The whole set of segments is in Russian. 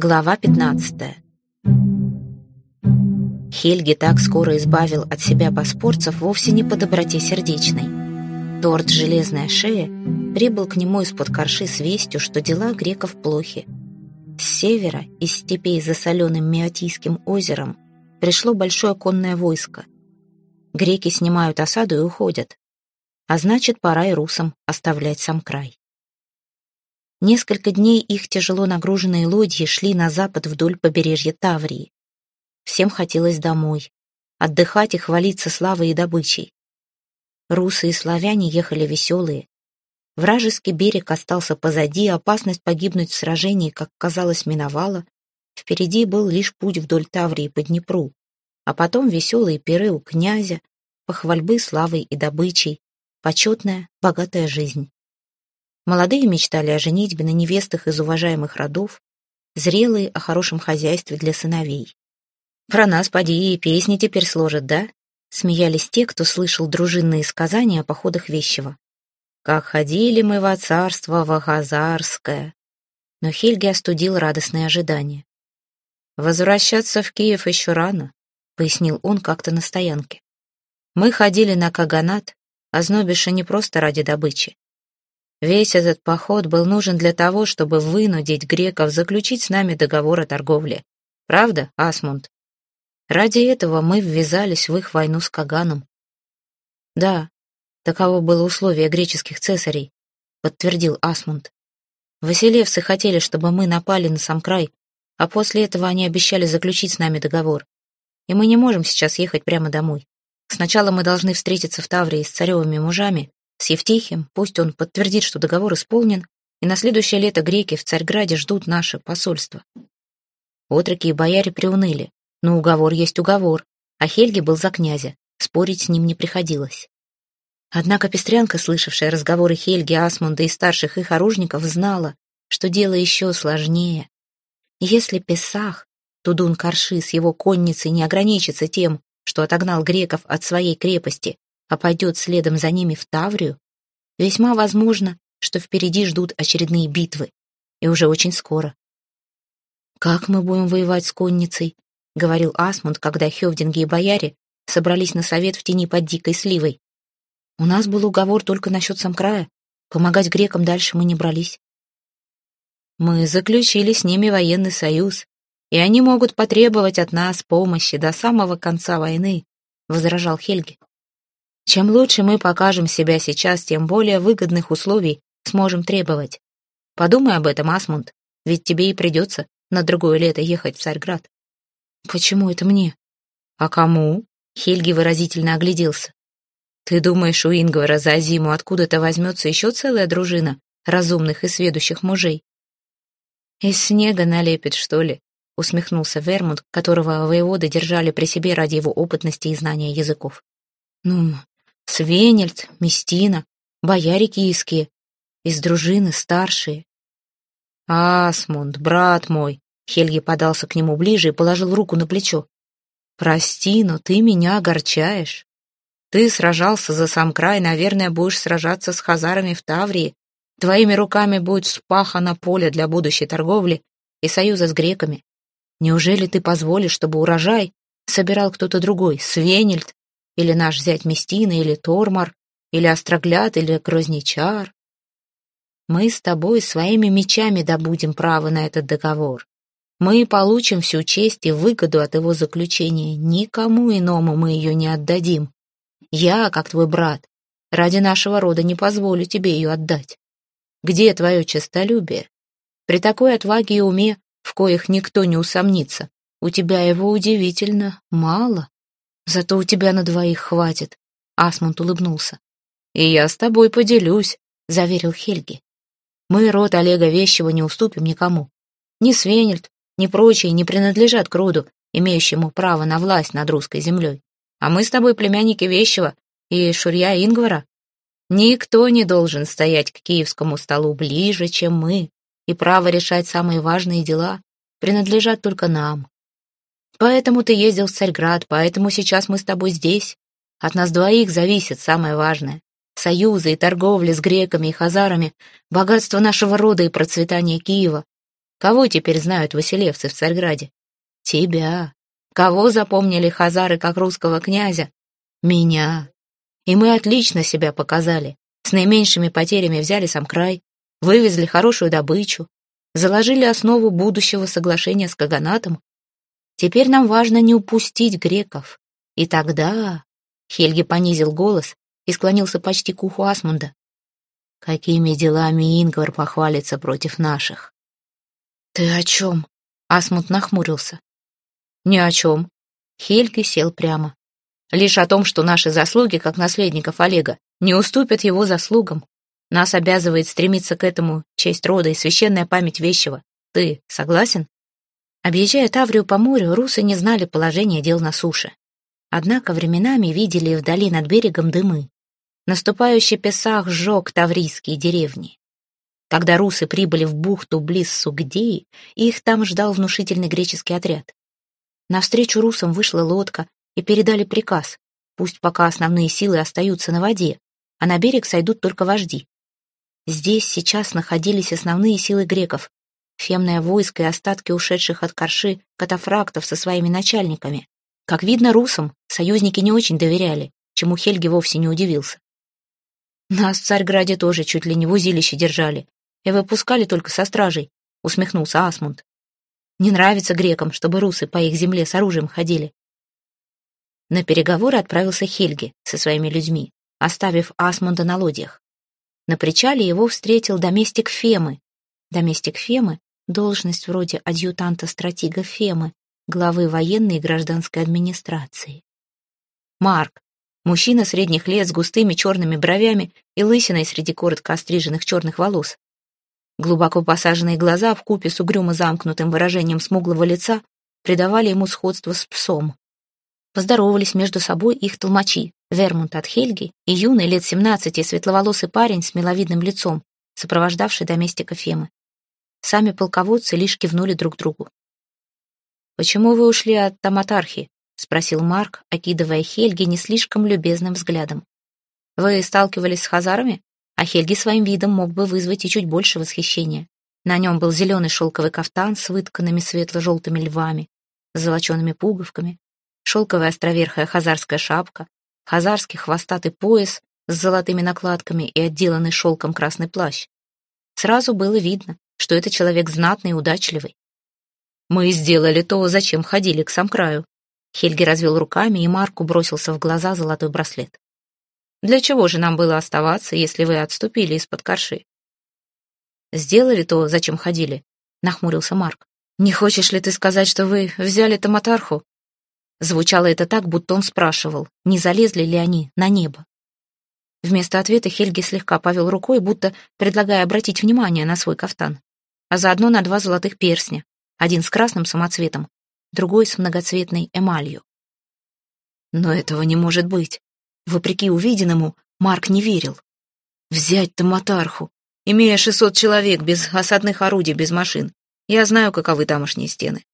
Глава 15 Хельги так скоро избавил от себя поспорцев вовсе не по доброте сердечной. Торт «Железная шея» прибыл к нему из-под корши с вестью, что дела греков плохи. С севера, из степей за соленым Меотийским озером, пришло большое конное войско. Греки снимают осаду и уходят. А значит, пора и русам оставлять сам край. Несколько дней их тяжело нагруженные лодьи шли на запад вдоль побережья Таврии. Всем хотелось домой, отдыхать и хвалиться славой и добычей. Русы и славяне ехали веселые. Вражеский берег остался позади, опасность погибнуть в сражении, как казалось, миновала. Впереди был лишь путь вдоль Таврии по Днепру, а потом веселые пиры у князя, похвальбы славой и добычей, почетная, богатая жизнь. Молодые мечтали о женитьбе на невестах из уважаемых родов, зрелые о хорошем хозяйстве для сыновей. «Про нас, поди, и песни теперь сложат, да?» Смеялись те, кто слышал дружинные сказания о походах Вещева. «Как ходили мы во царство Вахазарское!» Но Хельги остудил радостное ожидание. «Возвращаться в Киев еще рано», — пояснил он как-то на стоянке. «Мы ходили на Каганат, а Знобиша не просто ради добычи. Весь этот поход был нужен для того, чтобы вынудить греков заключить с нами договор о торговле. Правда, Асмунд? Ради этого мы ввязались в их войну с Каганом. Да, таково было условие греческих цесарей, подтвердил Асмунд. Василевцы хотели, чтобы мы напали на сам край, а после этого они обещали заключить с нами договор. И мы не можем сейчас ехать прямо домой. Сначала мы должны встретиться в Таврии с царевыми мужами, с Евтихием, пусть он подтвердит, что договор исполнен, и на следующее лето греки в Царьграде ждут наше посольство. Отроки и бояре приуныли. Но уговор есть уговор, а Хельги был за князя, спорить с ним не приходилось. Однако пестрянка, слышавшая разговоры Хельги, Асмунда и старших их оружников, знала, что дело еще сложнее. Если Песах, Тудун Карши с его конницей не ограничится тем, что отогнал греков от своей крепости, а пойдет следом за ними в Таврию, весьма возможно, что впереди ждут очередные битвы, и уже очень скоро. «Как мы будем воевать с конницей?» — говорил Асмунд, когда Хевдинги и бояре собрались на совет в тени под дикой сливой. «У нас был уговор только насчет самкрая. Помогать грекам дальше мы не брались». «Мы заключили с ними военный союз, и они могут потребовать от нас помощи до самого конца войны», — возражал Хельги. Чем лучше мы покажем себя сейчас, тем более выгодных условий сможем требовать. Подумай об этом, Асмунд, ведь тебе и придется на другое лето ехать в Царьград. Почему это мне? А кому? Хельги выразительно огляделся. Ты думаешь, у Ингвара за зиму откуда-то возьмется еще целая дружина разумных и сведущих мужей? Из снега налепит, что ли? Усмехнулся Вермунд, которого воеводы держали при себе ради его опытности и знания языков. Ну, Свенельд, Местина, бояре киевские, из дружины старшие. «Асмунд, брат мой!» Хельги подался к нему ближе и положил руку на плечо. «Прости, но ты меня огорчаешь. Ты сражался за сам край, наверное, будешь сражаться с хазарами в Таврии. Твоими руками будет спахано поле для будущей торговли и союза с греками. Неужели ты позволишь, чтобы урожай собирал кто-то другой, Свенельд или наш зять Местина, или Тормар, или Острогляд, или Грозничар. Мы с тобой своими мечами добудем право на этот договор. Мы получим всю честь и выгоду от его заключения. Никому иному мы ее не отдадим. Я, как твой брат, ради нашего рода не позволю тебе ее отдать. Где твое честолюбие? При такой отваге и уме, в коих никто не усомнится, у тебя его удивительно мало. Зато у тебя на двоих хватит. Асмунд улыбнулся. И я с тобой поделюсь, заверил Хельги. Мы, род Олега Вещего, не уступим никому. Ни Свенельд, ни прочие не принадлежат к роду, имеющему право на власть над русской землей. А мы с тобой племянники Вещего и Шурья Ингвара. Никто не должен стоять к киевскому столу ближе, чем мы, и право решать самые важные дела принадлежат только нам. Поэтому ты ездил в Царьград, поэтому сейчас мы с тобой здесь. От нас двоих зависит самое важное. Союзы и торговля с греками и хазарами, богатство нашего рода и процветание Киева. Кого теперь знают василевцы в Царьграде? Тебя. Кого запомнили хазары как русского князя? Меня. И мы отлично себя показали. С наименьшими потерями взяли сам край, вывезли хорошую добычу, заложили основу будущего соглашения с Каганатом. Теперь нам важно не упустить греков. И тогда... Хельги понизил голос и склонился почти к уху Асмунда. Какими делами Ингвар похвалится против наших? Ты о чем? Асмунд нахмурился. Ни о чем. Хельги сел прямо. Лишь о том, что наши заслуги, как наследников Олега, не уступят его заслугам. Нас обязывает стремиться к этому честь рода и священная память вещего. Ты согласен? Объезжая Таврию по морю, русы не знали положения дел на суше. Однако временами видели вдали над берегом дымы. Наступающий Песах сжег таврийские деревни. Когда русы прибыли в бухту близ Сугдеи, их там ждал внушительный греческий отряд. Навстречу русам вышла лодка и передали приказ, пусть пока основные силы остаются на воде, а на берег сойдут только вожди. Здесь сейчас находились основные силы греков, фемное войско и остатки ушедших от корши катафрактов со своими начальниками. Как видно, русам союзники не очень доверяли, чему Хельги вовсе не удивился. Нас в Царьграде тоже чуть ли не в узилище держали и выпускали только со стражей, усмехнулся Асмунд. Не нравится грекам, чтобы русы по их земле с оружием ходили. На переговоры отправился Хельги со своими людьми, оставив Асмунда на лодьях. На причале его встретил доместик Фемы. Доместик Фемы — должность вроде адъютанта-стратега Фемы, главы военной и гражданской администрации. Марк, мужчина средних лет с густыми черными бровями и лысиной среди коротко остриженных черных волос. Глубоко посаженные глаза в купе с угрюмо замкнутым выражением смуглого лица придавали ему сходство с псом. Поздоровались между собой их толмачи, Вермунд от Хельги и юный, лет семнадцати, светловолосый парень с миловидным лицом, сопровождавший доместика Фемы. Сами полководцы лишь кивнули друг другу. «Почему вы ушли от Таматархи?» — спросил Марк, окидывая Хельги не слишком любезным взглядом. «Вы сталкивались с хазарами?» А Хельги своим видом мог бы вызвать и чуть больше восхищения. На нем был зеленый шелковый кафтан с вытканными светло-желтыми львами, с золочеными пуговками, шелковая островерхая хазарская шапка, хазарский хвостатый пояс с золотыми накладками и отделанный шелком красный плащ. Сразу было видно, что это человек знатный и удачливый. «Мы сделали то, зачем ходили к сам краю». Хельги развел руками, и Марку бросился в глаза золотой браслет. «Для чего же нам было оставаться, если вы отступили из-под корши?» «Сделали то, зачем ходили», — нахмурился Марк. «Не хочешь ли ты сказать, что вы взяли Таматарху?» Звучало это так, будто он спрашивал, не залезли ли они на небо. Вместо ответа Хельги слегка повел рукой, будто предлагая обратить внимание на свой кафтан, а заодно на два золотых перстня, один с красным самоцветом, другой с многоцветной эмалью. Но этого не может быть. Вопреки увиденному, Марк не верил. Взять-то Матарху, имея шестьсот человек, без осадных орудий, без машин. Я знаю, каковы тамошние стены.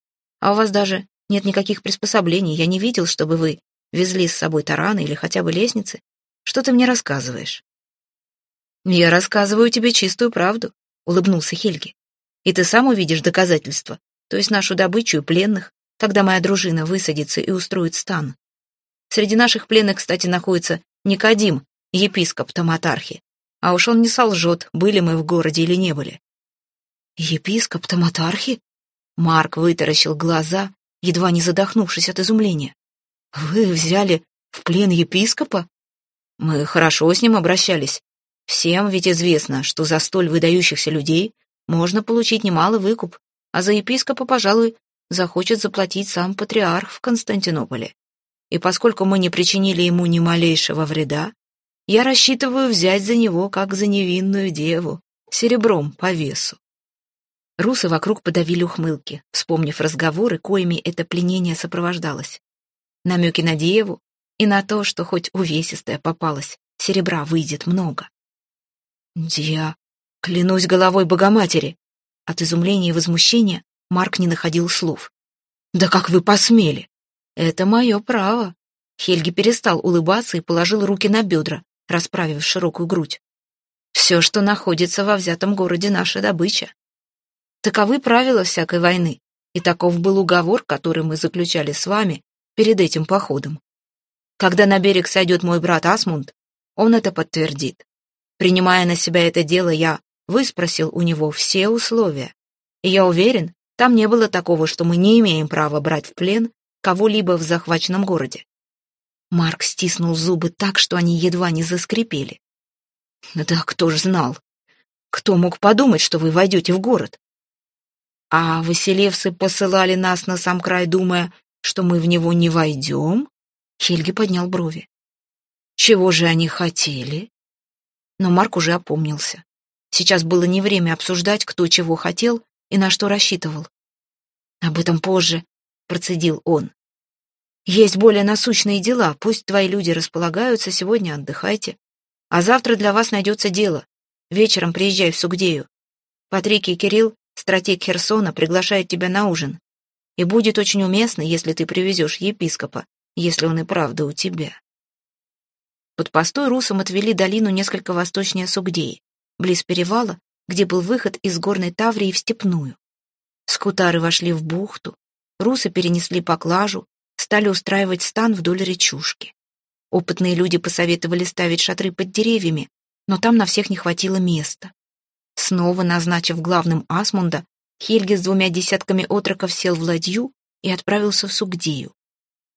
А у вас даже нет никаких приспособлений, я не видел, чтобы вы везли с собой тараны или хотя бы лестницы. Что ты мне рассказываешь?» «Я рассказываю тебе чистую правду», — улыбнулся Хельги. «И ты сам увидишь доказательства, то есть нашу добычу и пленных, когда моя дружина высадится и устроит стан. Среди наших пленных, кстати, находится Никодим, епископ Таматархи. А уж он не солжет, были мы в городе или не были». «Епископ Таматархи?» Марк вытаращил глаза едва не задохнувшись от изумления. «Вы взяли в плен епископа? Мы хорошо с ним обращались. Всем ведь известно, что за столь выдающихся людей можно получить немалый выкуп, а за епископа, пожалуй, захочет заплатить сам патриарх в Константинополе. И поскольку мы не причинили ему ни малейшего вреда, я рассчитываю взять за него, как за невинную деву, серебром по весу. Русы вокруг подавили ухмылки, вспомнив разговоры, коими это пленение сопровождалось. Намеки на деву и на то, что хоть увесистая попалась, серебра выйдет много. «Я клянусь головой Богоматери!» От изумления и возмущения Марк не находил слов. «Да как вы посмели!» «Это мое право!» Хельги перестал улыбаться и положил руки на бедра, расправив широкую грудь. «Все, что находится во взятом городе, наша добыча. Таковы правила всякой войны, и таков был уговор, который мы заключали с вами перед этим походом. Когда на берег сойдет мой брат Асмунд, он это подтвердит. Принимая на себя это дело, я выспросил у него все условия. И я уверен, там не было такого, что мы не имеем права брать в плен кого-либо в захваченном городе. Марк стиснул зубы так, что они едва не заскрипели. «Да кто ж знал? Кто мог подумать, что вы войдете в город? А Василевцы посылали нас на сам край, думая, что мы в него не войдем?» Хельги поднял брови. «Чего же они хотели?» Но Марк уже опомнился. Сейчас было не время обсуждать, кто чего хотел и на что рассчитывал. «Об этом позже», — процедил он. Есть более насущные дела, пусть твои люди располагаются, сегодня отдыхайте. А завтра для вас найдется дело. Вечером приезжай в Сугдею. Патрик и Кирилл, стратег Херсона, приглашают тебя на ужин. И будет очень уместно, если ты привезешь епископа, если он и правда у тебя. Под постой русам отвели долину несколько восточнее Сугдеи, близ перевала, где был выход из горной Таврии в Степную. Скутары вошли в бухту, русы перенесли поклажу, стали устраивать стан вдоль речушки. Опытные люди посоветовали ставить шатры под деревьями, но там на всех не хватило места. Снова назначив главным Асмунда, Хельги с двумя десятками отроков сел в ладью и отправился в Сугдею.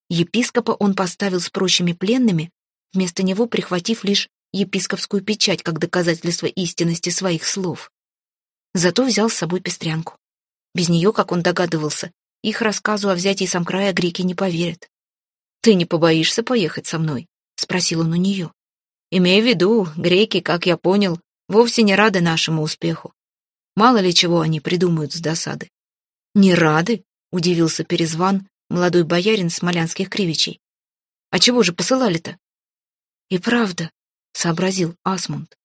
Епископа он поставил с прочими пленными, вместо него прихватив лишь епископскую печать как доказательство истинности своих слов. Зато взял с собой пестрянку. Без нее, как он догадывался, их рассказу о взятии самкрая греки не поверят. «Ты не побоишься поехать со мной?» — спросил он у нее. «Имея в виду, греки, как я понял, вовсе не рады нашему успеху. Мало ли чего они придумают с досады». «Не рады?» — удивился Перезван, молодой боярин смолянских кривичей. «А чего же посылали-то?» «И правда», — сообразил Асмунд.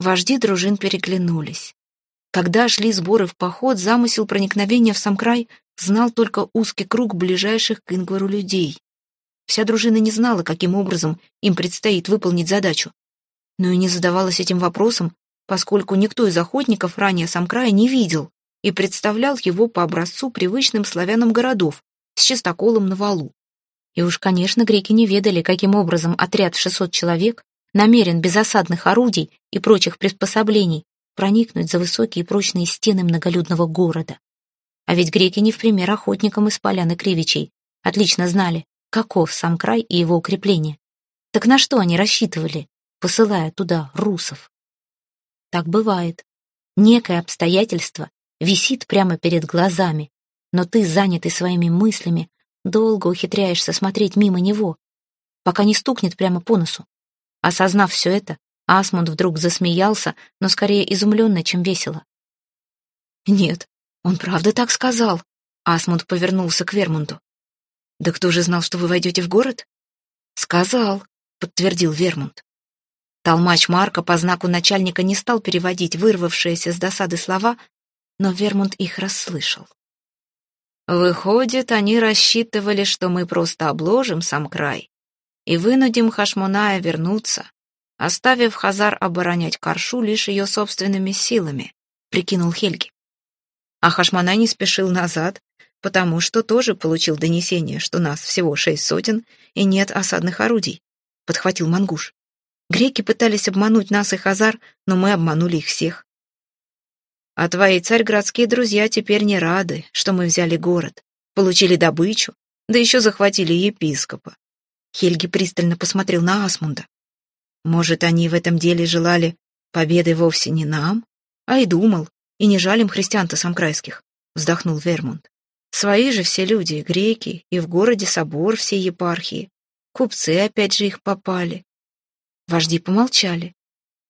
Вожди дружин переглянулись. Когда шли сборы в поход, замысел проникновения в сам край знал только узкий круг ближайших к Ингвару людей. Вся дружина не знала, каким образом им предстоит выполнить задачу. Но и не задавалась этим вопросом, поскольку никто из охотников ранее сам края не видел и представлял его по образцу привычным славянам городов с чистоколом на валу. И уж, конечно, греки не ведали, каким образом отряд в 600 человек намерен без осадных орудий и прочих приспособлений проникнуть за высокие прочные стены многолюдного города. А ведь греки не в пример охотникам из поляны Кривичей. Отлично знали, каков сам край и его укрепление. Так на что они рассчитывали, посылая туда русов? Так бывает. Некое обстоятельство висит прямо перед глазами, но ты, занятый своими мыслями, долго ухитряешься смотреть мимо него, пока не стукнет прямо по носу. Осознав все это, Асмунд вдруг засмеялся, но скорее изумленно, чем весело. «Нет, он правда так сказал?» Асмунд повернулся к Вермунду. «Да кто же знал, что вы войдете в город?» «Сказал», — подтвердил Вермунд. Толмач Марка по знаку начальника не стал переводить вырвавшиеся с досады слова, но Вермунд их расслышал. «Выходит, они рассчитывали, что мы просто обложим сам край и вынудим Хашмуная вернуться, оставив Хазар оборонять Каршу лишь ее собственными силами», — прикинул Хельги. А Хашмана не спешил назад, потому что тоже получил донесение, что нас всего шесть сотен и нет осадных орудий, — подхватил Мангуш. Греки пытались обмануть нас и Хазар, но мы обманули их всех. А твои царьградские друзья теперь не рады, что мы взяли город, получили добычу, да еще захватили епископа. Хельги пристально посмотрел на Асмунда. Может, они в этом деле желали победы вовсе не нам, а и думал, и не жалим христиан-то самкрайских, вздохнул Вермунд. Свои же все люди, греки, и в городе собор всей епархии. Купцы опять же их попали. Вожди помолчали.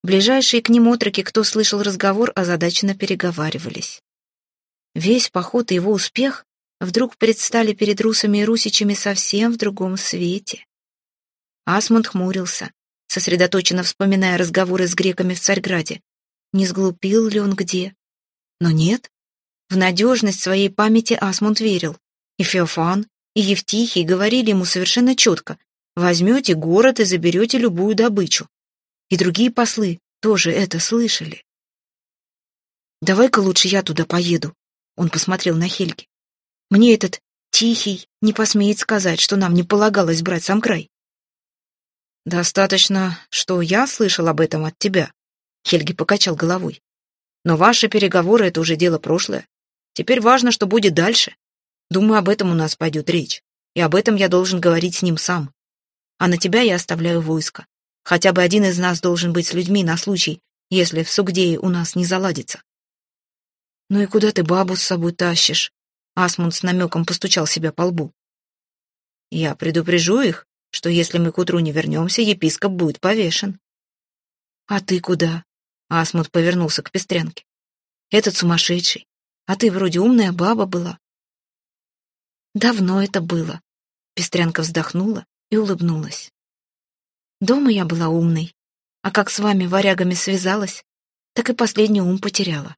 Ближайшие к ним отроки, кто слышал разговор, озадаченно переговаривались. Весь поход и его успех вдруг предстали перед русами и русичами совсем в другом свете. Асмунд хмурился, сосредоточенно вспоминая разговоры с греками в Царьграде. Не сглупил ли он где? Но нет. В надежность своей памяти Асмунд верил. И Феофан, и Евтихий говорили ему совершенно четко. Возьмете город и заберете любую добычу. И другие послы тоже это слышали. давай-ка лучше я туда поеду. Он посмотрел на Хельги. Мне этот тихий не посмеет сказать, что нам не полагалось брать сам край. Достаточно, что я слышал об этом от тебя. Хельги покачал головой. Но ваши переговоры — это уже дело прошлое. Теперь важно, что будет дальше. Думаю, об этом у нас пойдет речь. И об этом я должен говорить с ним сам. А на тебя я оставляю войско. Хотя бы один из нас должен быть с людьми на случай, если в Сугдее у нас не заладится. «Ну и куда ты бабу с собой тащишь?» Асмунд с намеком постучал себя по лбу. «Я предупрежу их, что если мы к утру не вернемся, епископ будет повешен». «А ты куда?» Асмунд повернулся к пестрянке. «Этот сумасшедший. А ты вроде умная баба была». «Давно это было». Пестрянка вздохнула и улыбнулась. «Дома я была умной, а как с вами, варягами, связалась, так и последний ум потеряла.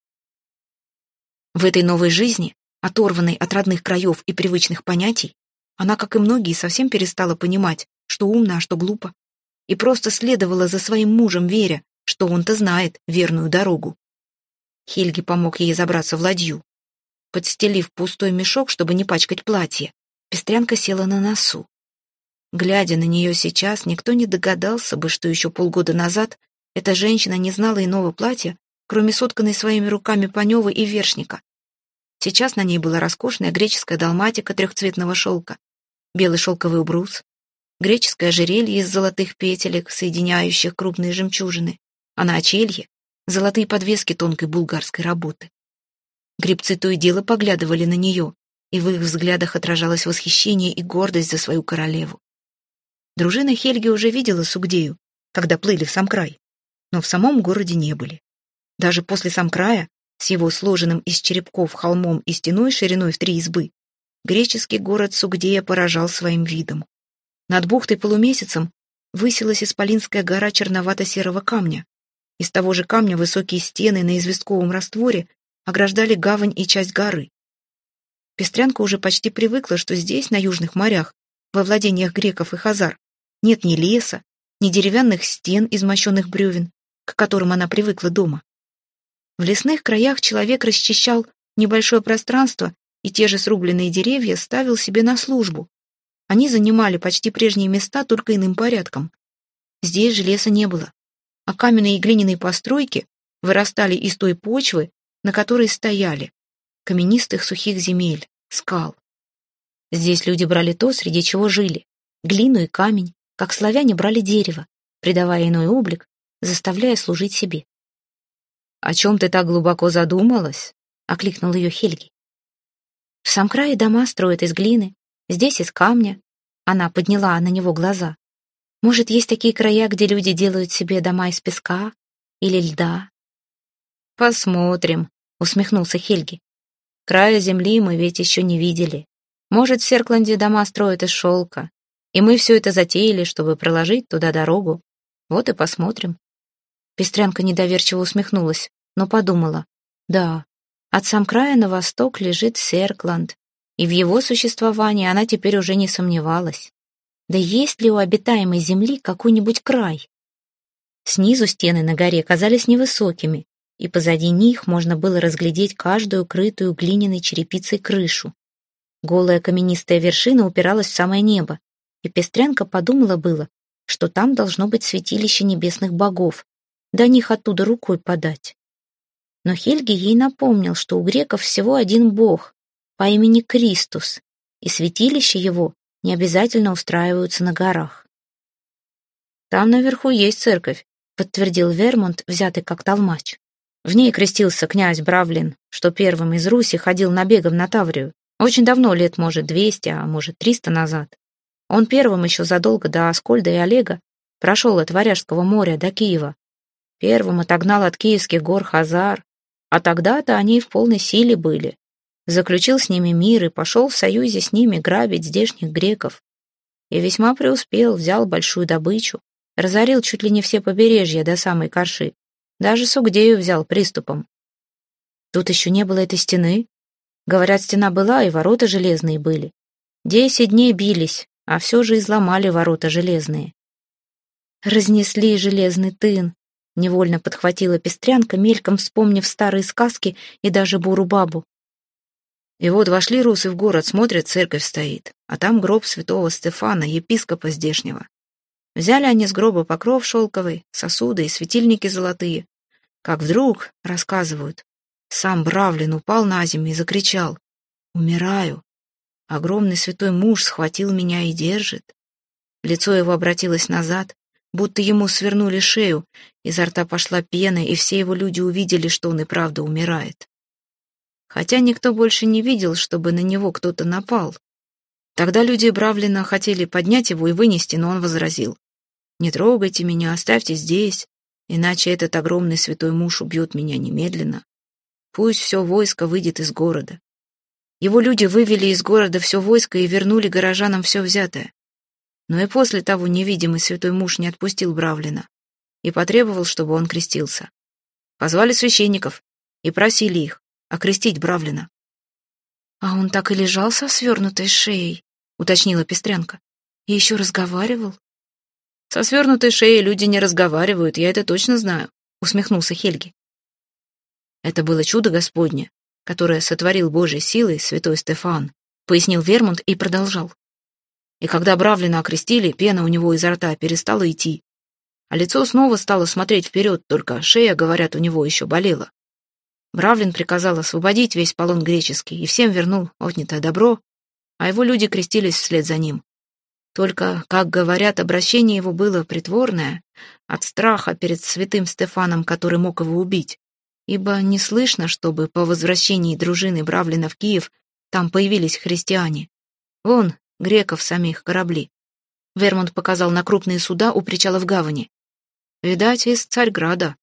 В этой новой жизни, оторванной от родных краев и привычных понятий, она, как и многие, совсем перестала понимать, что умно, а что глупо, и просто следовала за своим мужем, веря, что он-то знает верную дорогу. Хельги помог ей забраться в ладью. Подстелив пустой мешок, чтобы не пачкать платье, пестрянка села на носу. Глядя на нее сейчас, никто не догадался бы, что еще полгода назад эта женщина не знала иного платья, кроме сотканной своими руками паневы и вершника. Сейчас на ней была роскошная греческая далматика трехцветного шелка, белый шелковый убрус, греческое ожерелье из золотых петелек, соединяющих крупные жемчужины, а на очелье — золотые подвески тонкой булгарской работы. Гребцы то и дело поглядывали на нее, и в их взглядах отражалось восхищение и гордость за свою королеву. Дружина Хельги уже видела Сугдею, когда плыли в сам край, но в самом городе не были. Даже после самкрая, с его сложенным из черепков холмом и стеной шириной в три избы, греческий город Сугдея поражал своим видом. Над бухтой полумесяцем высилась исполинская гора черновато-серого камня. Из того же камня высокие стены на известковом растворе ограждали гавань и часть горы. Пестрянка уже почти привыкла, что здесь, на южных морях, во владениях греков и хазар, нет ни леса, ни деревянных стен из мощенных бревен, к которым она привыкла дома. В лесных краях человек расчищал небольшое пространство и те же срубленные деревья ставил себе на службу. Они занимали почти прежние места только иным порядком. Здесь же леса не было, а каменные и глиняные постройки вырастали из той почвы, на которой стояли, каменистых сухих земель, скал. Здесь люди брали то, среди чего жили, глину и камень, как славяне брали дерево, придавая иной облик, заставляя служить себе. «О чем ты так глубоко задумалась?» — окликнул ее Хельги. «В сам крае дома строят из глины, здесь из камня». Она подняла на него глаза. «Может, есть такие края, где люди делают себе дома из песка или льда?» «Посмотрим», — усмехнулся Хельги. «Края земли мы ведь еще не видели. Может, в Серкланде дома строят из шелка, и мы все это затеяли, чтобы проложить туда дорогу. Вот и посмотрим». Пестрянка недоверчиво усмехнулась, но подумала. Да, от сам края на восток лежит Серкланд, и в его существовании она теперь уже не сомневалась. Да есть ли у обитаемой земли какой-нибудь край? Снизу стены на горе казались невысокими, и позади них можно было разглядеть каждую крытую глиняной черепицей крышу. Голая каменистая вершина упиралась в самое небо, и Пестрянка подумала было, что там должно быть святилище небесных богов, до них оттуда рукой подать. Но Хельги ей напомнил, что у греков всего один бог по имени Кристус, и святилища его не обязательно устраиваются на горах. «Там наверху есть церковь», — подтвердил Вермонт, взятый как толмач. В ней крестился князь Бравлин, что первым из Руси ходил набегом на Таврию. Очень давно, лет, может, двести, а может, триста назад. Он первым еще задолго до Аскольда и Олега прошел от Варяжского моря до Киева, Первым отогнал от киевских гор Хазар, а тогда-то они в полной силе были. Заключил с ними мир и пошел в союзе с ними грабить здешних греков. И весьма преуспел, взял большую добычу, разорил чуть ли не все побережья до самой Корши. Даже Сугдею взял приступом. Тут еще не было этой стены. Говорят, стена была, и ворота железные были. Десять дней бились, а все же изломали ворота железные. Разнесли железный тын, Невольно подхватила пестрянка, мельком вспомнив старые сказки и даже буру-бабу. И вот вошли русы в город, смотрят, церковь стоит, а там гроб святого Стефана, епископа здешнего. Взяли они с гроба покров шелковый, сосуды и светильники золотые. Как вдруг, рассказывают, сам Бравлин упал на землю и закричал «Умираю». Огромный святой муж схватил меня и держит. Лицо его обратилось назад, будто ему свернули шею, изо рта пошла пена, и все его люди увидели, что он и правда умирает. Хотя никто больше не видел, чтобы на него кто-то напал. Тогда люди Бравлина хотели поднять его и вынести, но он возразил. «Не трогайте меня, оставьте здесь, иначе этот огромный святой муж убьет меня немедленно. Пусть все войско выйдет из города. Его люди вывели из города все войско и вернули горожанам все взятое. Но и после того невидимый святой муж не отпустил Бравлина и потребовал, чтобы он крестился. Позвали священников и просили их окрестить Бравлина. «А он так и лежал со свернутой шеей», — уточнила Пестрянка. «И еще разговаривал?» «Со свернутой шеей люди не разговаривают, я это точно знаю», — усмехнулся Хельги. Это было чудо Господне, которое сотворил Божьей силой святой Стефан, пояснил Вермунд и продолжал. И когда Бравлина окрестили, пена у него изо рта перестала идти, а лицо снова стало смотреть вперед, только шея, говорят, у него еще болела. Бравлин приказал освободить весь полон греческий и всем вернул отнятое добро, а его люди крестились вслед за ним. Только, как говорят, обращение его было притворное, от страха перед святым Стефаном, который мог его убить ибо не слышно, чтобы по возвращении дружины Бравлина в Киев там появились христиане. Вон, греков самих корабли. Вермонт показал на крупные суда у причала в гавани. Видать, из Царьграда.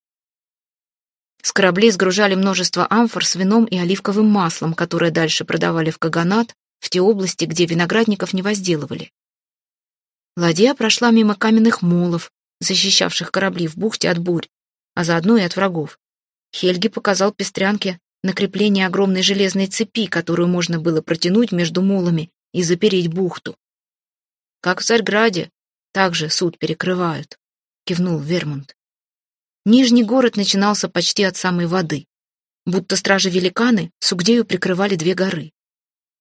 С кораблей сгружали множество амфор с вином и оливковым маслом, которое дальше продавали в Каганат, в те области, где виноградников не возделывали. Ладья прошла мимо каменных молов, защищавших корабли в бухте от бурь, а заодно и от врагов. Хельги показал пестрянке на крепление огромной железной цепи, которую можно было протянуть между мулами и запереть бухту. «Как в Царьграде, так же суд перекрывают», — кивнул Вермунд. Нижний город начинался почти от самой воды. Будто стражи-великаны Сугдею прикрывали две горы.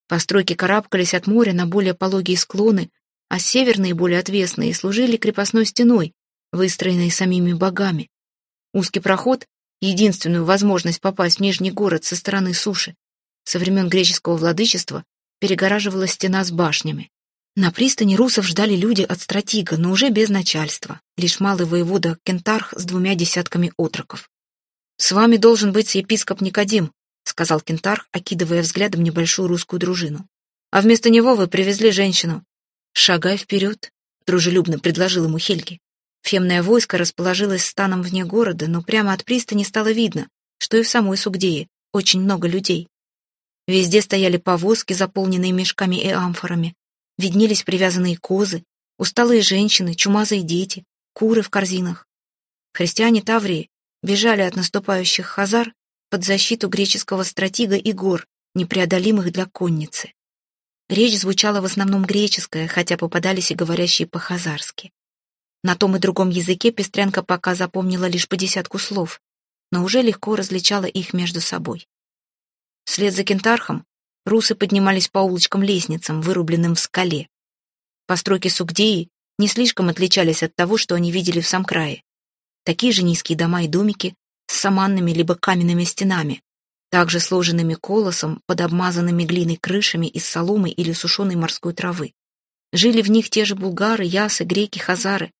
Постройки карабкались от моря на более пологие склоны, а северные, более отвесные, служили крепостной стеной, выстроенной самими богами. Узкий проход единственную возможность попасть в Нижний город со стороны суши, со времен греческого владычества перегораживала стена с башнями. На пристани русов ждали люди от стратига, но уже без начальства, лишь малый воевода Кентарх с двумя десятками отроков. «С вами должен быть епископ Никодим», — сказал Кентарх, окидывая взглядом небольшую русскую дружину. «А вместо него вы привезли женщину». «Шагай вперед», — дружелюбно предложил ему Хельги. Фемное войско расположилось станом вне города, но прямо от пристани стало видно, что и в самой Сугдее очень много людей. Везде стояли повозки, заполненные мешками и амфорами. Виднелись привязанные козы, усталые женщины, чумазые дети, куры в корзинах. Христиане Таврии бежали от наступающих хазар под защиту греческого стратега и гор, непреодолимых для конницы. Речь звучала в основном греческая, хотя попадались и говорящие по-хазарски. На том и другом языке пестрянка пока запомнила лишь по десятку слов, но уже легко различала их между собой. Вслед за кентархом русы поднимались по улочкам-лестницам, вырубленным в скале. Постройки Сугдеи не слишком отличались от того, что они видели в Самкрае. Такие же низкие дома и домики с саманными либо каменными стенами, также сложенными колосом под обмазанными глиной крышами из соломы или сушеной морской травы. Жили в них те же булгары, ясы, греки, хазары,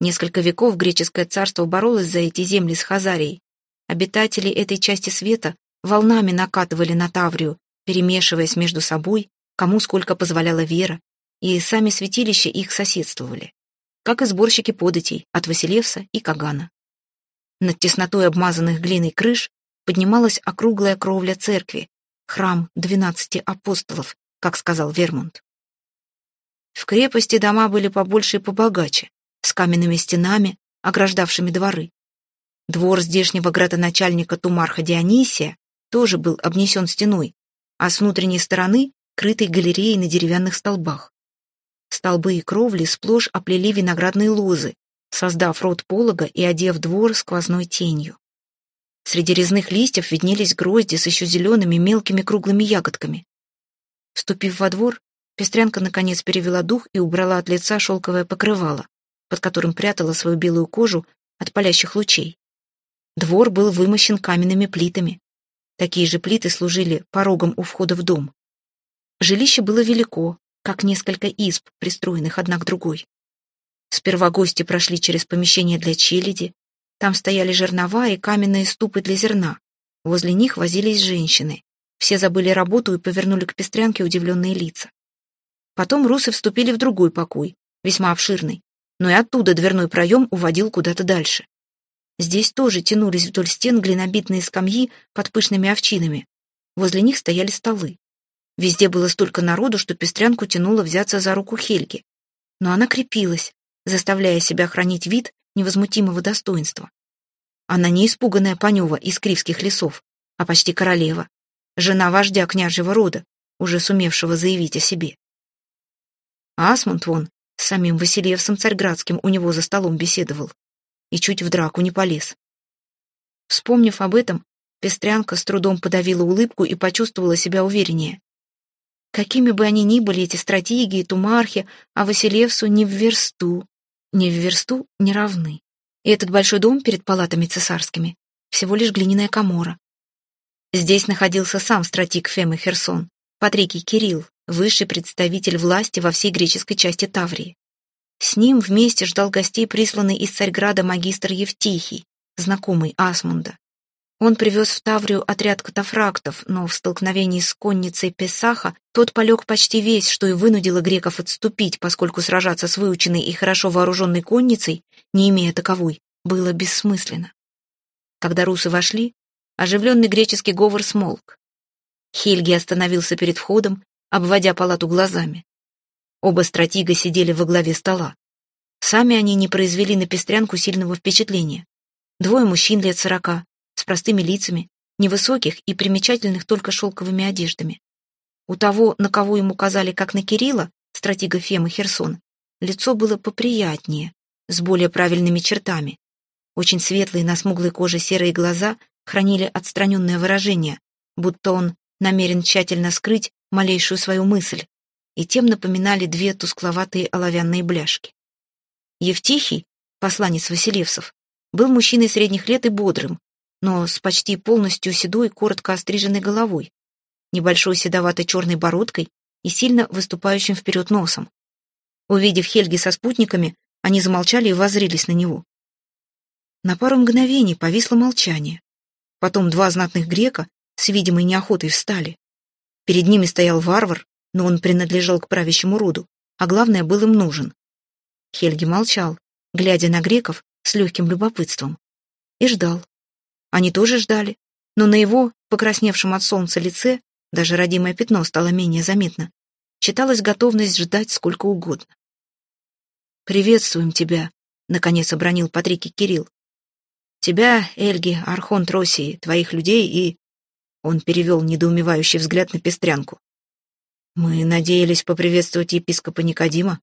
Несколько веков греческое царство боролось за эти земли с Хазарией. Обитатели этой части света волнами накатывали на Таврию, перемешиваясь между собой, кому сколько позволяла вера, и сами святилища их соседствовали, как и сборщики податей от Василевса и Кагана. Над теснотой обмазанных глиной крыш поднималась округлая кровля церкви, храм двенадцати апостолов, как сказал Вермонт. В крепости дома были побольше и побогаче с каменными стенами, ограждавшими дворы. Двор здешнего градоначальника Тумарха Дионисия тоже был обнесен стеной, а с внутренней стороны крытой галереей на деревянных столбах. Столбы и кровли сплошь оплели виноградные лозы, создав рот полога и одев двор сквозной тенью. Среди резных листьев виднелись грозди с еще зелеными мелкими круглыми ягодками. Вступив во двор, пестрянка наконец перевела дух и убрала от лица шелковое покрывало, под которым прятала свою белую кожу от палящих лучей. Двор был вымощен каменными плитами. Такие же плиты служили порогом у входа в дом. Жилище было велико, как несколько изб, пристроенных одна к другой. Сперва гости прошли через помещение для челяди. Там стояли жернова и каменные ступы для зерна. Возле них возились женщины. Все забыли работу и повернули к пестрянке удивленные лица. Потом русы вступили в другой покой, весьма обширный, но и оттуда дверной проем уводил куда-то дальше. Здесь тоже тянулись вдоль стен глинобитные скамьи под пышными овчинами. Возле них стояли столы. Везде было столько народу, что пестрянку тянуло взяться за руку Хельги. Но она крепилась, заставляя себя хранить вид невозмутимого достоинства. Она не испуганная Панева из Кривских лесов, а почти королева, жена вождя княжьего рода, уже сумевшего заявить о себе. Асмунд вон с самим Василевсом Царьградским у него за столом беседовал и чуть в драку не полез. Вспомнив об этом, Пестрянка с трудом подавила улыбку и почувствовала себя увереннее. Какими бы они ни были, эти стратегии, Тумархи, а Василевсу не в версту не в версту не равны. И этот большой дом перед палатами цесарскими всего лишь глиняная комора. Здесь находился сам стратик Фемы Херсон, Патрикий Кирилл, высший представитель власти во всей греческой части Таврии. С ним вместе ждал гостей присланный из Царьграда магистр Евтихий, знакомый Асмунда. Он привез в Таврию отряд катафрактов, но в столкновении с конницей Песаха тот полег почти весь, что и вынудило греков отступить, поскольку сражаться с выученной и хорошо вооруженной конницей, не имея таковой, было бессмысленно. Когда русы вошли, оживленный греческий говор смолк. Хельги остановился перед входом, обводя палату глазами. Оба стратига сидели во главе стола. Сами они не произвели на пестрянку сильного впечатления. Двое мужчин лет сорока, с простыми лицами, невысоких и примечательных только шелковыми одеждами. У того, на кого ему указали как на Кирилла, стратега Фемы Херсон, лицо было поприятнее, с более правильными чертами. Очень светлые на смуглой коже серые глаза хранили отстраненное выражение, будто он намерен тщательно скрыть малейшую свою мысль, и тем напоминали две тускловатые оловянные бляшки. Евтихий, посланец Василевсов, был мужчиной средних лет и бодрым, но с почти полностью седой, коротко остриженной головой, небольшой седовато-черной бородкой и сильно выступающим вперед носом. Увидев Хельги со спутниками, они замолчали и воззрелись на него. На пару мгновений повисло молчание. Потом два знатных грека с видимой неохотой встали. Перед ними стоял варвар, но он принадлежал к правящему роду, а главное, был им нужен. Хельги молчал, глядя на греков с легким любопытством, и ждал. Они тоже ждали, но на его, покрасневшем от солнца лице, даже родимое пятно стало менее заметно, читалась готовность ждать сколько угодно. «Приветствуем тебя», — наконец обронил Патрики Кирилл. «Тебя, Эльги, Архонт России, твоих людей и...» Он перевел недоумевающий взгляд на пестрянку. «Мы надеялись поприветствовать епископа Никодима».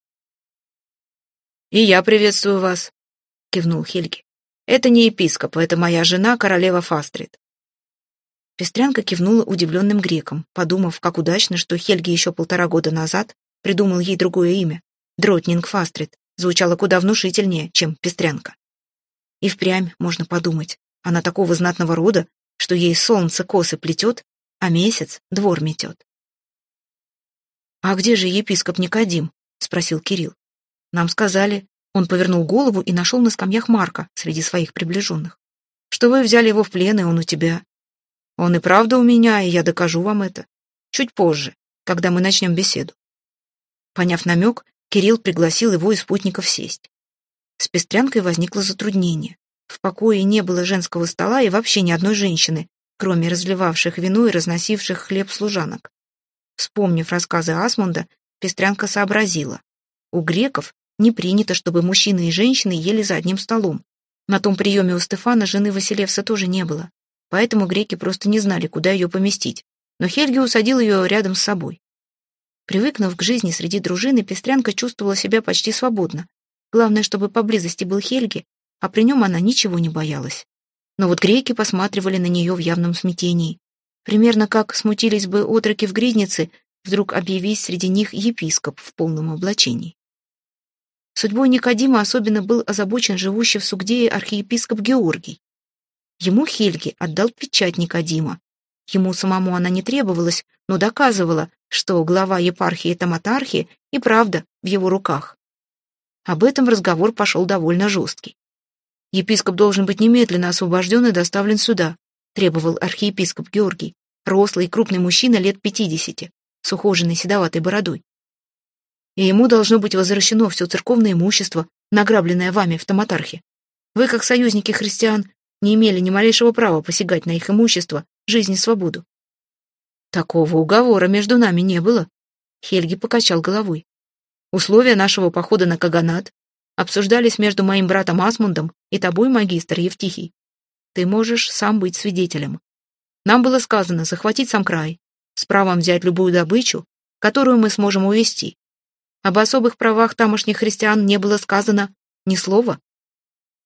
«И я приветствую вас», — кивнул Хельги. Это не епископ, это моя жена, королева Фастрид. Пестрянка кивнула удивленным греком, подумав, как удачно, что Хельги еще полтора года назад придумал ей другое имя. Дротнинг Фастрид звучало куда внушительнее, чем Пестрянка. И впрямь, можно подумать, она такого знатного рода, что ей солнце косы плетет, а месяц двор метет. «А где же епископ Никодим?» — спросил Кирилл. «Нам сказали, он повернул голову и нашел на скамьях Марка среди своих приближенных. «Что вы взяли его в плен, и он у тебя. Он и правда у меня, и я докажу вам это. Чуть позже, когда мы начнем беседу». Поняв намек, Кирилл пригласил его и спутников сесть. С пестрянкой возникло затруднение. В покое не было женского стола и вообще ни одной женщины, кроме разливавших вино и разносивших хлеб служанок. Вспомнив рассказы Асмунда, пестрянка сообразила. У греков не принято, чтобы мужчины и женщины ели за одним столом. На том приеме у Стефана жены Василевса тоже не было, поэтому греки просто не знали, куда ее поместить. Но Хельги усадил ее рядом с собой. Привыкнув к жизни среди дружины, Пестрянка чувствовала себя почти свободно. Главное, чтобы поблизости был Хельги, а при нем она ничего не боялась. Но вот греки посматривали на нее в явном смятении. Примерно как смутились бы отроки в гриднице, вдруг объявись среди них епископ в полном облачении. Судьбой Никодима особенно был озабочен живущий в Сугдее архиепископ Георгий. Ему Хельги отдал печать Никодима. Ему самому она не требовалась, но доказывала, что глава епархии Таматархи и правда в его руках. Об этом разговор пошел довольно жесткий. Епископ должен быть немедленно освобожден и доставлен сюда, требовал архиепископ Георгий, рослый и крупный мужчина лет пятидесяти, с ухоженной седоватой бородой и ему должно быть возвращено все церковное имущество, награбленное вами в Томатархе. Вы, как союзники христиан, не имели ни малейшего права посягать на их имущество, жизнь и свободу. Такого уговора между нами не было. Хельги покачал головой. Условия нашего похода на Каганат обсуждались между моим братом Асмундом и тобой, магистр Евтихий. Ты можешь сам быть свидетелем. Нам было сказано захватить сам край, с правом взять любую добычу, которую мы сможем увести. Об особых правах тамошних христиан не было сказано ни слова.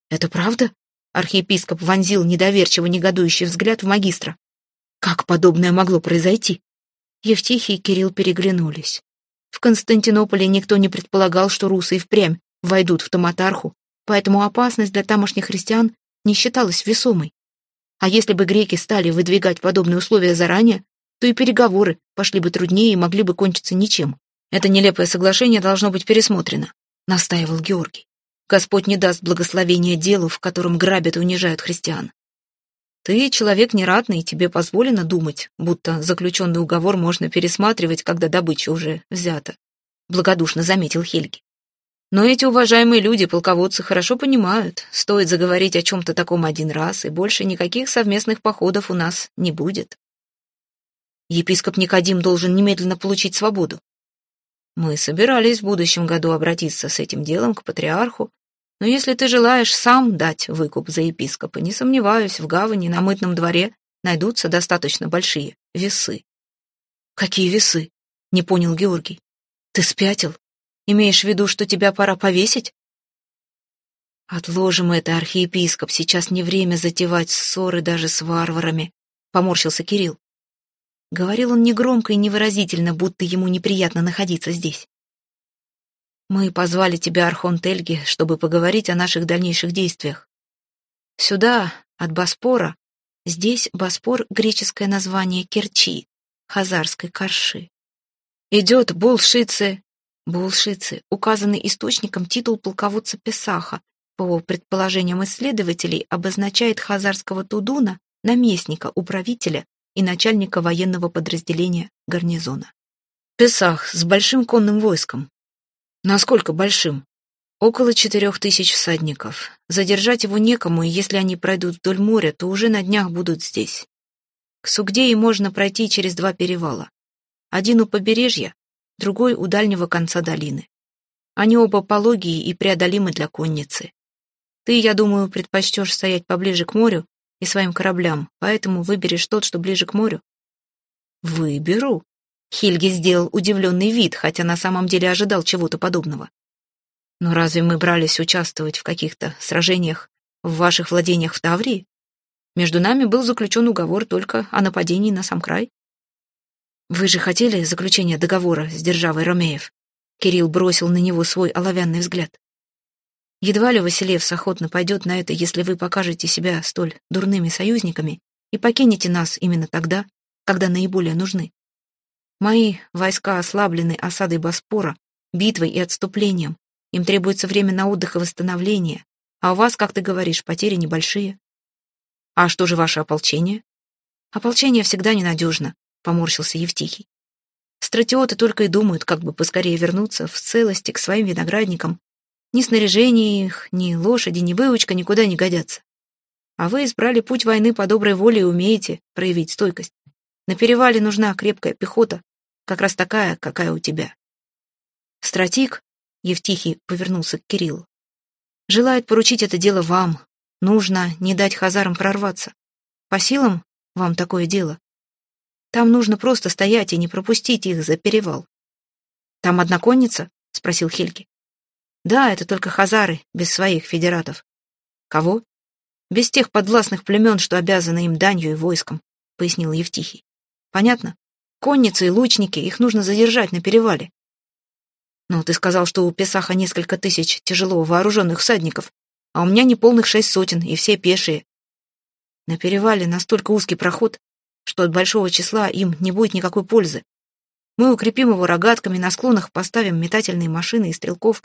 «Это правда?» — архиепископ вонзил недоверчиво негодующий взгляд в магистра. «Как подобное могло произойти?» Евтихий и Кирилл переглянулись. В Константинополе никто не предполагал, что русы и впрямь войдут в Томатарху, поэтому опасность для тамошних христиан не считалась весомой. А если бы греки стали выдвигать подобные условия заранее, то и переговоры пошли бы труднее и могли бы кончиться ничем. Это нелепое соглашение должно быть пересмотрено, настаивал Георгий. Господь не даст благословения делу, в котором грабят и унижают христиан. Ты человек нератный, тебе позволено думать, будто заключенный уговор можно пересматривать, когда добыча уже взята, благодушно заметил Хельги. Но эти уважаемые люди, полководцы, хорошо понимают, стоит заговорить о чем-то таком один раз, и больше никаких совместных походов у нас не будет. Епископ Никодим должен немедленно получить свободу. Мы собирались в будущем году обратиться с этим делом к патриарху, но если ты желаешь сам дать выкуп за епископа, не сомневаюсь, в гавани на мытном дворе найдутся достаточно большие весы. Какие весы? Не понял Георгий. Ты спятил? Имеешь в виду, что тебя пора повесить? Отложим это, архиепископ, сейчас не время затевать ссоры даже с варварами, поморщился Кирилл. Говорил он негромко и невыразительно, будто ему неприятно находиться здесь. «Мы позвали тебя, Архон Тельги, чтобы поговорить о наших дальнейших действиях. Сюда, от Боспора, здесь Боспор — греческое название Керчи, хазарской корши. Идет Булшицы, Булшицы, указанный источником титул полководца Песаха, по предположениям исследователей, обозначает хазарского тудуна, наместника, управителя и начальника военного подразделения гарнизона. Песах с большим конным войском. Насколько большим? Около четырех тысяч всадников. Задержать его некому, и если они пройдут вдоль моря, то уже на днях будут здесь. К Сугдеи можно пройти через два перевала. Один у побережья, другой у дальнего конца долины. Они оба пологие и преодолимы для конницы. Ты, я думаю, предпочтешь стоять поближе к морю и своим кораблям, поэтому выберешь тот, что ближе к морю». «Выберу». Хильги сделал удивленный вид, хотя на самом деле ожидал чего-то подобного. «Но разве мы брались участвовать в каких-то сражениях в ваших владениях в Таврии? Между нами был заключен уговор только о нападении на сам край». «Вы же хотели заключения договора с державой Ромеев?» Кирилл бросил на него свой оловянный взгляд. Едва ли Василевс охотно пойдет на это, если вы покажете себя столь дурными союзниками и покинете нас именно тогда, когда наиболее нужны. Мои войска ослаблены осадой Боспора, битвой и отступлением. Им требуется время на отдых и восстановление, а у вас, как ты говоришь, потери небольшие. А что же ваше ополчение? Ополчение всегда ненадежно, поморщился Евтихий. Стратиоты только и думают, как бы поскорее вернуться в целости к своим виноградникам ни снаряжение их, ни лошади, ни выучка никуда не годятся. А вы избрали путь войны по доброй воле и умеете проявить стойкость. На перевале нужна крепкая пехота, как раз такая, какая у тебя. Стратик, Евтихий повернулся к Кириллу, желает поручить это дело вам. Нужно не дать хазарам прорваться. По силам вам такое дело. Там нужно просто стоять и не пропустить их за перевал. Там одна конница? спросил Хельги. Да, это только хазары, без своих федератов. Кого? Без тех подвластных племен, что обязаны им данью и войском, пояснил Евтихий. Понятно? Конницы и лучники, их нужно задержать на перевале. Ну, ты сказал, что у Песаха несколько тысяч тяжело вооруженных всадников, а у меня не полных шесть сотен, и все пешие. На перевале настолько узкий проход, что от большого числа им не будет никакой пользы. Мы укрепим его рогатками, на склонах поставим метательные машины и стрелков.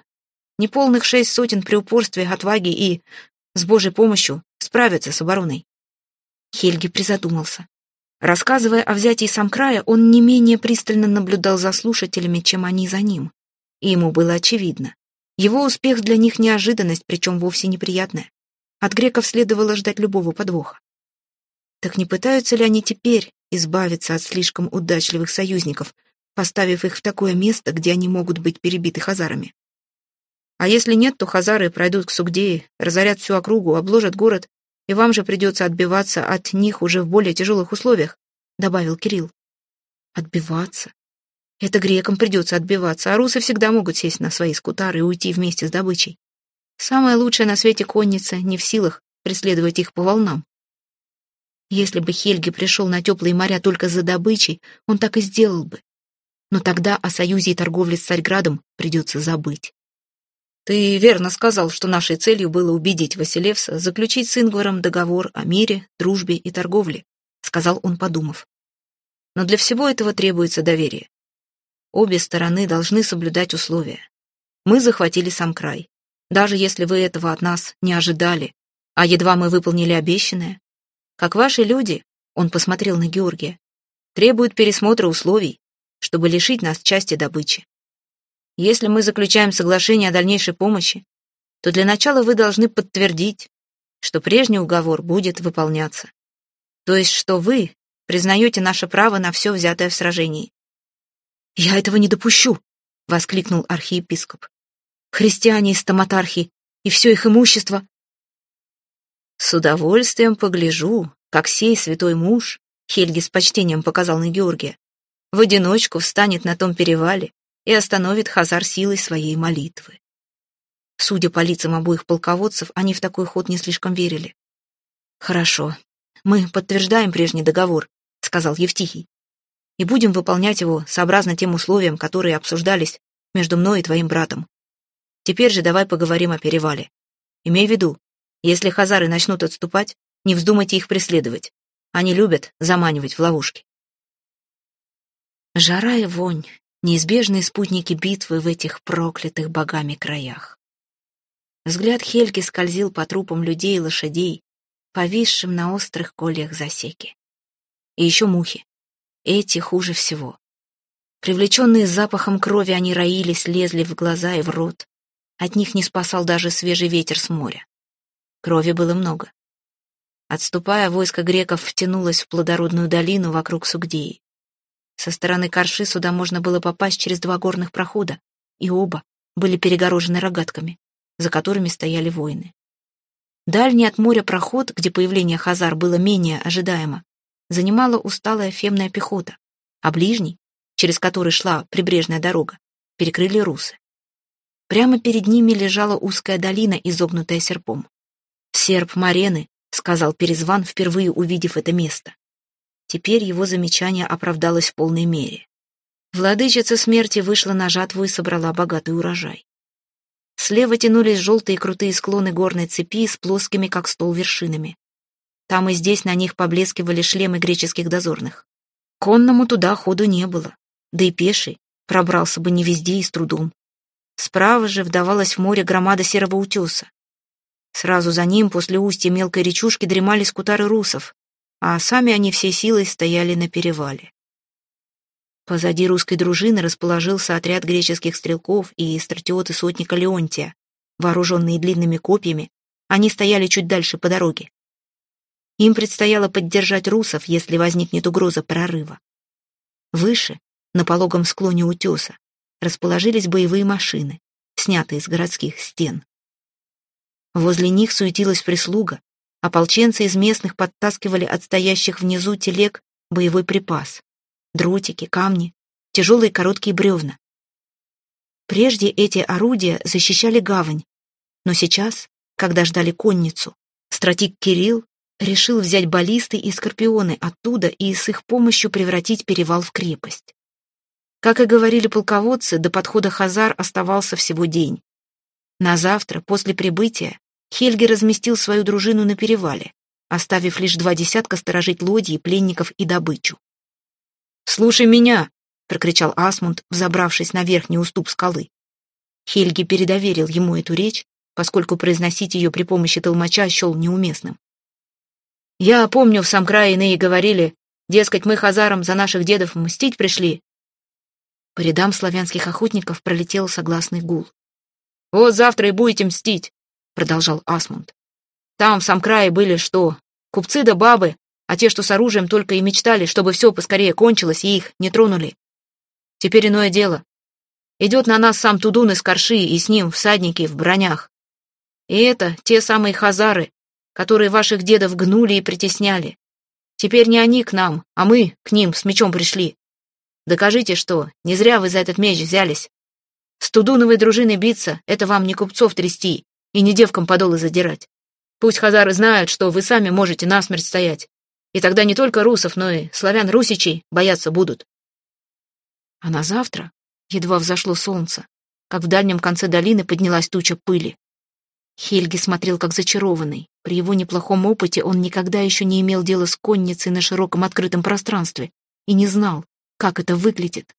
Неполных шесть сотен при упорстве, отваге и, с Божьей помощью, справятся с обороной. Хельги призадумался. Рассказывая о взятии Самкрая, он не менее пристально наблюдал за слушателями, чем они за ним. И ему было очевидно. Его успех для них неожиданность, причем вовсе неприятная. От греков следовало ждать любого подвоха. Так не пытаются ли они теперь избавиться от слишком удачливых союзников, поставив их в такое место, где они могут быть перебиты хазарами? А если нет, то хазары пройдут к Сугдее, разорят всю округу, обложат город, и вам же придется отбиваться от них уже в более тяжелых условиях», — добавил Кирилл. «Отбиваться? Это грекам придется отбиваться, а русы всегда могут сесть на свои скутары и уйти вместе с добычей. Самая лучшая на свете конница не в силах преследовать их по волнам. Если бы Хельги пришел на теплые моря только за добычей, он так и сделал бы. Но тогда о союзе и торговле с Царьградом придется забыть. Ты верно сказал, что нашей целью было убедить Василевса заключить с Ингваром договор о мире, дружбе и торговле, сказал он, подумав. Но для всего этого требуется доверие. Обе стороны должны соблюдать условия. Мы захватили сам край. Даже если вы этого от нас не ожидали, а едва мы выполнили обещанное, как ваши люди, он посмотрел на Георгия, требуют пересмотра условий, чтобы лишить нас части добычи. Если мы заключаем соглашение о дальнейшей помощи, то для начала вы должны подтвердить, что прежний уговор будет выполняться. То есть, что вы признаете наше право на все взятое в сражении. «Я этого не допущу!» — воскликнул архиепископ. «Христиане и стоматархи, и все их имущество «С удовольствием погляжу, как сей святой муж, Хельги с почтением показал на Георгия, в одиночку встанет на том перевале и остановит Хазар силой своей молитвы». Судя по лицам обоих полководцев, они в такой ход не слишком верили. «Хорошо, мы подтверждаем прежний договор», — сказал Евтихий, «и будем выполнять его сообразно тем условиям, которые обсуждались между мной и твоим братом. Теперь же давай поговорим о перевале. Имей в виду, если хазары начнут отступать, не вздумайте их преследовать. Они любят заманивать в ловушки. Жара и вонь — неизбежные спутники битвы в этих проклятых богами краях. Взгляд Хельги скользил по трупам людей и лошадей, повисшим на острых кольях засеки. И еще мухи. Эти хуже всего. Привлеченные запахом крови, они роились, лезли в глаза и в рот. От них не спасал даже свежий ветер с моря. Крови было много. Отступая, войско греков втянулось в плодородную долину вокруг Сугдеи. Со стороны Карши сюда можно было попасть через два горных прохода, и оба были перегорожены рогатками, за которыми стояли воины. Дальний от моря проход, где появление Хазар было менее ожидаемо, занимала усталая фемная пехота, а ближний, через который шла прибрежная дорога, перекрыли русы. Прямо перед ними лежала узкая долина, изогнутая серпом. «Серп Марены», — сказал Перезван, впервые увидев это место. Теперь его замечание оправдалось в полной мере. Владычица смерти вышла на жатву и собрала богатый урожай. Слева тянулись желтые крутые склоны горной цепи с плоскими, как стол, вершинами. Там и здесь на них поблескивали шлемы греческих дозорных. Конному туда ходу не было, да и пеший пробрался бы не везде и с трудом. Справа же вдавалась в море громада серого утеса. Сразу за ним, после устья мелкой речушки, дремали скутары русов, а сами они всей силой стояли на перевале. Позади русской дружины расположился отряд греческих стрелков и стратиоты сотника Леонтия. Вооруженные длинными копьями, они стояли чуть дальше по дороге. Им предстояло поддержать русов, если возникнет угроза прорыва. Выше, на пологом склоне утеса, расположились боевые машины, снятые из городских стен. Возле них суетилась прислуга. Ополченцы из местных подтаскивали от стоящих внизу телег боевой припас. Дротики, камни, тяжелые короткие бревна. Прежде эти орудия защищали гавань, но сейчас, когда ждали конницу, стратик Кирилл решил взять баллисты и скорпионы оттуда и с их помощью превратить перевал в крепость. Как и говорили полководцы, до подхода Хазар оставался всего день. На завтра, после прибытия, Хельги разместил свою дружину на перевале, оставив лишь два десятка сторожить лодьи, пленников и добычу. «Слушай меня!» — прокричал Асмунд, взобравшись на верхний уступ скалы. Хельги передоверил ему эту речь, поскольку произносить ее при помощи толмача счел неуместным. «Я помню, в сам край иные говорили, дескать, мы хазарам за наших дедов мстить пришли». По рядам славянских охотников пролетел согласный гул. «Вот завтра и будете мстить», — продолжал Асмунд. «Там, в сам крае, были что? Купцы да бабы, а те, что с оружием, только и мечтали, чтобы все поскорее кончилось и их не тронули. Теперь иное дело. Идет на нас сам Тудун из Корши, и с ним всадники в бронях. И это те самые хазары, которые ваших дедов гнули и притесняли. Теперь не они к нам, а мы к ним с мечом пришли. Докажите, что не зря вы за этот меч взялись. С Тудуновой дружиной биться — это вам не купцов трясти и не девкам подолы задирать. Пусть хазары знают, что вы сами можете насмерть стоять. И тогда не только русов, но и славян-русичей бояться будут. А на завтра едва взошло солнце, как в дальнем конце долины поднялась туча пыли. Хельги смотрел как зачарованный. При его неплохом опыте он никогда еще не имел дела с конницей на широком открытом пространстве и не знал, как это выглядит.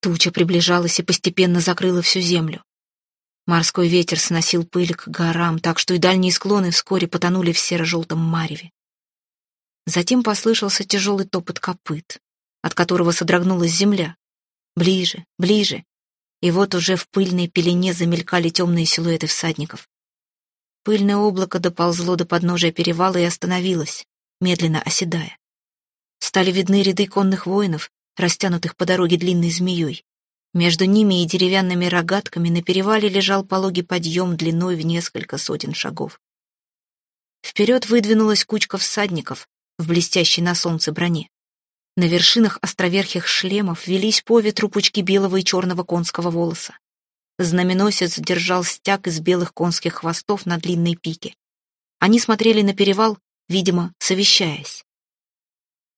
Туча приближалась и постепенно закрыла всю землю. Морской ветер сносил пыль к горам, так что и дальние склоны вскоре потонули в серо-желтом мареве. Затем послышался тяжелый топот копыт, от которого содрогнулась земля. Ближе, ближе. И вот уже в пыльной пелене замелькали темные силуэты всадников. Пыльное облако доползло до подножия перевала и остановилось, медленно оседая. Стали видны ряды конных воинов, растянутых по дороге длинной змеей. Между ними и деревянными рогатками на перевале лежал пологий подъем длиной в несколько сотен шагов. Вперед выдвинулась кучка всадников в блестящей на солнце броне. На вершинах островерхих шлемов велись по ветру пучки белого и черного конского волоса. Знаменосец держал стяг из белых конских хвостов на длинной пике. Они смотрели на перевал, видимо, совещаясь.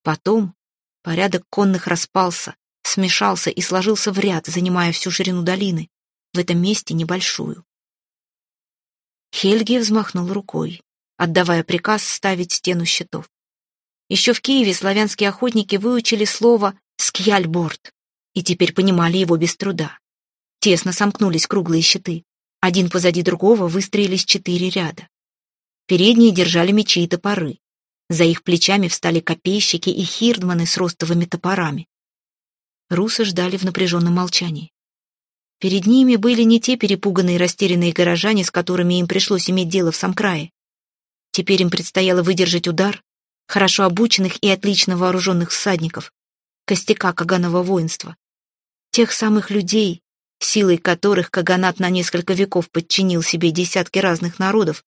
Потом порядок конных распался, смешался и сложился в ряд, занимая всю ширину долины, в этом месте небольшую. Хельги взмахнул рукой, отдавая приказ ставить стену щитов. Еще в Киеве славянские охотники выучили слово «скьяльборд» и теперь понимали его без труда. Тесно сомкнулись круглые щиты. Один позади другого выстроились четыре ряда. Передние держали мечи и топоры. За их плечами встали копейщики и хирдманы с ростовыми топорами. Русы ждали в напряженном молчании. Перед ними были не те перепуганные и растерянные горожане, с которыми им пришлось иметь дело в сам крае. Теперь им предстояло выдержать удар, хорошо обученных и отлично вооруженных всадников, костяка Каганова воинства. Тех самых людей, силой которых Каганат на несколько веков подчинил себе десятки разных народов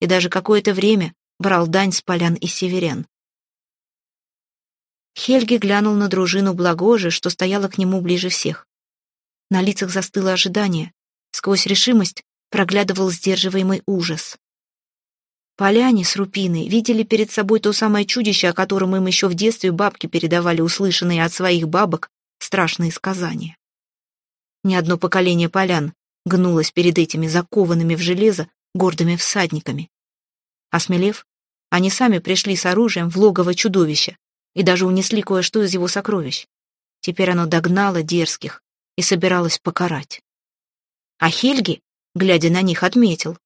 и даже какое-то время брал дань с полян и северян. Хельги глянул на дружину Благожи, что стояла к нему ближе всех. На лицах застыло ожидание, сквозь решимость проглядывал сдерживаемый ужас. Поляне с Рупиной видели перед собой то самое чудище, о котором им еще в детстве бабки передавали услышанные от своих бабок страшные сказания. Ни одно поколение полян гнулось перед этими закованными в железо гордыми всадниками. Осмелев, они сами пришли с оружием в логово чудовища и даже унесли кое-что из его сокровищ. Теперь оно догнало дерзких и собиралось покарать. А Хельги, глядя на них, отметил,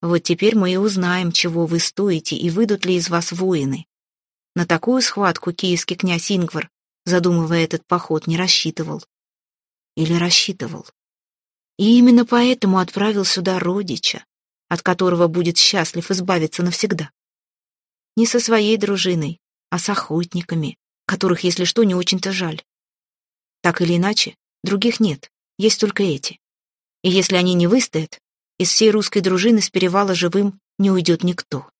вот теперь мы и узнаем, чего вы стоите и выйдут ли из вас воины. На такую схватку киевский князь Ингвар, задумывая этот поход, не рассчитывал. Или рассчитывал. И именно поэтому отправил сюда родича, от которого будет счастлив избавиться навсегда. Не со своей дружиной, а с охотниками, которых, если что, не очень-то жаль. Так или иначе, других нет, есть только эти. И если они не выстоят, из всей русской дружины с перевала живым не уйдет никто.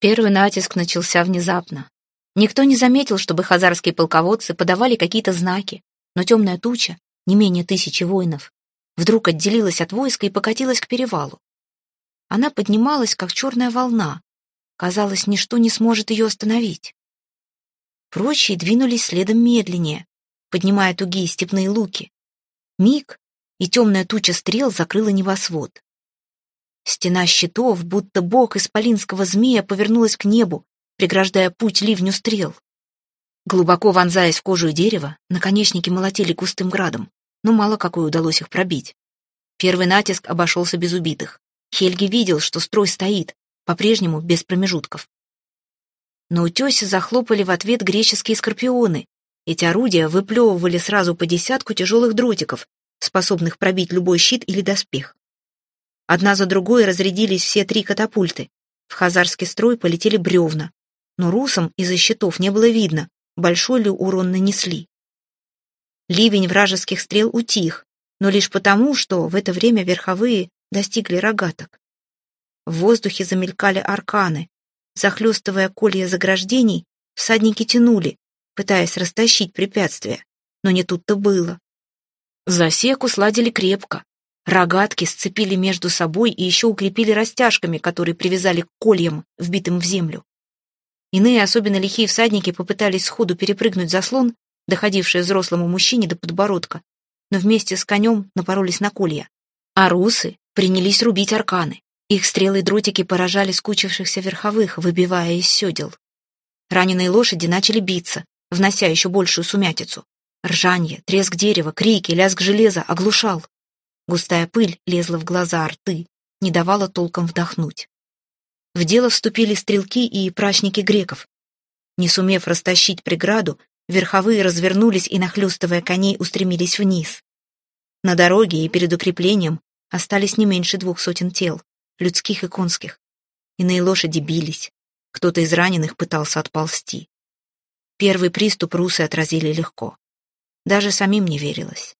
Первый натиск начался внезапно. Никто не заметил, чтобы хазарские полководцы подавали какие-то знаки, но темная туча, не менее тысячи воинов, вдруг отделилась от войска и покатилась к перевалу. Она поднималась, как черная волна. Казалось, ничто не сможет ее остановить. Прочие двинулись следом медленнее, поднимая тугие степные луки. Миг, и темная туча стрел закрыла небосвод. Стена щитов, будто бок исполинского змея, повернулась к небу, преграждая путь ливню стрел. Глубоко вонзаясь в кожу и дерево, наконечники молотили густым градом, но мало какой удалось их пробить. Первый натиск обошелся без убитых. Хельги видел, что строй стоит, по-прежнему без промежутков. На утесе захлопали в ответ греческие скорпионы. Эти орудия выплевывали сразу по десятку тяжелых дротиков, способных пробить любой щит или доспех. Одна за другой разрядились все три катапульты. В хазарский строй полетели бревна. Но русам из-за щитов не было видно, большой ли урон нанесли. Ливень вражеских стрел утих, но лишь потому, что в это время верховые достигли рогаток. В воздухе замелькали арканы. Захлестывая колья заграждений, всадники тянули, пытаясь растащить препятствия, но не тут-то было. Засеку сладили крепко. Рогатки сцепили между собой и еще укрепили растяжками, которые привязали к кольям, вбитым в землю. Иные, особенно лихие всадники, попытались сходу перепрыгнуть заслон, доходивший взрослому мужчине до подбородка, но вместе с конем напоролись на колья. А русы принялись рубить арканы. Их стрелы и дротики поражали скучившихся верховых, выбивая из седел. Раненые лошади начали биться, внося еще большую сумятицу. Ржанье, треск дерева, крики, лязг железа оглушал. Густая пыль лезла в глаза, рты, не давала толком вдохнуть. В дело вступили стрелки и прачники греков. Не сумев растащить преграду, верховые развернулись и, нахлёстывая коней, устремились вниз. На дороге и перед укреплением остались не меньше двух сотен тел людских и конских. Иные лошади бились, кто-то из раненых пытался отползти. Первый приступ русы отразили легко. Даже самим не верилось.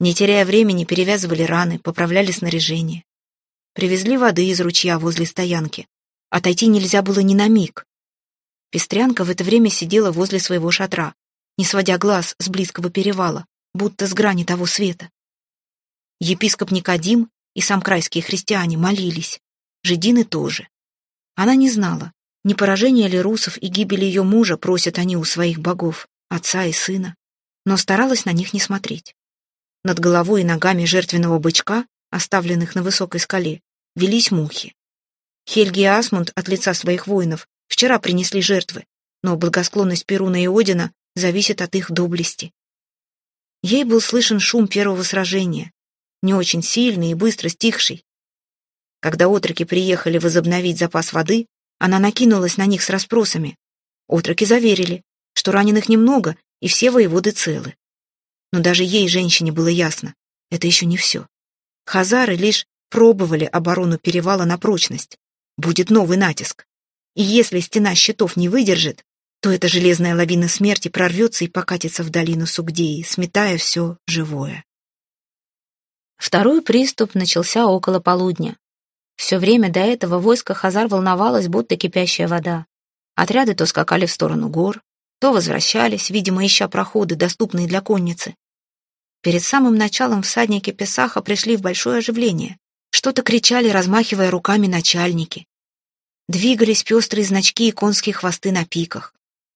Не теряя времени, перевязывали раны, поправляли снаряжение. Привезли воды из ручья возле стоянки. Отойти нельзя было ни на миг. Пестрянка в это время сидела возле своего шатра, не сводя глаз с близкого перевала, будто с грани того света. Епископ Никодим и сам крайские христиане молились. Жидины тоже. Она не знала, не поражение ли русов и гибели ее мужа просят они у своих богов, отца и сына, но старалась на них не смотреть. Над головой и ногами жертвенного бычка, оставленных на высокой скале, велись мухи. Хельги и Асмунд от лица своих воинов вчера принесли жертвы, но благосклонность Перуна и Одина зависит от их доблести. Ей был слышен шум первого сражения, не очень сильный и быстро стихший. Когда отроки приехали возобновить запас воды, она накинулась на них с расспросами. Отроки заверили, что раненых немного, и все воеводы целы. Но даже ей, женщине, было ясно, это еще не все. Хазары лишь пробовали оборону перевала на прочность. Будет новый натиск. И если стена щитов не выдержит, то эта железная лавина смерти прорвется и покатится в долину Сугдеи, сметая все живое. Второй приступ начался около полудня. Все время до этого войско Хазар волновалось, будто кипящая вода. Отряды то скакали в сторону гор, то возвращались, видимо, ища проходы, доступные для конницы. Перед самым началом всадники Песаха пришли в большое оживление. Что-то кричали, размахивая руками начальники. Двигались пестрые значки и конские хвосты на пиках.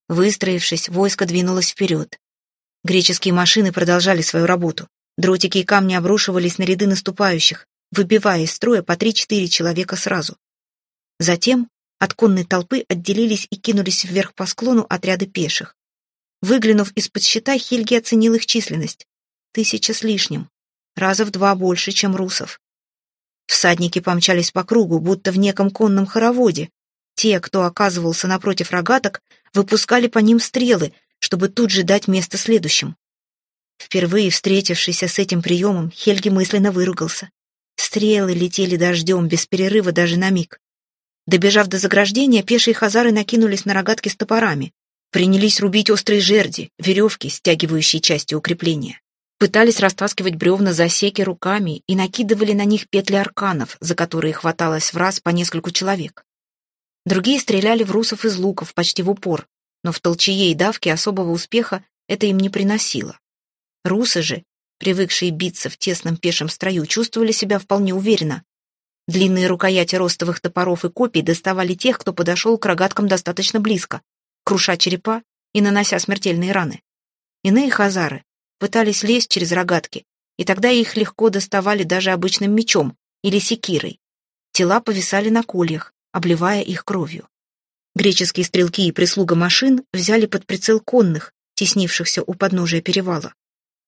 Выстроившись, войско двинулось вперед. Греческие машины продолжали свою работу. Дротики и камни обрушивались на ряды наступающих, выбивая из строя по три-четыре человека сразу. Затем от конной толпы отделились и кинулись вверх по склону отряды пеших. Выглянув из-под щита, Хельги оценил их численность. Тысяча с лишним. Раза в два больше, чем русов. Всадники помчались по кругу, будто в неком конном хороводе. Те, кто оказывался напротив рогаток, выпускали по ним стрелы, чтобы тут же дать место следующим. Впервые встретившийся с этим приемом, Хельги мысленно выругался. Стрелы летели дождем, без перерыва даже на миг. Добежав до заграждения, пешие хазары накинулись на рогатки с топорами. Принялись рубить острые жерди, веревки, стягивающие части укрепления. Пытались растаскивать бревна засеки руками и накидывали на них петли арканов, за которые хваталось в раз по нескольку человек. Другие стреляли в русов из луков почти в упор, но в толчее и давке особого успеха это им не приносило. Русы же привыкшие биться в тесном пешем строю, чувствовали себя вполне уверенно. Длинные рукояти ростовых топоров и копий доставали тех, кто подошел к рогаткам достаточно близко, круша черепа и нанося смертельные раны. Иные хазары пытались лезть через рогатки, и тогда их легко доставали даже обычным мечом или секирой. Тела повисали на кольях, обливая их кровью. Греческие стрелки и прислуга машин взяли под прицел конных, теснившихся у подножия перевала.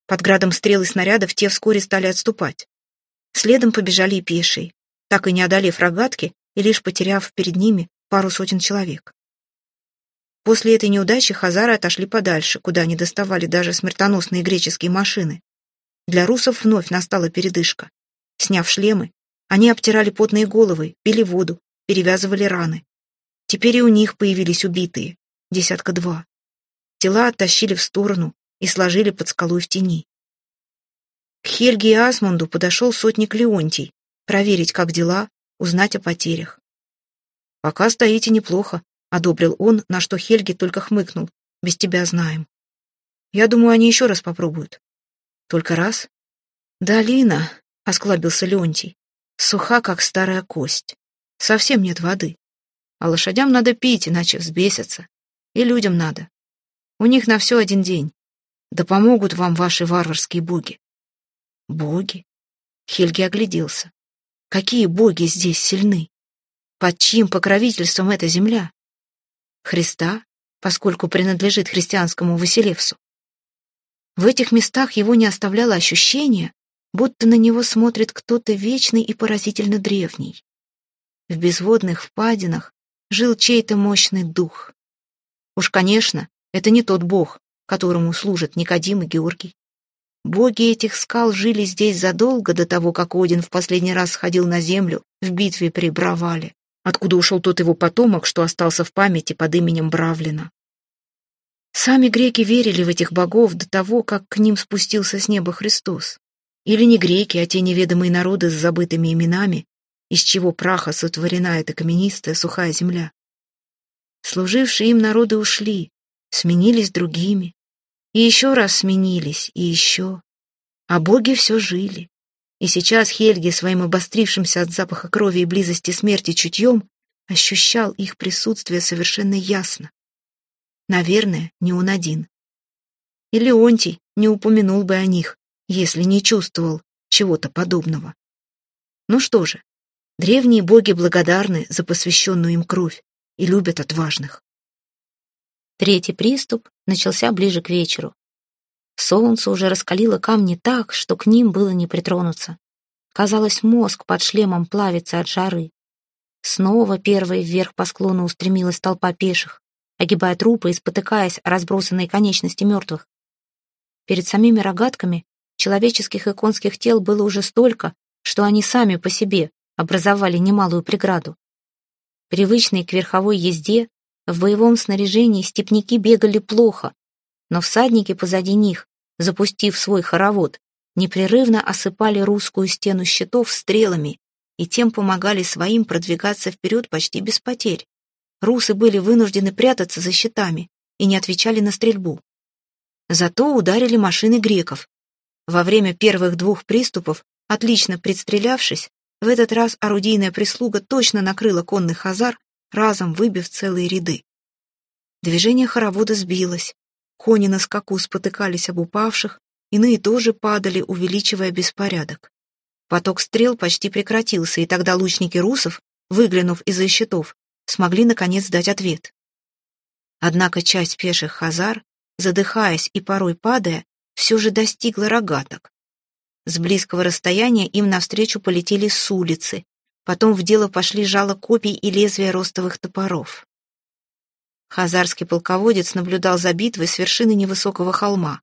Под градом стрел и снарядов те вскоре стали отступать. Следом побежали и пешие, так и не одолев рогатки и лишь потеряв перед ними пару сотен человек. После этой неудачи хазары отошли подальше, куда не доставали даже смертоносные греческие машины. Для русов вновь настала передышка. Сняв шлемы, они обтирали потные головы, пили воду, перевязывали раны. Теперь и у них появились убитые, десятка два. Тела оттащили в сторону и сложили под скалой в тени. К Хельге и Асмунду подошел сотник Леонтий, проверить, как дела, узнать о потерях. «Пока стоите неплохо», — одобрил он, на что Хельги только хмыкнул. «Без тебя знаем». «Я думаю, они еще раз попробуют». «Только раз?» «Да, Лина», — осклабился Леонтий, — «суха, как старая кость. Совсем нет воды. А лошадям надо пить, иначе взбесятся. И людям надо. У них на все один день. Да помогут вам ваши варварские боги». «Боги?» Хельги огляделся. Какие боги здесь сильны? Под чьим покровительством эта земля? Христа, поскольку принадлежит христианскому Василевсу. В этих местах его не оставляло ощущение, будто на него смотрит кто-то вечный и поразительно древний. В безводных впадинах жил чей-то мощный дух. Уж, конечно, это не тот бог, которому служат Никодим и Георгий. Боги этих скал жили здесь задолго до того, как Один в последний раз сходил на землю в битве при Бравале, откуда ушел тот его потомок, что остался в памяти под именем Бравлина. Сами греки верили в этих богов до того, как к ним спустился с неба Христос. Или не греки, а те неведомые народы с забытыми именами, из чего праха сотворена эта каменистая сухая земля. Служившие им народы ушли, сменились другими, и еще раз сменились, и еще. А боги все жили. И сейчас Хельги своим обострившимся от запаха крови и близости смерти чутьем ощущал их присутствие совершенно ясно. Наверное, не он один. И Леонтий не упомянул бы о них, если не чувствовал чего-то подобного. Ну что же, древние боги благодарны за посвященную им кровь и любят отважных. Третий приступ начался ближе к вечеру. Солнце уже раскалило камни так, что к ним было не притронуться. Казалось, мозг под шлемом плавится от жары. Снова первой вверх по склону устремилась толпа пеших, огибая трупы и спотыкаясь о разбросанные конечности мертвых. Перед самими рогатками человеческих и конских тел было уже столько, что они сами по себе образовали немалую преграду. Привычные к верховой езде, в боевом снаряжении степняки бегали плохо, но всадники позади них, запустив свой хоровод, непрерывно осыпали русскую стену щитов стрелами и тем помогали своим продвигаться вперед почти без потерь. Русы были вынуждены прятаться за щитами и не отвечали на стрельбу. Зато ударили машины греков. Во время первых двух приступов, отлично предстрелявшись, в этот раз орудийная прислуга точно накрыла конных хазар разом выбив целые ряды. Движение хоровода сбилось. Кони на скаку спотыкались об упавших, иные тоже падали, увеличивая беспорядок. Поток стрел почти прекратился, и тогда лучники русов, выглянув из-за щитов, смогли наконец дать ответ. Однако часть пеших хазар, задыхаясь и порой падая, все же достигла рогаток. С близкого расстояния им навстречу полетели с улицы, Потом в дело пошли жало копий и лезвия ростовых топоров. Хазарский полководец наблюдал за битвой с вершины невысокого холма.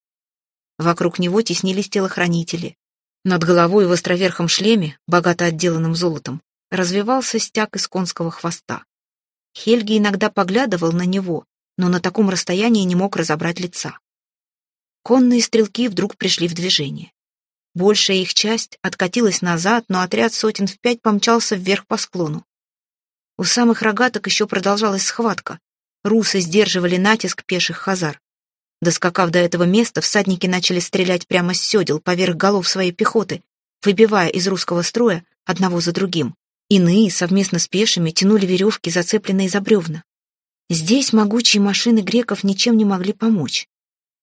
Вокруг него теснились телохранители. Над головой в островерхом шлеме, богато отделанным золотом, развивался стяг из конского хвоста. Хельги иногда поглядывал на него, но на таком расстоянии не мог разобрать лица. Конные стрелки вдруг пришли в движение. Большая их часть откатилась назад, но отряд сотен в пять помчался вверх по склону. У самых рогаток еще продолжалась схватка. Русы сдерживали натиск пеших хазар. Доскакав до этого места, всадники начали стрелять прямо с седел поверх голов своей пехоты, выбивая из русского строя одного за другим. Иные совместно с пешими тянули веревки, зацепленные за бревна. Здесь могучие машины греков ничем не могли помочь.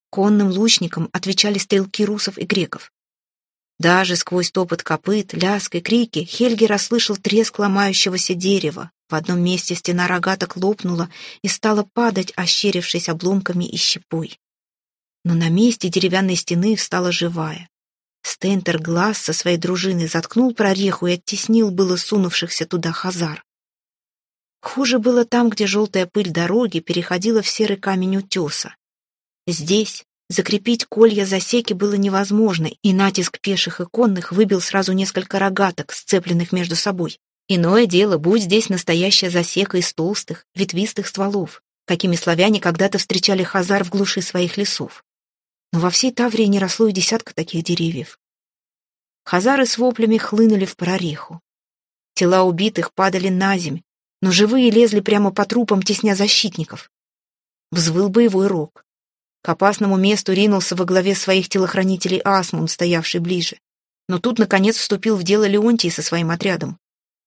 Конным лучникам отвечали стрелки русов и греков. Даже сквозь топот копыт, лязг и крики Хельги расслышал треск ломающегося дерева. В одном месте стена рогаток лопнула и стала падать, ощерившись обломками и щепой но на месте деревянной стены встала живая. Стентер глаз со своей дружиной заткнул прореху и оттеснил было сунувшихся туда хазар. Хуже было там, где желтая пыль дороги переходила в серый камень утеса. Здесь закрепить колья засеки было невозможно, и натиск пеших и конных выбил сразу несколько рогаток, сцепленных между собой. Иное дело, будь здесь настоящая засека из толстых, ветвистых стволов, какими славяне когда-то встречали хазар в глуши своих лесов но во всей Таврии не росло и десятка таких деревьев. Хазары с воплями хлынули в прореху. Тела убитых падали на земь, но живые лезли прямо по трупам, тесня защитников. Взвыл боевой рог. К опасному месту ринулся во главе своих телохранителей Асмун, стоявший ближе. Но тут, наконец, вступил в дело Леонтий со своим отрядом.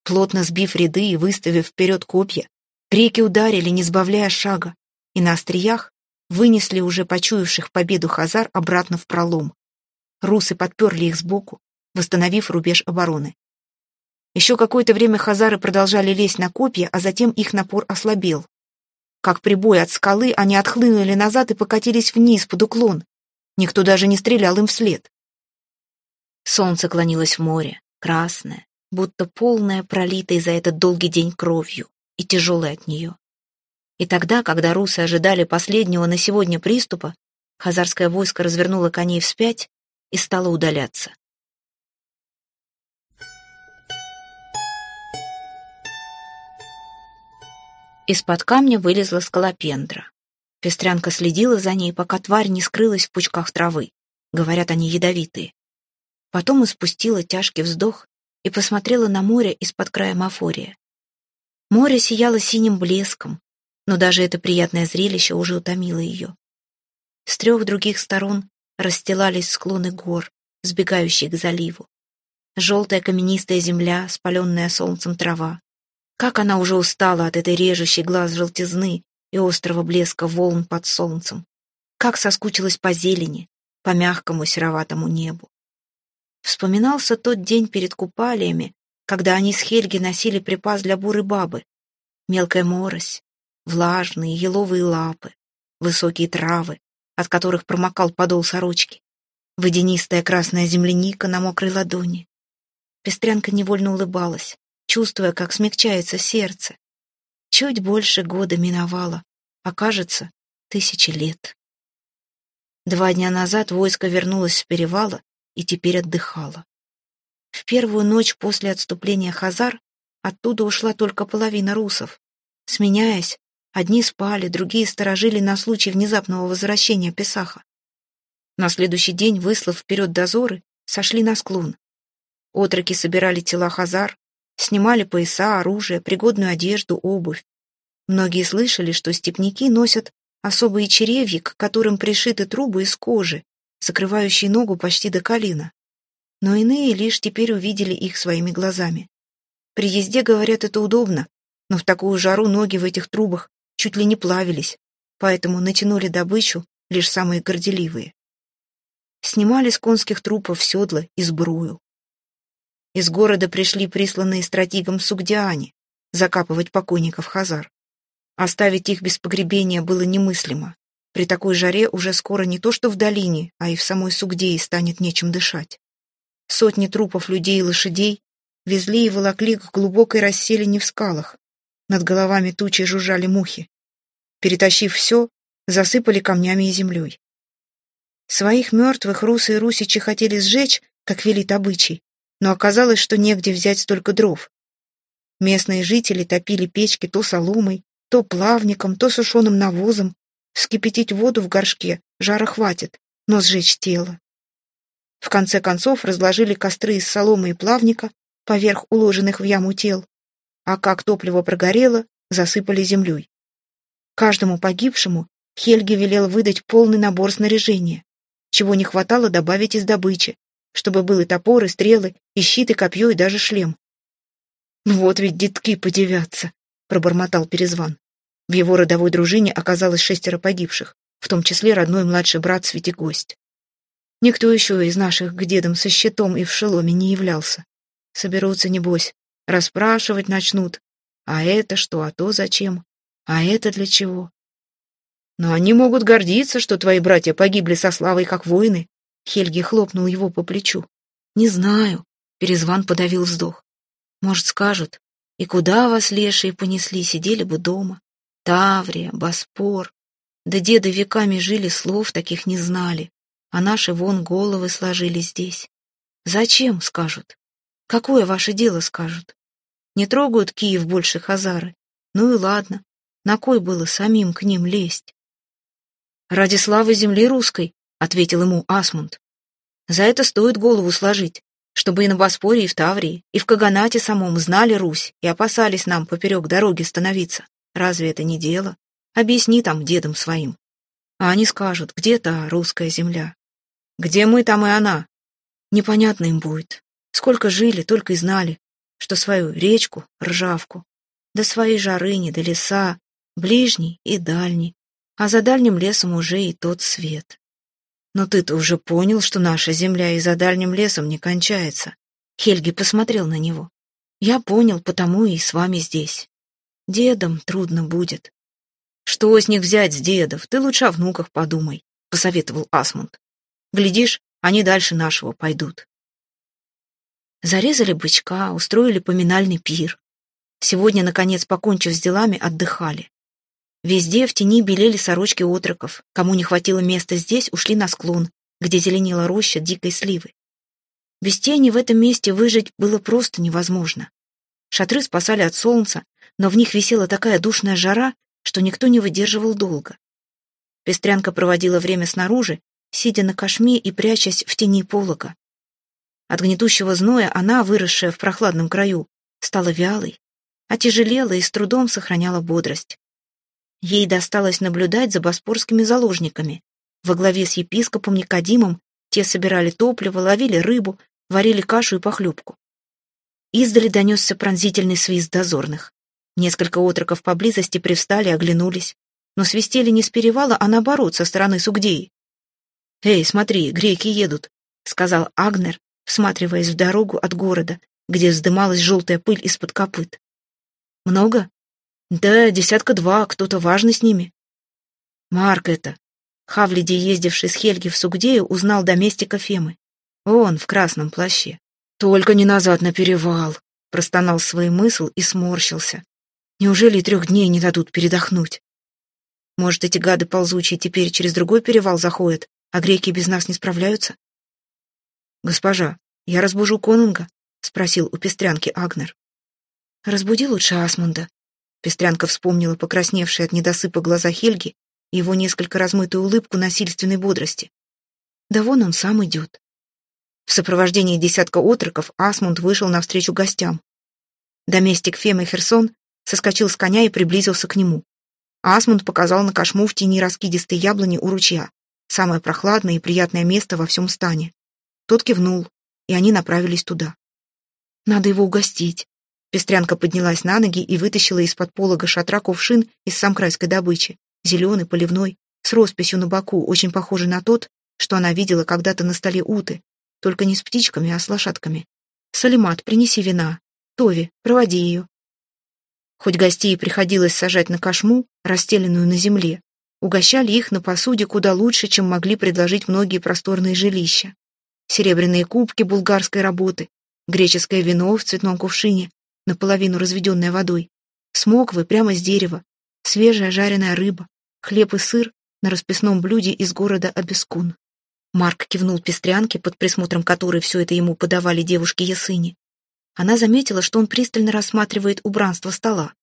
Плотно сбив ряды и выставив вперед копья, греки ударили, не сбавляя шага, и на остриях вынесли уже почуявших победу хазар обратно в пролом. Русы подперли их сбоку, восстановив рубеж обороны. Еще какое-то время хазары продолжали лезть на копья, а затем их напор ослабел. Как прибой от скалы, они отхлынули назад и покатились вниз под уклон. Никто даже не стрелял им вслед. Солнце клонилось в море, красное, будто полное, пролитое за этот долгий день кровью, и тяжелое от нее. И тогда, когда русы ожидали последнего на сегодня приступа, хазарское войско развернуло коней вспять и стало удаляться. Из-под камня вылезла скалопендра. Пестрянка следила за ней, пока тварь не скрылась в пучках травы. Говорят, они ядовитые. Потом испустила тяжкий вздох и посмотрела на море из-под края мафория. Море сияло синим блеском, но даже это приятное зрелище уже утомило ее. С трех других сторон расстилались склоны гор, сбегающие к заливу. Желтая каменистая земля, спаленная солнцем трава. Как она уже устала от этой режущей глаз желтизны и острого блеска волн под солнцем. Как соскучилась по зелени, по мягкому сероватому небу. Вспоминался тот день перед купалиями, когда они с Хельги носили припас для буры бабы. Мелкая морось, влажные еловые лапы, высокие травы, от которых промокал подол сорочки, водянистая красная земляника на мокрой ладони. Пестрянка невольно улыбалась, чувствуя, как смягчается сердце. Чуть больше года миновало, а кажется, тысячи лет. Два дня назад войско вернулось с перевала и теперь отдыхало. В первую ночь после отступления Хазар оттуда ушла только половина русов. Сменяясь, Одни спали, другие сторожили на случай внезапного возвращения Песаха. На следующий день, выслав вперед дозоры, сошли на склон. Отроки собирали тела хазар, снимали пояса, оружие, пригодную одежду, обувь. Многие слышали, что степняки носят особые черевья, к которым пришиты трубы из кожи, закрывающие ногу почти до колена. Но иные лишь теперь увидели их своими глазами. При езде, говорят, это удобно, но в такую жару ноги в этих трубах чуть ли не плавились, поэтому натянули добычу лишь самые горделивые. Снимали с конских трупов седла и сбрую. Из города пришли присланные стратегом сугдиане закапывать покойников Хазар. Оставить их без погребения было немыслимо. При такой жаре уже скоро не то что в долине, а и в самой Сугдее станет нечем дышать. Сотни трупов людей и лошадей везли и волокли к глубокой расселине в скалах. Над головами тучи жужжали мухи. Перетащив все, засыпали камнями и землей. Своих мертвых русы и русичи хотели сжечь, как велит обычай, но оказалось, что негде взять столько дров. Местные жители топили печки то соломой, то плавником, то сушеным навозом. Вскипятить воду в горшке жара хватит, но сжечь тело. В конце концов разложили костры из соломы и плавника поверх уложенных в яму тел, а как топливо прогорело, засыпали землей. Каждому погибшему Хельги велел выдать полный набор снаряжения. Чего не хватало, добавить из добычи, чтобы был и топор, и стрелы, и щит, и копье, и даже шлем. «Вот ведь детки подивятся», — пробормотал Перезван. В его родовой дружине оказалось шестеро погибших, в том числе родной младший брат Светигость. Никто еще из наших к дедам со щитом и в шеломе не являлся. Соберутся, небось, расспрашивать начнут. А это что, а то зачем? А это для чего? Но они могут гордиться, что твои братья погибли со славой, как воины. Хельги хлопнул его по плечу. Не знаю. Перезван подавил вздох. Может, скажут, и куда вас лешие понесли, сидели бы дома. Таврия, Боспор. Да деды веками жили, слов таких не знали, а наши вон головы сложили здесь. Зачем, скажут? Какое ваше дело, скажут? Не трогают Киев больше хазары. Ну и ладно, на кой было самим к ним лезть? «Ради славы земли русской», — ответил ему Асмунд. «За это стоит голову сложить, чтобы и на Боспоре, и в Таврии, и в Каганате самом знали Русь и опасались нам поперек дороги становиться. Разве это не дело? Объясни там дедам своим. А они скажут, где та русская земля? Где мы, там и она. Непонятно им будет. Сколько жили, только и знали, что свою речку, ржавку, до своей жарыни, до леса, ближний и дальний, а за дальним лесом уже и тот свет. Но ты-то уже понял, что наша земля и за дальним лесом не кончается. Хельги посмотрел на него. Я понял, потому и с вами здесь. Дедам трудно будет. Что с них взять с дедов? Ты лучше о внуках подумай, посоветовал Асмунд. Глядишь, они дальше нашего пойдут. Зарезали бычка, устроили поминальный пир. Сегодня, наконец, покончив с делами, отдыхали. Везде в тени белели сорочки отроков. Кому не хватило места здесь, ушли на склон, где зеленела роща дикой сливы. Без тени в этом месте выжить было просто невозможно. Шатры спасали от солнца, но в них висела такая душная жара, что никто не выдерживал долго. Пестрянка проводила время снаружи, сидя на кошме и прячась в тени полога. От гнетущего зноя она, выросшая в прохладном краю, стала вялой, отяжелела и с трудом сохраняла бодрость. Ей досталось наблюдать за боспорскими заложниками. Во главе с епископом Никодимом те собирали топливо, ловили рыбу, варили кашу и похлебку. Издали донесся пронзительный свист дозорных. Несколько отроков поблизости привстали, оглянулись. Но свистели не с перевала, а наоборот, со стороны Сугдеи. «Эй, смотри, греки едут», — сказал Агнер, всматриваясь в дорогу от города, где вздымалась желтая пыль из-под копыт. «Много?» «Да, десятка два, кто-то важный с ними». «Марк это». Хавлиди, ездивший с Хельги в Сугдею, узнал доместика Фемы. Он в красном плаще. «Только не назад на перевал», — простонал свой мысл и сморщился. Неужели трех дней не дадут передохнуть? Может, эти гады ползучие теперь через другой перевал заходят, а греки без нас не справляются? Госпожа, я разбужу конунга? Спросил у пестрянки Агнер. Разбуди лучше Асмунда. Пестрянка вспомнила покрасневшие от недосыпа глаза Хельги и его несколько размытую улыбку насильственной бодрости. Да вон он сам идет. В сопровождении десятка отроков Асмунд вышел навстречу гостям. Доместик Фемы Херсон соскочил с коня и приблизился к нему. Асмунд показал на кошму в тени раскидистой яблони у ручья, самое прохладное и приятное место во всем стане. Тот кивнул, и они направились туда. «Надо его угостить». Пестрянка поднялась на ноги и вытащила из-под полога шатра кувшин из самкрайской добычи, зеленый, поливной, с росписью на боку, очень похожий на тот, что она видела когда-то на столе уты, только не с птичками, а с лошадками. «Салимат, принеси вина. Тови, проводи ее. Хоть гостей приходилось сажать на кошму, расстеленную на земле, угощали их на посуде куда лучше, чем могли предложить многие просторные жилища. Серебряные кубки булгарской работы, греческое вино в цветном кувшине, наполовину разведенное водой, смоквы прямо с дерева, свежая жареная рыба, хлеб и сыр на расписном блюде из города Абескун. Марк кивнул пестрянке, под присмотром которой все это ему подавали девушки Ясыни. Она заметила, что он пристально рассматривает убранство стола.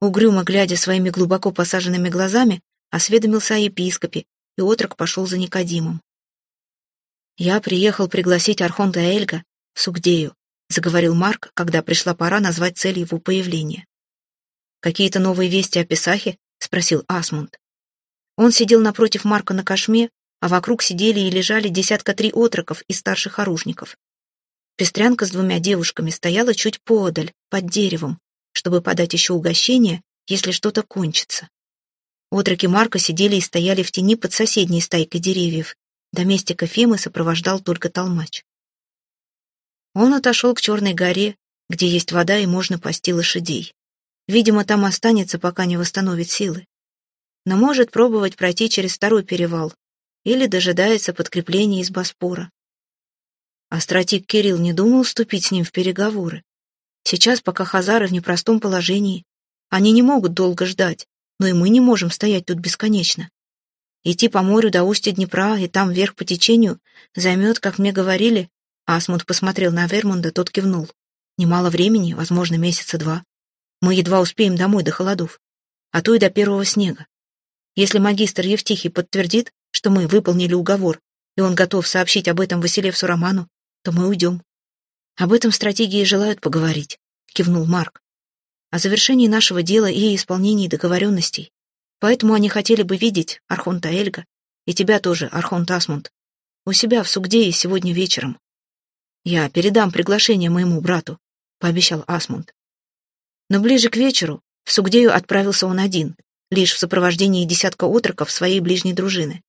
Угрюмо глядя своими глубоко посаженными глазами, осведомился о епископе, и отрок пошел за Никодимом. «Я приехал пригласить Архонта Эльга в Сугдею», заговорил Марк, когда пришла пора назвать цель его появления. «Какие-то новые вести о Писахе?» — спросил Асмунд. Он сидел напротив Марка на кошме, а вокруг сидели и лежали десятка три отроков и старших оружников. Пестрянка с двумя девушками стояла чуть поодаль, под деревом, чтобы подать еще угощение, если что-то кончится. Отроки Марка сидели и стояли в тени под соседней стайкой деревьев. Доместика Фемы сопровождал только толмач. Он отошел к Черной горе, где есть вода и можно пасти лошадей. Видимо, там останется, пока не восстановит силы. Но может пробовать пройти через второй перевал или дожидается подкрепления из Боспора. А стратик Кирилл не думал вступить с ним в переговоры. Сейчас, пока хазары в непростом положении, они не могут долго ждать, но и мы не можем стоять тут бесконечно. Идти по морю до устья Днепра и там вверх по течению займет, как мне говорили, Асмунд посмотрел на Вермунда, тот кивнул. Немало времени, возможно, месяца два. Мы едва успеем домой до холодов, а то и до первого снега. Если магистр Евтихий подтвердит, что мы выполнили уговор, и он готов сообщить об этом Василевсу Роману, то мы уйдем. Об этом стратегии желают поговорить, кивнул Марк. О завершении нашего дела и исполнении договоренностей. Поэтому они хотели бы видеть Архонта Эльга и тебя тоже, Архонт Асмунд, у себя в Сугдее сегодня вечером. «Я передам приглашение моему брату», — пообещал Асмунд. Но ближе к вечеру в Сугдею отправился он один, лишь в сопровождении десятка отроков своей ближней дружины.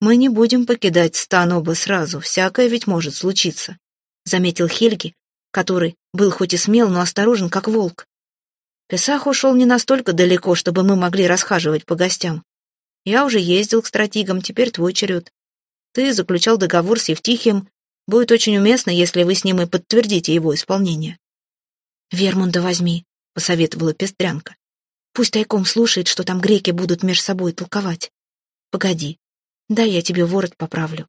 «Мы не будем покидать стан оба сразу, всякое ведь может случиться», — заметил Хельги, который был хоть и смел, но осторожен, как волк. Песах ушел не настолько далеко, чтобы мы могли расхаживать по гостям. Я уже ездил к стратегам, теперь твой черед. Ты заключал договор с Евтихием Будет очень уместно, если вы с ним и подтвердите его исполнение. «Вермунда возьми», — посоветовала Пестрянка. «Пусть тайком слушает, что там греки будут меж собой толковать. Погоди, да я тебе ворот поправлю».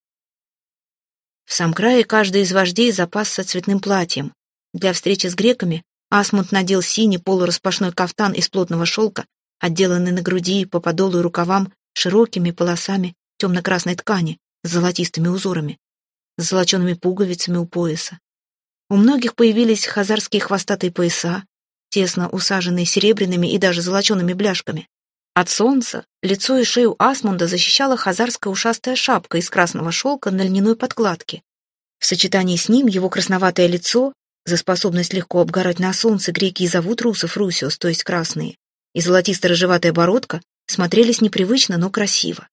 В сам крае каждый из вождей запасся цветным платьем. Для встречи с греками Асмунд надел синий полураспашной кафтан из плотного шелка, отделанный на груди, по подолу и рукавам широкими полосами темно-красной ткани с золотистыми узорами с золочеными пуговицами у пояса. У многих появились хазарские хвостатые пояса, тесно усаженные серебряными и даже золочеными бляшками. От солнца лицо и шею Асмунда защищала хазарская ушастая шапка из красного шелка на льняной подкладке. В сочетании с ним его красноватое лицо, за способность легко обгорать на солнце греки и зовут русов русиос, то есть красные, и золотисто-рыжеватая бородка смотрелись непривычно, но красиво.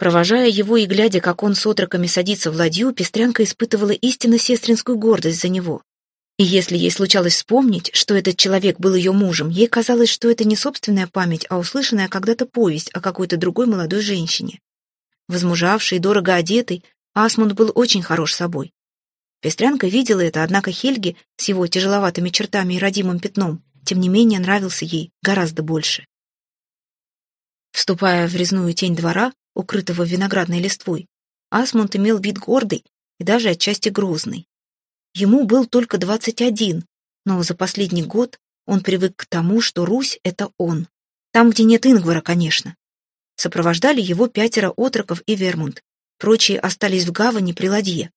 Провожая его и глядя, как он с отроками садится в ладью, пестрянка испытывала истинно сестринскую гордость за него. И если ей случалось вспомнить, что этот человек был ее мужем, ей казалось, что это не собственная память, а услышанная когда-то повесть о какой-то другой молодой женщине. Возмужавший, дорого одетый, Асмунд был очень хорош собой. Пестрянка видела это, однако Хельги с его тяжеловатыми чертами и родимым пятном, тем не менее нравился ей гораздо больше. Вступая в резную тень двора, укрытого виноградной листвой, Асмунд имел вид гордый и даже отчасти грозный. Ему был только двадцать один, но за последний год он привык к тому, что Русь — это он. Там, где нет Ингвара, конечно. Сопровождали его пятеро отроков и Вермунд. Прочие остались в гавани при ладье.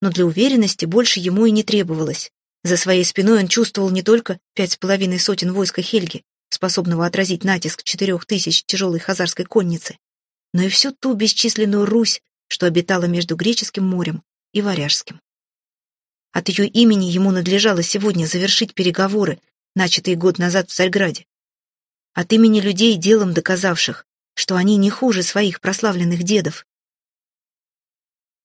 Но для уверенности больше ему и не требовалось. За своей спиной он чувствовал не только пять с половиной сотен войска Хельги, способного отразить натиск четырех тысяч тяжелой хазарской конницы, но и всю ту бесчисленную Русь, что обитала между Греческим морем и Варяжским. От ее имени ему надлежало сегодня завершить переговоры, начатые год назад в Царьграде. От имени людей, делом доказавших, что они не хуже своих прославленных дедов.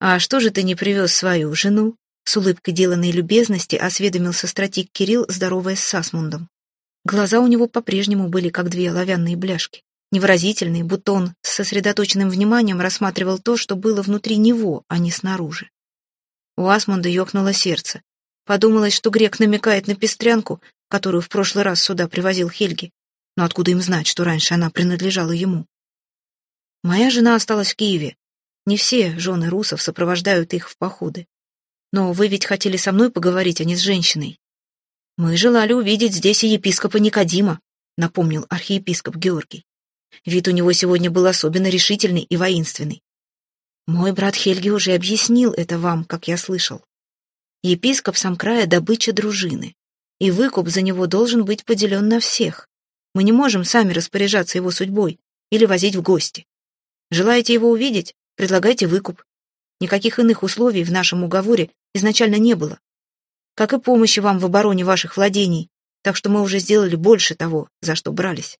«А что же ты не привез свою жену?» С улыбкой деланной любезности осведомился стратик Кирилл, здороваясь с Асмундом. Глаза у него по-прежнему были, как две оловянные бляшки невыразительный, будто он с сосредоточенным вниманием рассматривал то, что было внутри него, а не снаружи. У Асмунда ёкнуло сердце. Подумалось, что грек намекает на пестрянку, которую в прошлый раз сюда привозил Хельги. Но откуда им знать, что раньше она принадлежала ему? Моя жена осталась в Киеве. Не все жены русов сопровождают их в походы. Но вы ведь хотели со мной поговорить, а не с женщиной. Мы желали увидеть здесь и епископа Никодима, напомнил архиепископ Георгий. Вид у него сегодня был особенно решительный и воинственный. Мой брат Хельги уже объяснил это вам, как я слышал. Епископ сам края добыча дружины, и выкуп за него должен быть поделен на всех. Мы не можем сами распоряжаться его судьбой, или возить в гости. Желаете его увидеть? Предлагайте выкуп. Никаких иных условий в нашем уговоре изначально не было. Как и помощи вам в обороне ваших владений, так что мы уже сделали больше того, за что брались.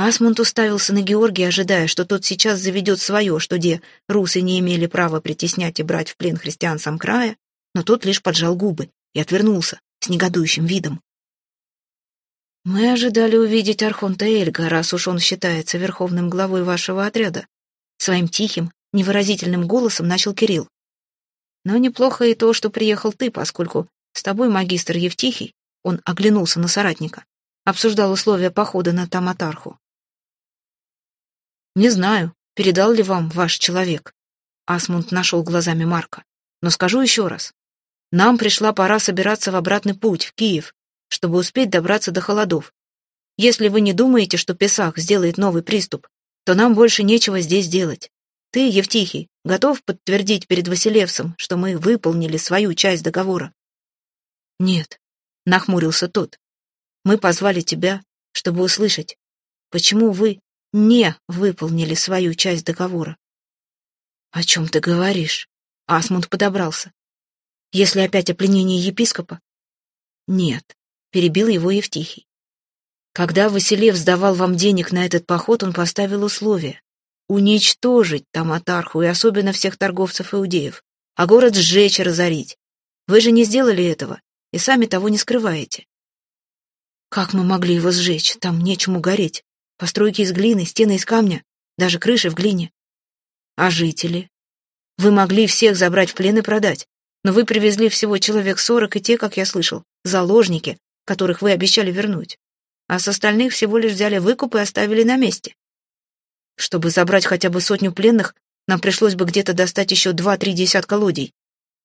Асмунд уставился на Георгия, ожидая, что тот сейчас заведет свое, что де русы не имели права притеснять и брать в плен христиан сам края, но тот лишь поджал губы и отвернулся с негодующим видом. «Мы ожидали увидеть Архонта Эльга, раз уж он считается верховным главой вашего отряда», своим тихим, невыразительным голосом начал Кирилл. «Но неплохо и то, что приехал ты, поскольку с тобой магистр Евтихий, он оглянулся на соратника, обсуждал условия похода на Таматарху. «Не знаю, передал ли вам ваш человек». Асмунд нашел глазами Марка. «Но скажу еще раз. Нам пришла пора собираться в обратный путь, в Киев, чтобы успеть добраться до холодов. Если вы не думаете, что Песах сделает новый приступ, то нам больше нечего здесь делать. Ты, Евтихий, готов подтвердить перед Василевсом, что мы выполнили свою часть договора?» «Нет», — нахмурился тот. «Мы позвали тебя, чтобы услышать, почему вы не выполнили свою часть договора. «О чем ты говоришь?» Асмунд подобрался. «Если опять о пленении епископа?» «Нет», — перебил его Евтихий. «Когда Василев сдавал вам денег на этот поход, он поставил условие — уничтожить Таматарху и особенно всех торговцев иудеев, а город сжечь и разорить. Вы же не сделали этого и сами того не скрываете». «Как мы могли его сжечь? Там нечему гореть». Постройки из глины, стены из камня, даже крыши в глине. А жители? Вы могли всех забрать в плен и продать, но вы привезли всего человек сорок и те, как я слышал, заложники, которых вы обещали вернуть. А с остальных всего лишь взяли выкуп и оставили на месте. Чтобы забрать хотя бы сотню пленных, нам пришлось бы где-то достать еще два-три десятка лодий.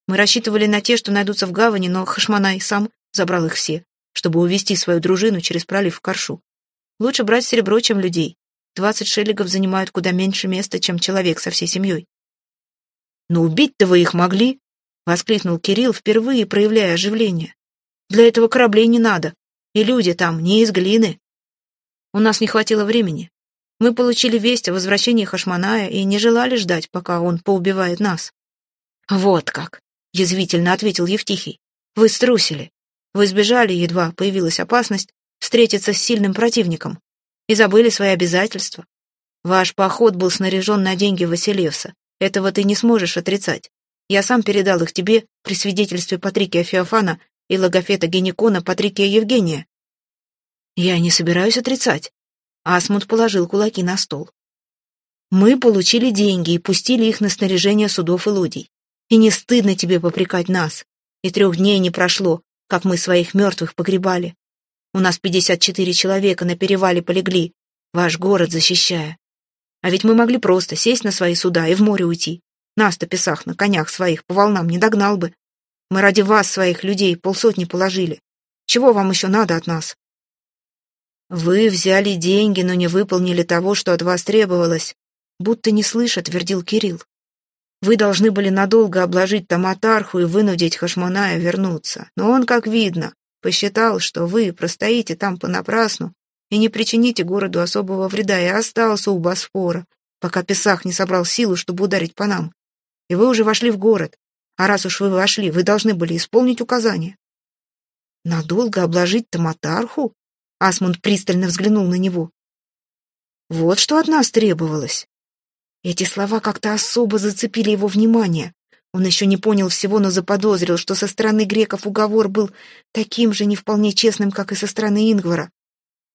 Мы рассчитывали на те, что найдутся в гавани, но Хашманай сам забрал их все, чтобы увести свою дружину через пролив в Коршу. Лучше брать серебро, чем людей. Двадцать шеллигов занимают куда меньше места, чем человек со всей семьей. «Но убить-то вы их могли!» — воскликнул Кирилл, впервые проявляя оживление. «Для этого кораблей не надо, и люди там не из глины. У нас не хватило времени. Мы получили весть о возвращении Хашманая и не желали ждать, пока он поубивает нас». «Вот как!» — язвительно ответил Евтихий. «Вы струсили. Вы сбежали, едва появилась опасность, встретиться с сильным противником. И забыли свои обязательства. Ваш поход был снаряжен на деньги Василевса. Этого ты не сможешь отрицать. Я сам передал их тебе при свидетельстве Патрикия Феофана и логофета Геникона Патрикия Евгения. Я не собираюсь отрицать. Асмут положил кулаки на стол. Мы получили деньги и пустили их на снаряжение судов и лодий. И не стыдно тебе попрекать нас. И трех дней не прошло, как мы своих мертвых погребали. У нас пятьдесят четыре человека на перевале полегли, ваш город защищая. А ведь мы могли просто сесть на свои суда и в море уйти. Нас-то Песах на конях своих по волнам не догнал бы. Мы ради вас, своих людей, полсотни положили. Чего вам еще надо от нас? Вы взяли деньги, но не выполнили того, что от вас требовалось. Будто не слыша, твердил Кирилл. Вы должны были надолго обложить Таматарху и вынудить Хашманая вернуться. Но он, как видно, Посчитал, что вы простоите там понапрасну и не причините городу особого вреда, и остался у Босфора, пока Песах не собрал силу, чтобы ударить по нам. И вы уже вошли в город, а раз уж вы вошли, вы должны были исполнить указания. Надолго обложить Таматарху? Асмунд пристально взглянул на него. Вот что от нас требовалось. Эти слова как-то особо зацепили его внимание. Он еще не понял всего, но заподозрил, что со стороны греков уговор был таким же не вполне честным, как и со стороны Ингвара.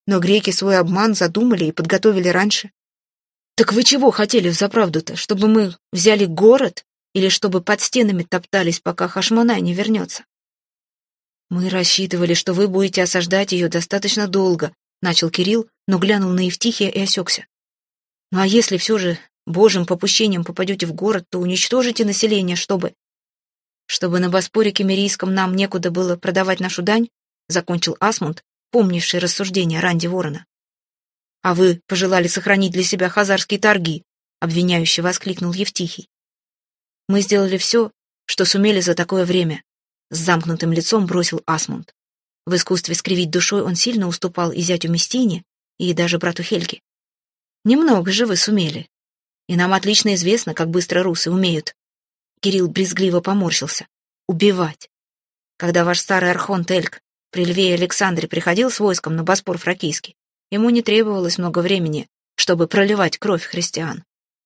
Но греки свой обман задумали и подготовили раньше. «Так вы чего хотели взаправду-то? Чтобы мы взяли город? Или чтобы под стенами топтались, пока Хашманай не вернется?» «Мы рассчитывали, что вы будете осаждать ее достаточно долго», — начал Кирилл, но глянул на Евтихия и осекся. «Ну а если все же Божьим попущением попадете в город, то уничтожите население, чтобы... Чтобы на Боспоре Кемерийском нам некуда было продавать нашу дань, закончил Асмунд, помнивший рассуждения Ранди Ворона. А вы пожелали сохранить для себя хазарские торги, обвиняюще воскликнул Евтихий. Мы сделали все, что сумели за такое время, с замкнутым лицом бросил Асмунд. В искусстве скривить душой он сильно уступал и зятю Местине, и даже брату Хельге. Немного же вы сумели. И нам отлично известно, как быстро русы умеют. Кирилл брезгливо поморщился. Убивать. Когда ваш старый архонт Эльк при Льве Александре приходил с войском на Боспор Фракийский, ему не требовалось много времени, чтобы проливать кровь христиан.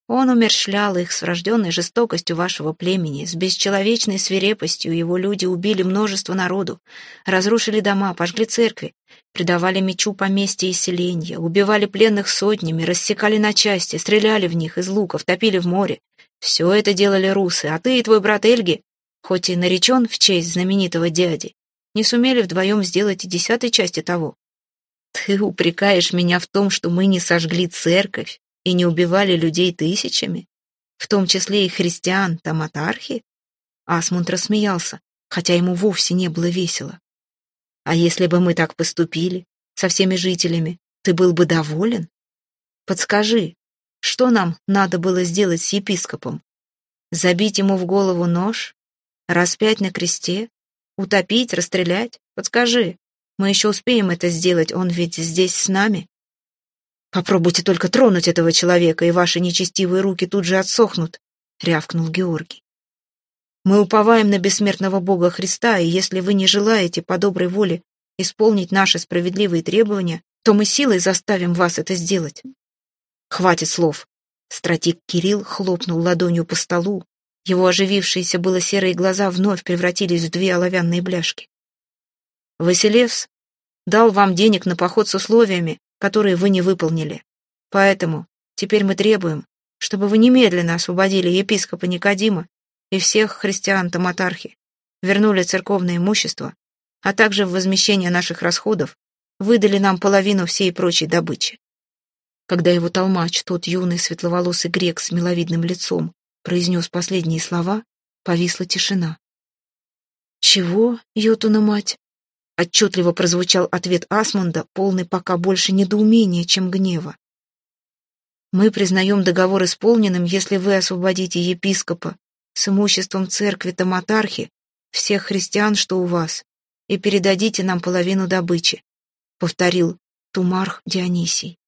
Он умерщвлял их с врожденной жестокостью вашего племени, с бесчеловечной свирепостью его люди убили множество народу, разрушили дома, пожгли церкви, предавали мечу поместья и селения, убивали пленных сотнями, рассекали на части, стреляли в них из луков, топили в море. Все это делали русы, а ты и твой брат Эльги, хоть и наречен в честь знаменитого дяди, не сумели вдвоем сделать и десятой части того. Ты упрекаешь меня в том, что мы не сожгли церковь, и не убивали людей тысячами, в том числе и христиан Таматархи? Асмунд рассмеялся, хотя ему вовсе не было весело. А если бы мы так поступили со всеми жителями, ты был бы доволен? Подскажи, что нам надо было сделать с епископом? Забить ему в голову нож? Распять на кресте? Утопить, расстрелять? Подскажи, мы еще успеем это сделать, он ведь здесь с нами. «Попробуйте только тронуть этого человека, и ваши нечестивые руки тут же отсохнут», — рявкнул Георгий. «Мы уповаем на бессмертного Бога Христа, и если вы не желаете по доброй воле исполнить наши справедливые требования, то мы силой заставим вас это сделать». «Хватит слов», — стратик Кирилл хлопнул ладонью по столу. Его оживившиеся было серые глаза вновь превратились в две оловянные бляшки. «Василевс дал вам денег на поход с условиями, которые вы не выполнили. Поэтому теперь мы требуем, чтобы вы немедленно освободили епископа Никодима и всех христиан Таматархи, вернули церковное имущество, а также в возмещение наших расходов выдали нам половину всей прочей добычи. Когда его толмач, тот юный светловолосый грек с миловидным лицом, произнес последние слова, повисла тишина. «Чего, Йотуна мать?» Отчетливо прозвучал ответ Асмунда, полный пока больше недоумения, чем гнева. «Мы признаем договор исполненным, если вы освободите епископа с имуществом церкви Таматархи, всех христиан, что у вас, и передадите нам половину добычи», — повторил Тумарх Дионисий.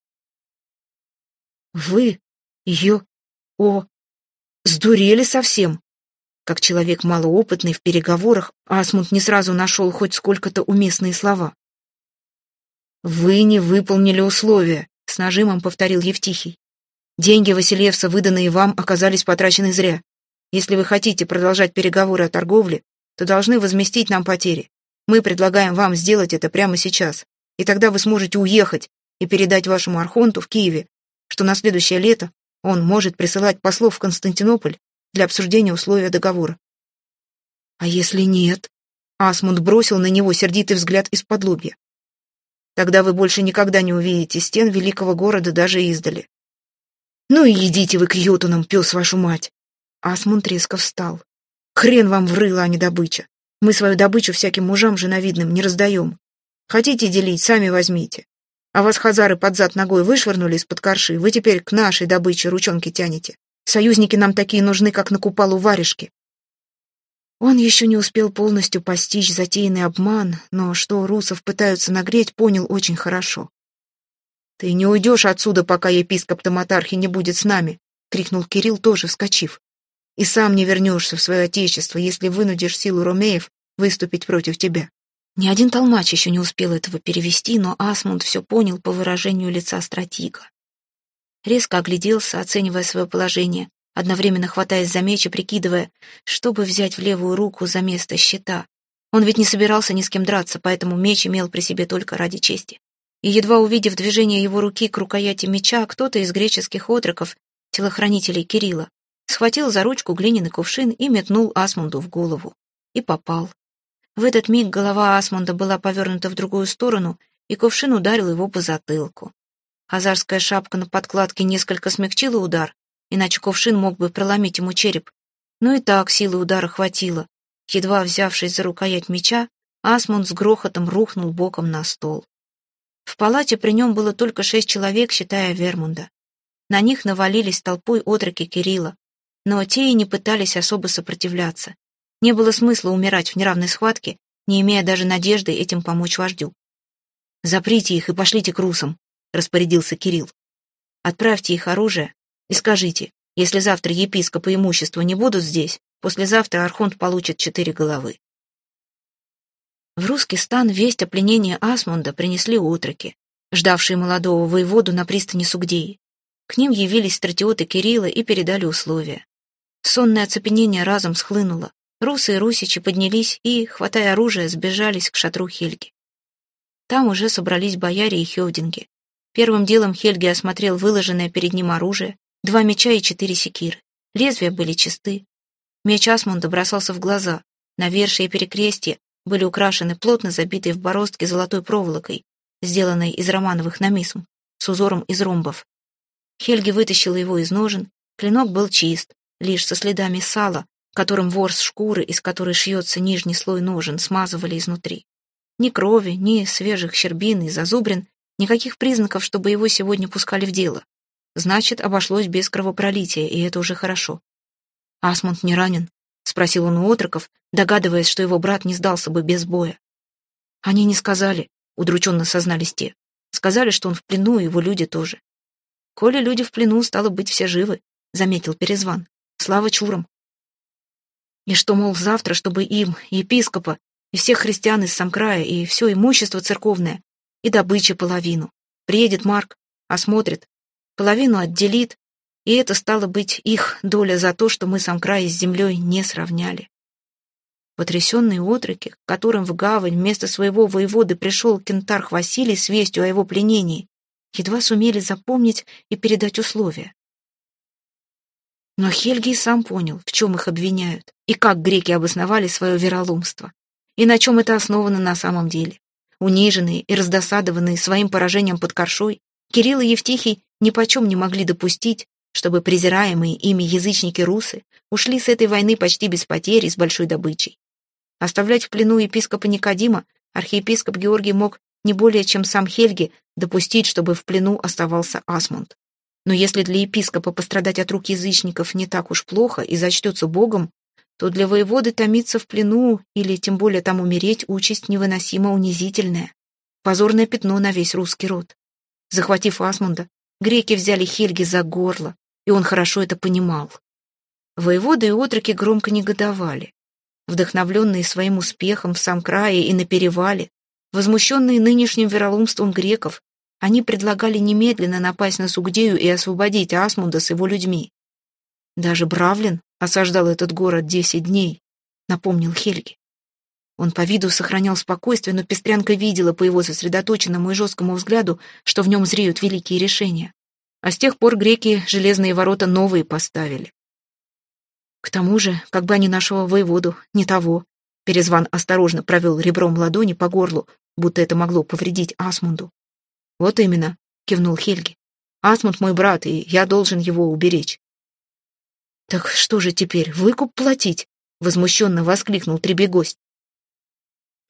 «Вы ее... О... Сдурели совсем!» Как человек малоопытный в переговорах, Асмунд не сразу нашел хоть сколько-то уместные слова. «Вы не выполнили условия», — с нажимом повторил Евтихий. «Деньги Василевса, выданные вам, оказались потрачены зря. Если вы хотите продолжать переговоры о торговле, то должны возместить нам потери. Мы предлагаем вам сделать это прямо сейчас, и тогда вы сможете уехать и передать вашему архонту в Киеве, что на следующее лето он может присылать послов в Константинополь для обсуждения условия договора. А если нет? Асмунд бросил на него сердитый взгляд из-под лобья. Тогда вы больше никогда не увидите стен великого города даже издали. Ну и идите вы к Йотунам, пес вашу мать. Асмунд резко встал. Хрен вам врыла, а не добыча. Мы свою добычу всяким мужам женовидным не раздаем. Хотите делить, сами возьмите. А вас хазары под зад ногой вышвырнули из-под корши, вы теперь к нашей добыче ручонки тянете. Союзники нам такие нужны, как на купалу варежки. Он еще не успел полностью постичь затеянный обман, но что русов пытаются нагреть, понял очень хорошо. «Ты не уйдешь отсюда, пока епископ Таматархи не будет с нами», — крикнул Кирилл, тоже вскочив. «И сам не вернешься в свое отечество, если вынудишь силу ромеев выступить против тебя». Ни один толмач еще не успел этого перевести, но Асмунд все понял по выражению лица стратига резко огляделся, оценивая свое положение, одновременно хватаясь за меч и прикидывая, чтобы взять в левую руку за место щита. Он ведь не собирался ни с кем драться, поэтому меч имел при себе только ради чести. И едва увидев движение его руки к рукояти меча, кто-то из греческих отроков, телохранителей Кирилла, схватил за ручку глиняный кувшин и метнул Асмунду в голову. И попал. В этот миг голова Асмунда была повернута в другую сторону, и кувшин ударил его по затылку. Хазарская шапка на подкладке несколько смягчила удар, иначе кувшин мог бы проломить ему череп. Но и так силы удара хватило. Едва взявшись за рукоять меча, Асмунд с грохотом рухнул боком на стол. В палате при нем было только шесть человек, считая Вермунда. На них навалились толпой отроки Кирилла, но те и не пытались особо сопротивляться. Не было смысла умирать в неравной схватке, не имея даже надежды этим помочь вождю. «Заприте их и пошлите к русам», распорядился Кирилл. Отправьте их оружие и скажите, если завтра епископ и имущество не будут здесь, послезавтра Архонт получит четыре головы. В русский стан весть о пленении Асмунда принесли утроки, ждавшие молодого воеводу на пристани Сугдеи. К ним явились стратиоты Кирилла и передали условия. Сонное оцепенение разом схлынуло. Русы и русичи поднялись и, хватая оружие, сбежались к шатру Хельги. Там уже собрались бояре и хевдинги. Первым делом Хельги осмотрел выложенное перед ним оружие, два меча и четыре секиры. Лезвия были чисты. Меч Асмунда бросался в глаза. Навершие и перекрестья были украшены плотно забитой в бороздке золотой проволокой, сделанной из романовых намисм, с узором из ромбов. Хельги вытащил его из ножен, клинок был чист, лишь со следами сала, которым ворс шкуры, из которой шьется нижний слой ножен, смазывали изнутри. Ни крови, ни свежих щербин и зазубрин, никаких признаков, чтобы его сегодня пускали в дело. Значит, обошлось без кровопролития, и это уже хорошо. Асмунд не ранен, — спросил он у отроков, догадываясь, что его брат не сдался бы без боя. «Они не сказали», — удрученно сознались те. «Сказали, что он в плену, и его люди тоже». «Коли люди в плену, стало быть, все живы», — заметил Перезван. «Слава чурам». И что, мол, завтра, чтобы им, епископа, и всех христиан из Самкрая, и все имущество церковное, и добыча половину. Приедет Марк, осмотрит, половину отделит, и это стало быть их доля за то, что мы сам край с землей не сравняли. Потрясенные отроки, которым в гавань вместо своего воеводы пришел кентарх Василий с вестью о его пленении, едва сумели запомнить и передать условия. Но Хельги сам понял, в чем их обвиняют, и как греки обосновали свое вероломство, и на чем это основано на самом деле. Униженные и раздосадованные своим поражением под Коршой, Кирилл и Евтихий нипочем не могли допустить, чтобы презираемые ими язычники-русы ушли с этой войны почти без потерь и с большой добычей. Оставлять в плену епископа Никодима архиепископ Георгий мог не более чем сам Хельги допустить, чтобы в плену оставался Асмунд. Но если для епископа пострадать от рук язычников не так уж плохо и зачтется Богом, то для воеводы томиться в плену или тем более там умереть участь невыносимо унизительная. Позорное пятно на весь русский род. Захватив Асмунда, греки взяли Хельги за горло, и он хорошо это понимал. Воеводы и отроки громко негодовали. Вдохновленные своим успехом в сам крае и на перевале, возмущенные нынешним вероломством греков, они предлагали немедленно напасть на Сугдею и освободить Асмунда с его людьми. Даже Бравлин осаждал этот город десять дней, напомнил Хельги. Он по виду сохранял спокойствие, но Пестрянка видела по его сосредоточенному и жесткому взгляду, что в нем зреют великие решения. А с тех пор греки железные ворота новые поставили. К тому же, как бы они нашего воеводу, не того. Перезван осторожно провел ребром ладони по горлу, будто это могло повредить Асмунду. «Вот именно», — кивнул Хельги. «Асмунд мой брат, и я должен его уберечь». «Так что же теперь, выкуп платить?» — возмущенно воскликнул требегость.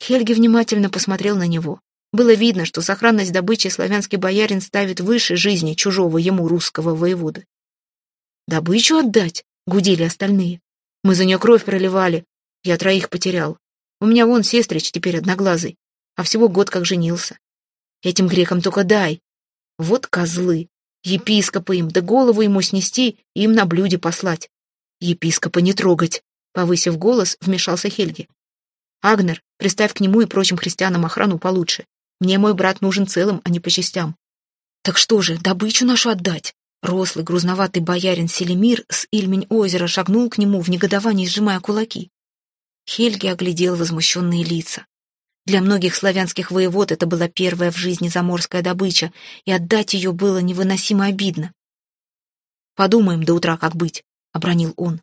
Хельги внимательно посмотрел на него. Было видно, что сохранность добычи славянский боярин ставит выше жизни чужого ему русского воевода. «Добычу отдать?» — гудели остальные. «Мы за нее кровь проливали. Я троих потерял. У меня вон сестрич теперь одноглазый, а всего год как женился. Этим грекам только дай. Вот козлы. Епископа им, да голову ему снести и им на блюде послать. Епископа не трогать!» Повысив голос, вмешался Хельги. «Агнер, приставь к нему и прочим христианам охрану получше. Мне мой брат нужен целым, а не по частям. Так что же, добычу нашу отдать? Рослый, грузноватый боярин Селемир с Ильмень-озера шагнул к нему в негодовании, сжимая кулаки. Хельги оглядел возмущенные лица. Для многих славянских воевод это была первая в жизни заморская добыча, и отдать ее было невыносимо обидно. «Подумаем до утра, как быть», — обронил он.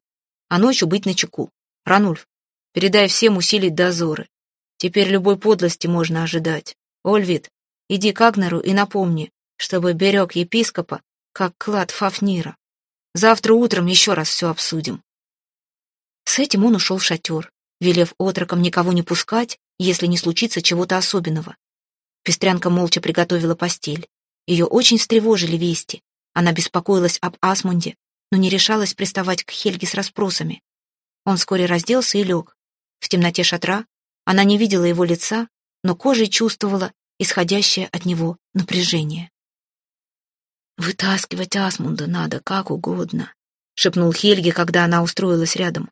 «А ночью быть начеку. Ранульф, передай всем усилить дозоры. Теперь любой подлости можно ожидать. Ольвит, иди к Агнеру и напомни, чтобы берег епископа, как клад Фафнира. Завтра утром еще раз все обсудим. С этим он ушел в шатер, велев отрокам никого не пускать, если не случится чего-то особенного. Пестрянка молча приготовила постель. Ее очень встревожили вести. Она беспокоилась об Асмунде, но не решалась приставать к Хельге с расспросами. Он вскоре разделся и лег. В темноте шатра она не видела его лица, но кожей чувствовала исходящее от него напряжение. «Вытаскивать Асмунда надо как угодно», — шепнул Хельге, когда она устроилась рядом.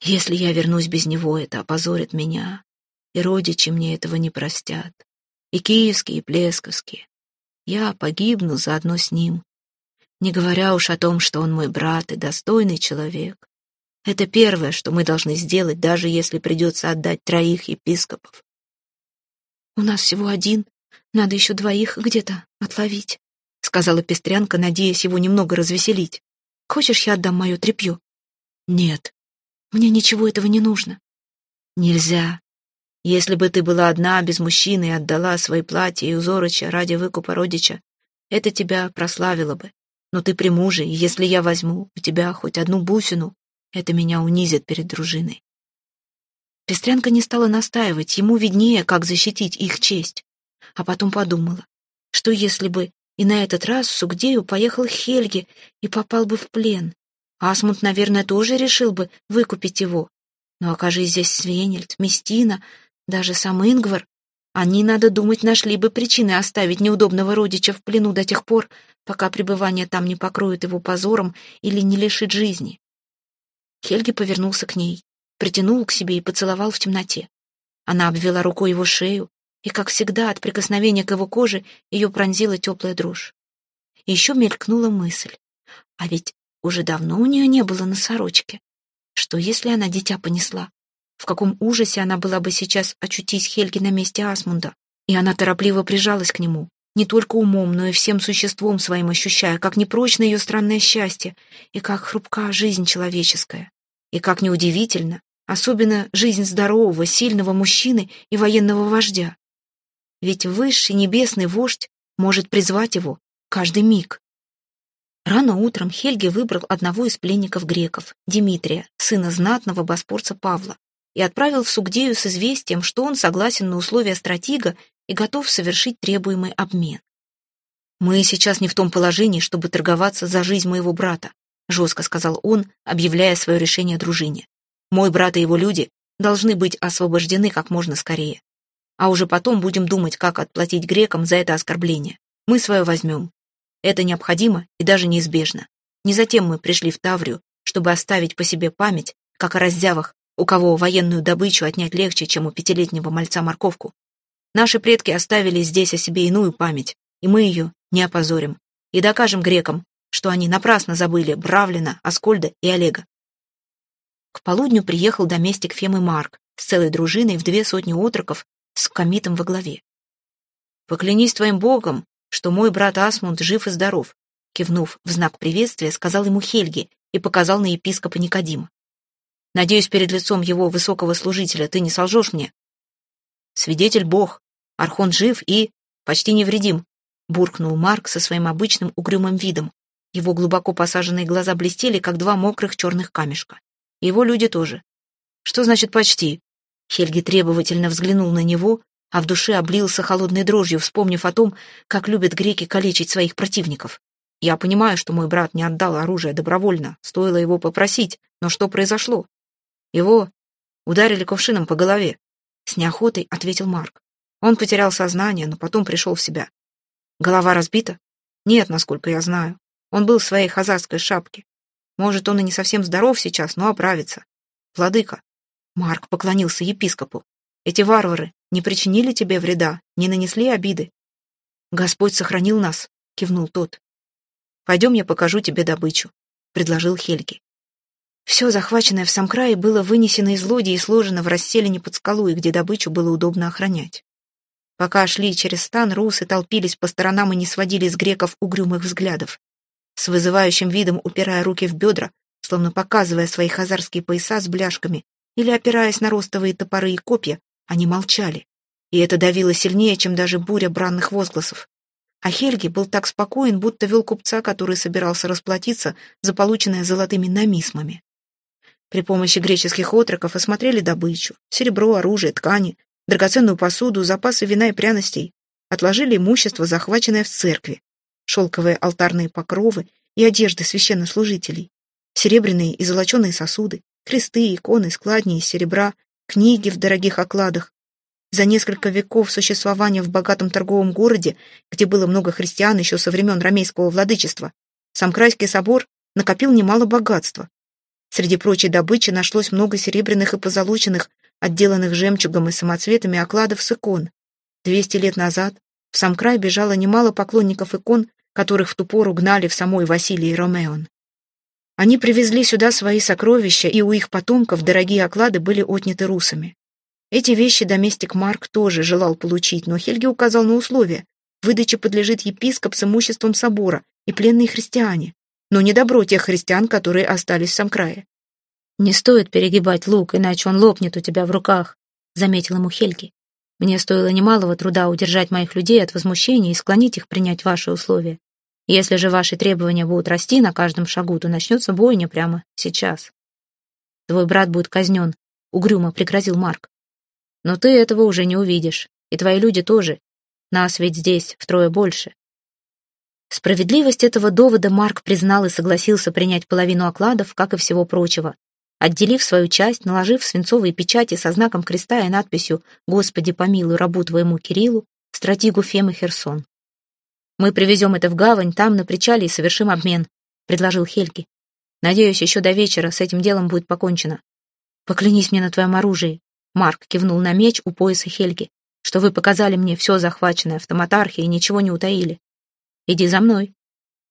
«Если я вернусь без него, это опозорит меня, и родичи мне этого не простят, и киевские, и плесковские. Я погибну заодно с ним, не говоря уж о том, что он мой брат и достойный человек. Это первое, что мы должны сделать, даже если придется отдать троих епископов. «У нас всего один, надо еще двоих где-то отловить», — сказала Пестрянка, надеясь его немного развеселить. «Хочешь, я отдам мое тряпье?» «Нет, мне ничего этого не нужно». «Нельзя. Если бы ты была одна, без мужчины, и отдала свои платья и узорыча ради выкупа родича, это тебя прославило бы. Но ты при муже, и если я возьму у тебя хоть одну бусину, это меня унизит перед дружиной. Пестрянка не стала настаивать, ему виднее, как защитить их честь. А потом подумала, что если бы и на этот раз Сугдею поехал Хельги и попал бы в плен, Асмунд, наверное, тоже решил бы выкупить его. Но окажись здесь Свенельд, Местина, даже сам Ингвар, они, надо думать, нашли бы причины оставить неудобного родича в плену до тех пор, пока пребывание там не покроет его позором или не лишит жизни. Хельги повернулся к ней, притянул к себе и поцеловал в темноте. Она обвела рукой его шею, и, как всегда, от прикосновения к его коже ее пронзила теплая дрожь. Еще мелькнула мысль. А ведь уже давно у нее не было на сорочке. Что, если она дитя понесла? В каком ужасе она была бы сейчас, очутись Хельги на месте Асмунда? И она торопливо прижалась к нему, не только умом, но и всем существом своим ощущая, как непрочно ее странное счастье и как хрупка жизнь человеческая. И как неудивительно, особенно жизнь здорового, сильного мужчины и военного вождя. Ведь высший небесный вождь может призвать его каждый миг. Рано утром Хельги выбрал одного из пленников греков, Дмитрия, сына знатного боспорца Павла, и отправил в Сугдею с известием, что он согласен на условия стратега и готов совершить требуемый обмен. «Мы сейчас не в том положении, чтобы торговаться за жизнь моего брата», жестко сказал он, объявляя свое решение дружине. «Мой брат и его люди должны быть освобождены как можно скорее. А уже потом будем думать, как отплатить грекам за это оскорбление. Мы свое возьмем. Это необходимо и даже неизбежно. Не затем мы пришли в Таврию, чтобы оставить по себе память, как о раздявах, у кого военную добычу отнять легче, чем у пятилетнего мальца морковку. Наши предки оставили здесь о себе иную память, и мы ее не опозорим. И докажем грекам, что они напрасно забыли Бравлина, Аскольда и Олега. К полудню приехал доместик Фемы Марк с целой дружиной в две сотни отроков с комитом во главе. «Поклянись твоим богом, что мой брат Асмунд жив и здоров», кивнув в знак приветствия, сказал ему Хельги и показал на епископа Никодима. «Надеюсь, перед лицом его высокого служителя ты не солжешь мне?» «Свидетель Бог, Архон жив и почти невредим», буркнул Марк со своим обычным угрюмым видом. Его глубоко посаженные глаза блестели, как два мокрых черных камешка. Его люди тоже. «Что значит «почти»?» Хельги требовательно взглянул на него, а в душе облился холодной дрожью, вспомнив о том, как любят греки калечить своих противников. «Я понимаю, что мой брат не отдал оружие добровольно, стоило его попросить, но что произошло?» «Его ударили ковшином по голове», — с неохотой ответил Марк. Он потерял сознание, но потом пришел в себя. Голова разбита? Нет, насколько я знаю. Он был в своей хазарской шапке. Может, он и не совсем здоров сейчас, но оправится. Владыка. Марк поклонился епископу. Эти варвары не причинили тебе вреда, не нанесли обиды. Господь сохранил нас, кивнул тот. Пойдем, я покажу тебе добычу, предложил Хельги. Все захваченное в Самкрае было вынесено из лоди и сложено в расселине под скалой, где добычу было удобно охранять. Пока шли через стан, русы толпились по сторонам и не сводили с греков угрюмых взглядов. С вызывающим видом упирая руки в бедра, словно показывая свои хазарские пояса с бляшками, или опираясь на ростовые топоры и копья, они молчали. И это давило сильнее, чем даже буря бранных возгласов. А Хельги был так спокоен, будто вел купца, который собирался расплатиться за полученное золотыми намисмами. При помощи греческих отроков осмотрели добычу, серебро, оружие, ткани, драгоценную посуду, запасы вина и пряностей, отложили имущество, захваченное в церкви, шелковые алтарные покровы и одежды священнослужителей, серебряные и золоченые сосуды, кресты, иконы, складни из серебра, книги в дорогих окладах. За несколько веков существования в богатом торговом городе, где было много христиан еще со времен ромейского владычества, Самкрайский собор накопил немало богатства. Среди прочей добычи нашлось много серебряных и позолоченных, отделанных жемчугом и самоцветами окладов с икон. Двести лет назад в сам край бежало немало поклонников икон, которых в ту пору гнали в самой Василии Ромеон. Они привезли сюда свои сокровища, и у их потомков дорогие оклады были отняты русами. Эти вещи доместик Марк тоже желал получить, но Хельги указал на условия. Выдача подлежит епископ с имуществом собора и пленные христиане, но не добро тех христиан, которые остались в Самкрае. «Не стоит перегибать лук, иначе он лопнет у тебя в руках», — заметил ему Хельги. «Мне стоило немалого труда удержать моих людей от возмущения и склонить их принять ваши условия. Если же ваши требования будут расти на каждом шагу, то начнется бойня прямо сейчас. Твой брат будет казнен, — угрюмо пригрозил Марк. Но ты этого уже не увидишь, и твои люди тоже. Нас ведь здесь втрое больше. Справедливость этого довода Марк признал и согласился принять половину окладов, как и всего прочего. Отделив свою часть, наложив свинцовые печати со знаком креста и надписью «Господи, помилуй рабу твоему Кириллу», стратегу Фемы Херсон. «Мы привезем это в гавань, там, на причале, и совершим обмен», — предложил Хельги. «Надеюсь, еще до вечера с этим делом будет покончено». «Поклянись мне на твоем оружии», — Марк кивнул на меч у пояса Хельги, «что вы показали мне все захваченное автоматархи и ничего не утаили. Иди за мной».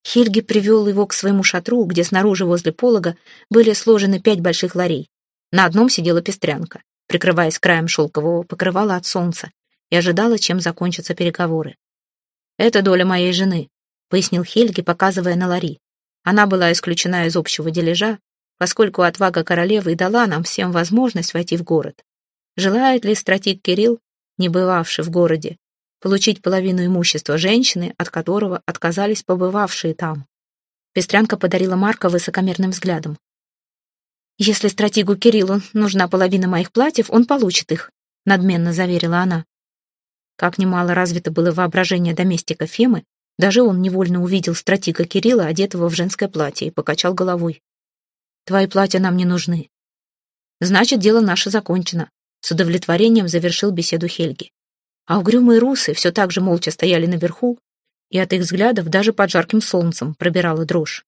Хельги привел его к своему шатру, где снаружи возле полога были сложены пять больших ларей. На одном сидела пестрянка, прикрываясь краем шелкового покрывала от солнца, и ожидала, чем закончатся переговоры. «Это доля моей жены», — пояснил Хельги, показывая на Лари. Она была исключена из общего дележа, поскольку отвага королевы и дала нам всем возможность войти в город. Желает ли стратик Кирилл, не бывавший в городе, получить половину имущества женщины, от которого отказались побывавшие там? Пестрянка подарила Марка высокомерным взглядом. «Если стратегу Кириллу нужна половина моих платьев, он получит их», — надменно заверила она. Как немало развито было воображение доместика Фемы, даже он невольно увидел стратега Кирилла, одетого в женское платье, и покачал головой. «Твои платья нам не нужны». «Значит, дело наше закончено», — с удовлетворением завершил беседу Хельги. А угрюмые русы все так же молча стояли наверху, и от их взглядов даже под жарким солнцем пробирала дрожь.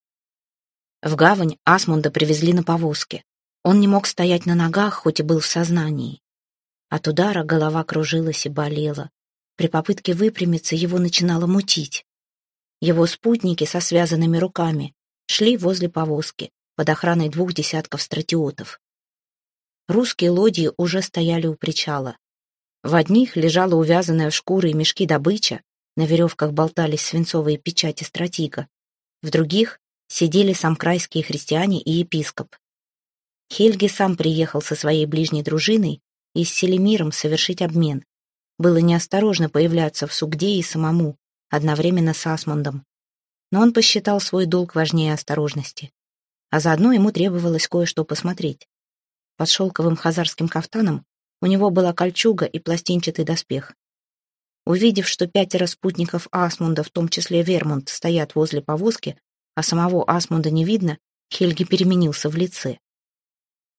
В гавань Асмунда привезли на повозке. Он не мог стоять на ногах, хоть и был в сознании. От удара голова кружилась и болела. При попытке выпрямиться его начинало мутить. Его спутники со связанными руками шли возле повозки под охраной двух десятков стратиотов. Русские лодьи уже стояли у причала. В одних лежала увязанная в шкуры и мешки добыча, на веревках болтались свинцовые печати стратига, в других сидели самкрайские христиане и епископ. Хельги сам приехал со своей ближней дружиной и с Селемиром совершить обмен, было неосторожно появляться в Сугде и самому, одновременно с Асмундом. Но он посчитал свой долг важнее осторожности. А заодно ему требовалось кое-что посмотреть. Под шелковым хазарским кафтаном у него была кольчуга и пластинчатый доспех. Увидев, что пятеро спутников Асмунда, в том числе Вермунд, стоят возле повозки, а самого Асмунда не видно, Хельги переменился в лице.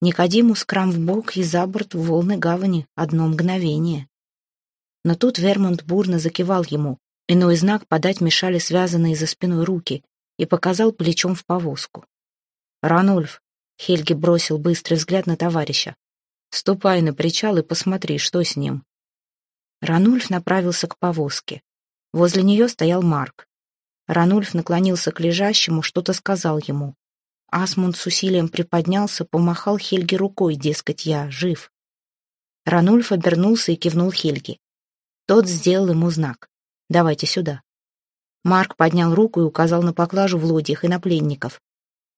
Никодимус крам в бок и за борт в волны гавани одно мгновение. Но тут Вермонт бурно закивал ему. Иной знак подать мешали связанные за спиной руки и показал плечом в повозку. «Ранульф», — Хельги бросил быстрый взгляд на товарища, «ступай на причал и посмотри, что с ним». Ранульф направился к повозке. Возле нее стоял Марк. Ранульф наклонился к лежащему, что-то сказал ему. Асмунд с усилием приподнялся, помахал Хельге рукой, дескать, я жив. Ранульф обернулся и кивнул Хельге. Тот сделал ему знак. «Давайте сюда». Марк поднял руку и указал на поклажу в лодьях и на пленников.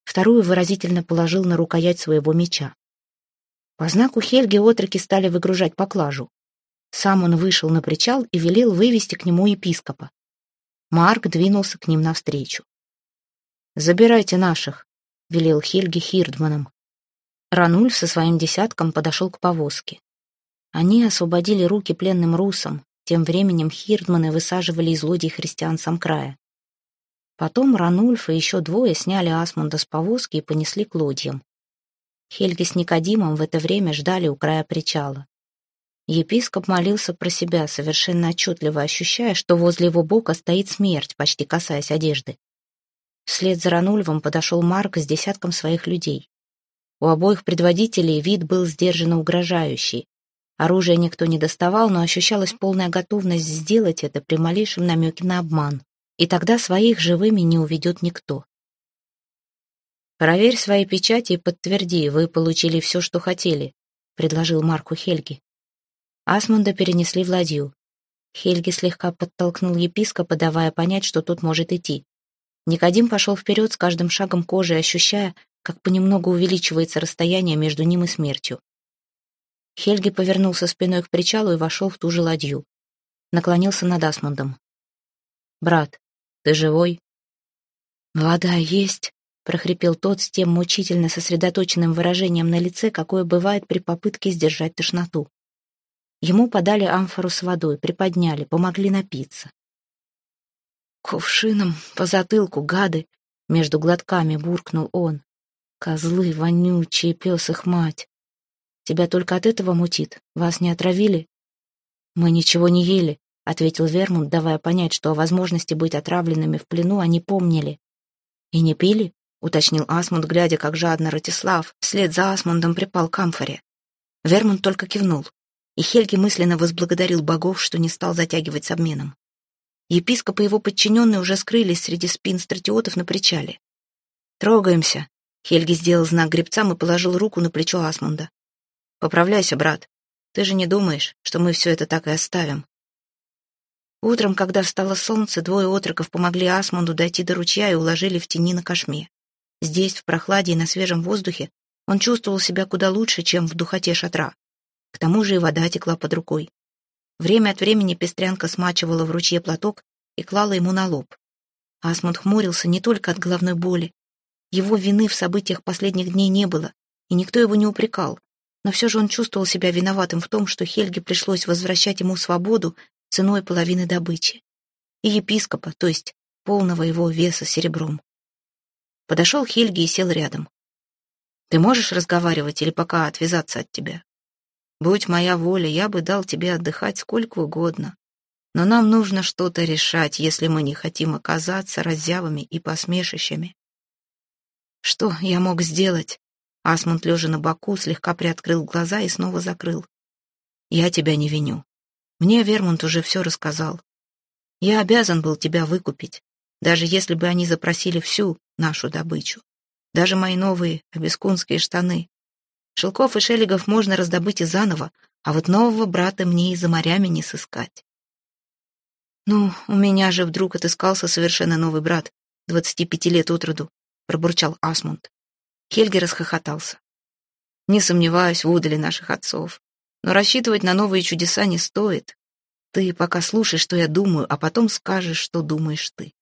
Вторую выразительно положил на рукоять своего меча. По знаку Хельги отроки стали выгружать поклажу. Сам он вышел на причал и велел вывести к нему епископа. Марк двинулся к ним навстречу. «Забирайте наших», — велел Хельги Хирдманом. Ранульф со своим десятком подошел к повозке. Они освободили руки пленным русам, тем временем Хирдманы высаживали из лодий христиан сам. Потом Ранульф и еще двое сняли Асмунда с повозки и понесли к лодьям. Хельги с Никодимом в это время ждали у края причала. Епископ молился про себя, совершенно отчетливо ощущая, что возле его бока стоит смерть, почти касаясь одежды. Вслед за Ранульвом подошел Марк с десятком своих людей. У обоих предводителей вид был сдержанно угрожающий. Оружие никто не доставал, но ощущалась полная готовность сделать это при малейшем намеке на обман. И тогда своих живыми не уведет никто. «Проверь свои печати и подтверди, вы получили все, что хотели», — предложил Марку Хельги. Асмунда перенесли в ладью. Хельги слегка подтолкнул епископа, давая понять, что тот может идти. Никодим пошел вперед с каждым шагом кожи, ощущая, как понемногу увеличивается расстояние между ним и смертью. Хельги повернулся спиной к причалу и вошел в ту же ладью. Наклонился над Асмундом. «Брат, ты живой?» «Вода есть», — прохрипел тот с тем мучительно сосредоточенным выражением на лице, какое бывает при попытке сдержать тошноту. Ему подали амфору с водой, приподняли, помогли напиться. «Кувшином по затылку, гады!» — между глотками буркнул он. «Козлы вонючие, пес их мать! Тебя только от этого мутит? Вас не отравили?» «Мы ничего не ели», — ответил Вермунд, давая понять, что о возможности быть отравленными в плену они помнили. «И не пили?» — уточнил Асмунд, глядя, как жадно Ратислав вслед за Асмундом припал к амфоре. Вермунд только кивнул, и Хельги мысленно возблагодарил богов, что не стал затягивать с обменом. Епископ и его подчиненные уже скрылись среди спин стратиотов на причале. «Трогаемся», — Хельги сделал знак гребцам и положил руку на плечо Асмунда. «Поправляйся, брат. Ты же не думаешь, что мы все это так и оставим?» Утром, когда встало солнце, двое отроков помогли Асмунду дойти до ручья и уложили в тени на кошме. Здесь, в прохладе и на свежем воздухе, он чувствовал себя куда лучше, чем в духоте шатра. К тому же и вода текла под рукой. Время от времени пестрянка смачивала в ручье платок и клала ему на лоб. Асмунд хмурился не только от головной боли. Его вины в событиях последних дней не было, и никто его не упрекал. Но все же он чувствовал себя виноватым в том, что Хельге пришлось возвращать ему свободу ценой половины добычи. И епископа, то есть полного его веса серебром. Подошел Хельги и сел рядом. «Ты можешь разговаривать или пока отвязаться от тебя?» «Будь моя воля, я бы дал тебе отдыхать сколько угодно. Но нам нужно что-то решать, если мы не хотим оказаться раззявами и посмешищами». «Что я мог сделать?» Асмунд, лежа на боку, слегка приоткрыл глаза и снова закрыл. «Я тебя не виню. Мне Вермунд уже все рассказал. Я обязан был тебя выкупить, даже если бы они запросили всю нашу добычу. Даже мои новые обескунские штаны. Шелков и шелегов можно раздобыть и заново, а вот нового брата мне и за морями не сыскать. «Ну, у меня же вдруг отыскался совершенно новый брат, двадцати пяти лет от роду», — пробурчал Асмунд. Хельги расхохотался. «Не сомневаюсь в удале наших отцов, но рассчитывать на новые чудеса не стоит. Ты пока слушай, что я думаю, а потом скажешь, что думаешь ты».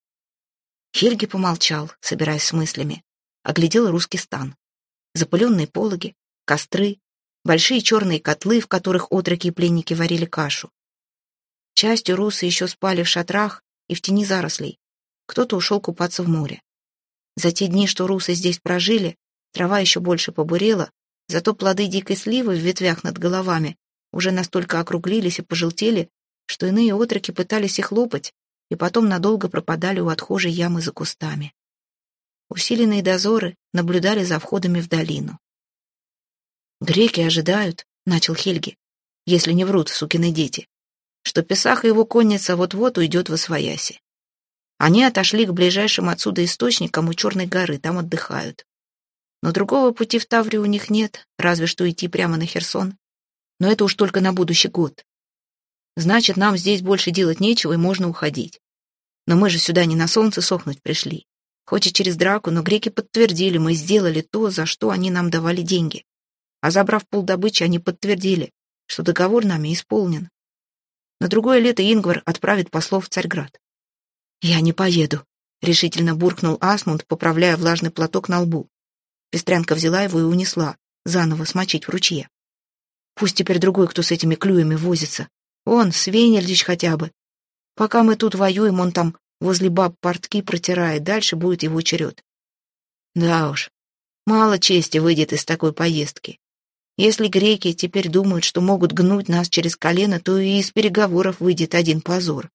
Хельги помолчал, собираясь с мыслями. Оглядел русский стан. Запыленные пологи, костры, большие черные котлы, в которых отроки и пленники варили кашу. Частью русы еще спали в шатрах и в тени зарослей. Кто-то ушел купаться в море. За те дни, что русы здесь прожили, трава еще больше побурела, зато плоды дикой сливы в ветвях над головами уже настолько округлились и пожелтели, что иные отроки пытались их лопать, и потом надолго пропадали у отхожей ямы за кустами. Усиленные дозоры наблюдали за входами в долину. «Греки ожидают», — начал Хельги, если не врут сукины дети, что Песах и его конница вот-вот уйдет во свояси. Они отошли к ближайшим отсюда источникам у Черной горы, там отдыхают. Но другого пути в Таврию у них нет, разве что идти прямо на Херсон. Но это уж только на будущий год. Значит, нам здесь больше делать нечего, и можно уходить. Но мы же сюда не на солнце сохнуть пришли. Хоть и через драку, но греки подтвердили, мы сделали то, за что они нам давали деньги. А забрав полдобычи, они подтвердили, что договор нами исполнен. На другое лето Ингвар отправит послов в Царьград. «Я не поеду», — решительно буркнул Асмунд, поправляя влажный платок на лбу. Пестрянка взяла его и унесла, заново смочить в ручье. Пусть теперь другой, кто с этими клюями возится, он, Свенельдич хотя бы. Пока мы тут воюем, он там возле баб портки протирает, дальше будет его черед. Да уж, мало чести выйдет из такой поездки. Если греки теперь думают, что могут гнуть нас через колено, то и из переговоров выйдет один позор.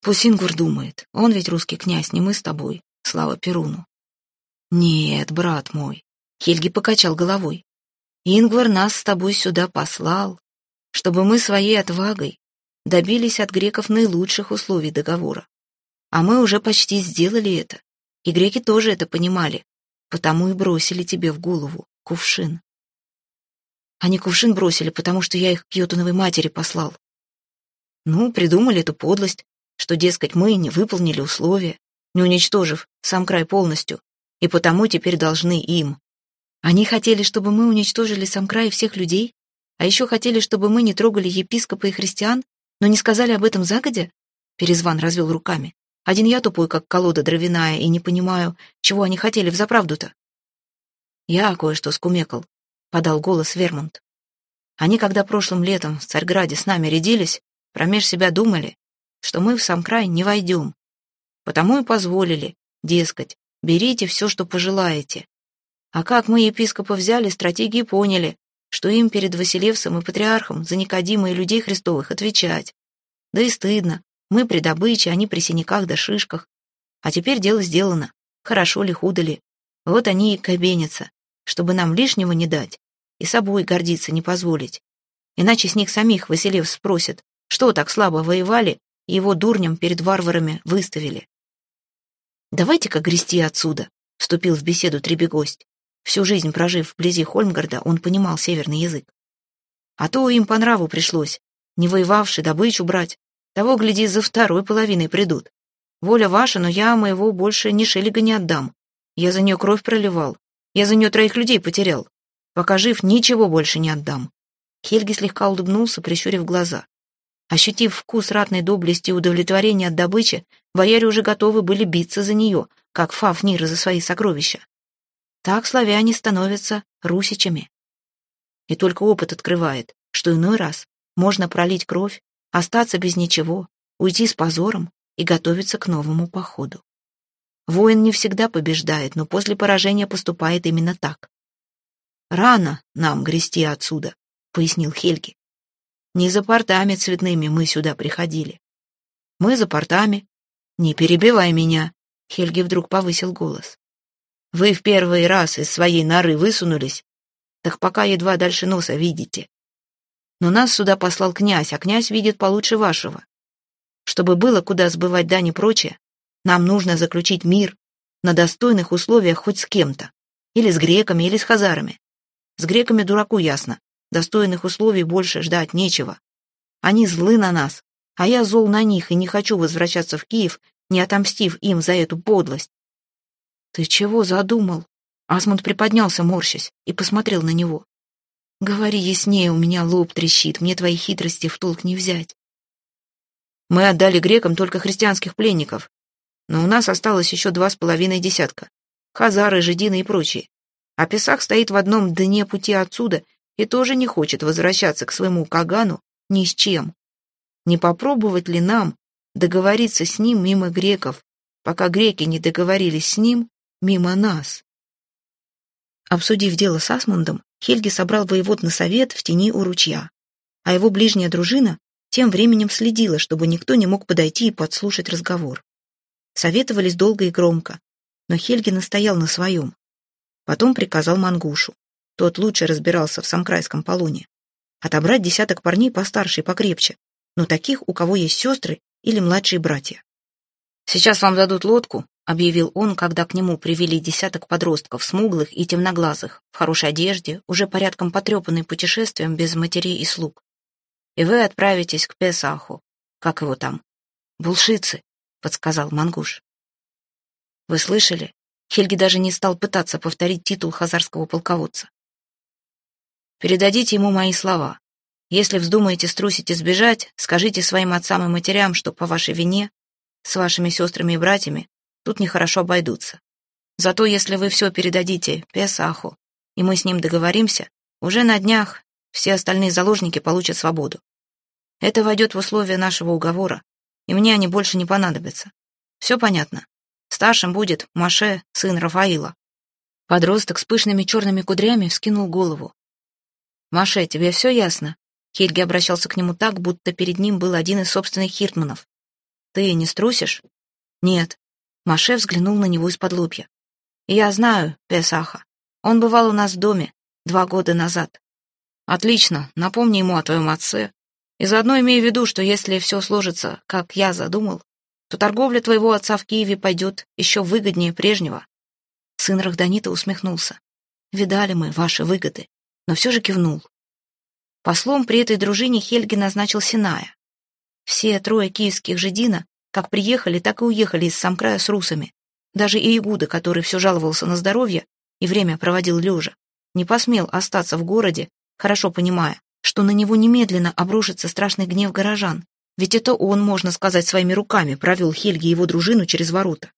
Пусть Ингвар думает, он ведь русский князь, не мы с тобой, слава Перуну. Нет, брат мой, Хельги покачал головой. Ингвар нас с тобой сюда послал, чтобы мы своей отвагой добились от греков наилучших условий договора. А мы уже почти сделали это, и греки тоже это понимали, потому и бросили тебе в голову кувшин. Они кувшин бросили, потому что я их к Йотуновой матери послал. Ну, придумали эту подлость, что, дескать, мы не выполнили условия, не уничтожив сам край полностью, и потому теперь должны им. Они хотели, чтобы мы уничтожили сам край всех людей, а еще хотели, чтобы мы не трогали епископа и христиан, но не сказали об этом загодя? Перезван развел руками. Один я тупой, как колода дровяная, и не понимаю, чего они хотели взаправду-то. Я кое-что скумекал, подал голос Вермонт. Они, когда прошлым летом в Царьграде с нами рядились, промеж себя думали, что мы в сам край не войдем. Потому и позволили, дескать, берите все, что пожелаете. А как мы епископа взяли, стратегии поняли, что им перед Василевсом и Патриархом за Никодима и людей Христовых отвечать. Да и стыдно. Мы при добыче, они при синяках да шишках. А теперь дело сделано. Хорошо ли, худо ли. Вот они и кабенятся, чтобы нам лишнего не дать и собой гордиться не позволить. Иначе с них самих Василев спросит, что так слабо воевали и его дурням перед варварами выставили. «Давайте-ка грести отсюда», — вступил в беседу Требегость. Всю жизнь прожив вблизи Хольмгарда, он понимал северный язык. А то им по нраву пришлось, не воевавши добычу брать. Того, гляди, за второй половиной придут. Воля ваша, но я моего больше ни шелега не отдам. Я за нее кровь проливал. Я за нее троих людей потерял. Пока жив, ничего больше не отдам. Хельги слегка улыбнулся, прищурив глаза. Ощутив вкус ратной доблести и удовлетворения от добычи, бояре уже готовы были биться за нее, как Фафниры за свои сокровища. Так славяне становятся русичами. И только опыт открывает, что иной раз можно пролить кровь, остаться без ничего, уйти с позором и готовиться к новому походу. Воин не всегда побеждает, но после поражения поступает именно так. «Рано нам грести отсюда», — пояснил Хельги. «Не за портами цветными мы сюда приходили. Мы за портами. Не перебивай меня», — Хельги вдруг повысил голос. Вы в первый раз из своей норы высунулись, так пока едва дальше носа видите. Но нас сюда послал князь, а князь видит получше вашего. Чтобы было куда сбывать дань и прочее, нам нужно заключить мир на достойных условиях хоть с кем-то. Или с греками, или с хазарами. С греками дураку ясно. Достойных условий больше ждать нечего. Они злы на нас, а я зол на них и не хочу возвращаться в Киев, не отомстив им за эту подлость. «Ты чего задумал?» Асмунд приподнялся, морщась, и посмотрел на него. «Говори яснее, у меня лоб трещит, мне твои хитрости в толк не взять». «Мы отдали грекам только христианских пленников, но у нас осталось еще два с половиной десятка. Хазары, жидины и прочие. А Песах стоит в одном дне пути отсюда и тоже не хочет возвращаться к своему Кагану ни с чем. Не попробовать ли нам договориться с ним мимо греков, пока греки не договорились с ним мимо нас. Обсудив дело с Асмундом, Хельги собрал воевод на совет в тени у ручья, а его ближняя дружина тем временем следила, чтобы никто не мог подойти и подслушать разговор. Советовались долго и громко, но Хельги настоял на своем. Потом приказал Мангушу. Тот лучше разбирался в самкрайском полоне. Отобрать десяток парней постарше и покрепче, но таких, у кого есть сестры или младшие братья. «Сейчас вам дадут лодку, — объявил он, когда к нему привели десяток подростков, смуглых и темноглазых, в хорошей одежде, уже порядком потрепанный путешествием без матерей и слуг. «И вы отправитесь к Песаху. Как его там?» «Булшицы», — подсказал Мангуш. «Вы слышали?» Хельги даже не стал пытаться повторить титул хазарского полководца. «Передадите ему мои слова. Если вздумаете струсить и сбежать, скажите своим отцам и матерям, что по вашей вине, с вашими сестрами и братьями, тут нехорошо обойдутся. Зато если вы все передадите Песаху, и мы с ним договоримся, уже на днях все остальные заложники получат свободу. Это войдет в условия нашего уговора, и мне они больше не понадобятся. Все понятно. Старшим будет Маше, сын Рафаила. Подросток с пышными черными кудрями вскинул голову. «Маше, тебе все ясно?» Хельги обращался к нему так, будто перед ним был один из собственных хиртманов. «Ты не струсишь?» «Нет». Маше взглянул на него из-под лобья. «Я знаю Песаха. Он бывал у нас в доме два года назад». «Отлично. Напомни ему о твоем отце. И заодно имей в виду, что если все сложится, как я задумал, то торговля твоего отца в Киеве пойдет еще выгоднее прежнего». Сын Рахданита усмехнулся. «Видали мы ваши выгоды», но все же кивнул. Послом при этой дружине Хельги назначил Синая. Все трое киевских жидина как приехали, так и уехали из Самкрая с русами. Даже Иегуда, который все жаловался на здоровье и время проводил лежа, не посмел остаться в городе, хорошо понимая, что на него немедленно обрушится страшный гнев горожан, ведь это он, можно сказать, своими руками провел Хельги и его дружину через ворота.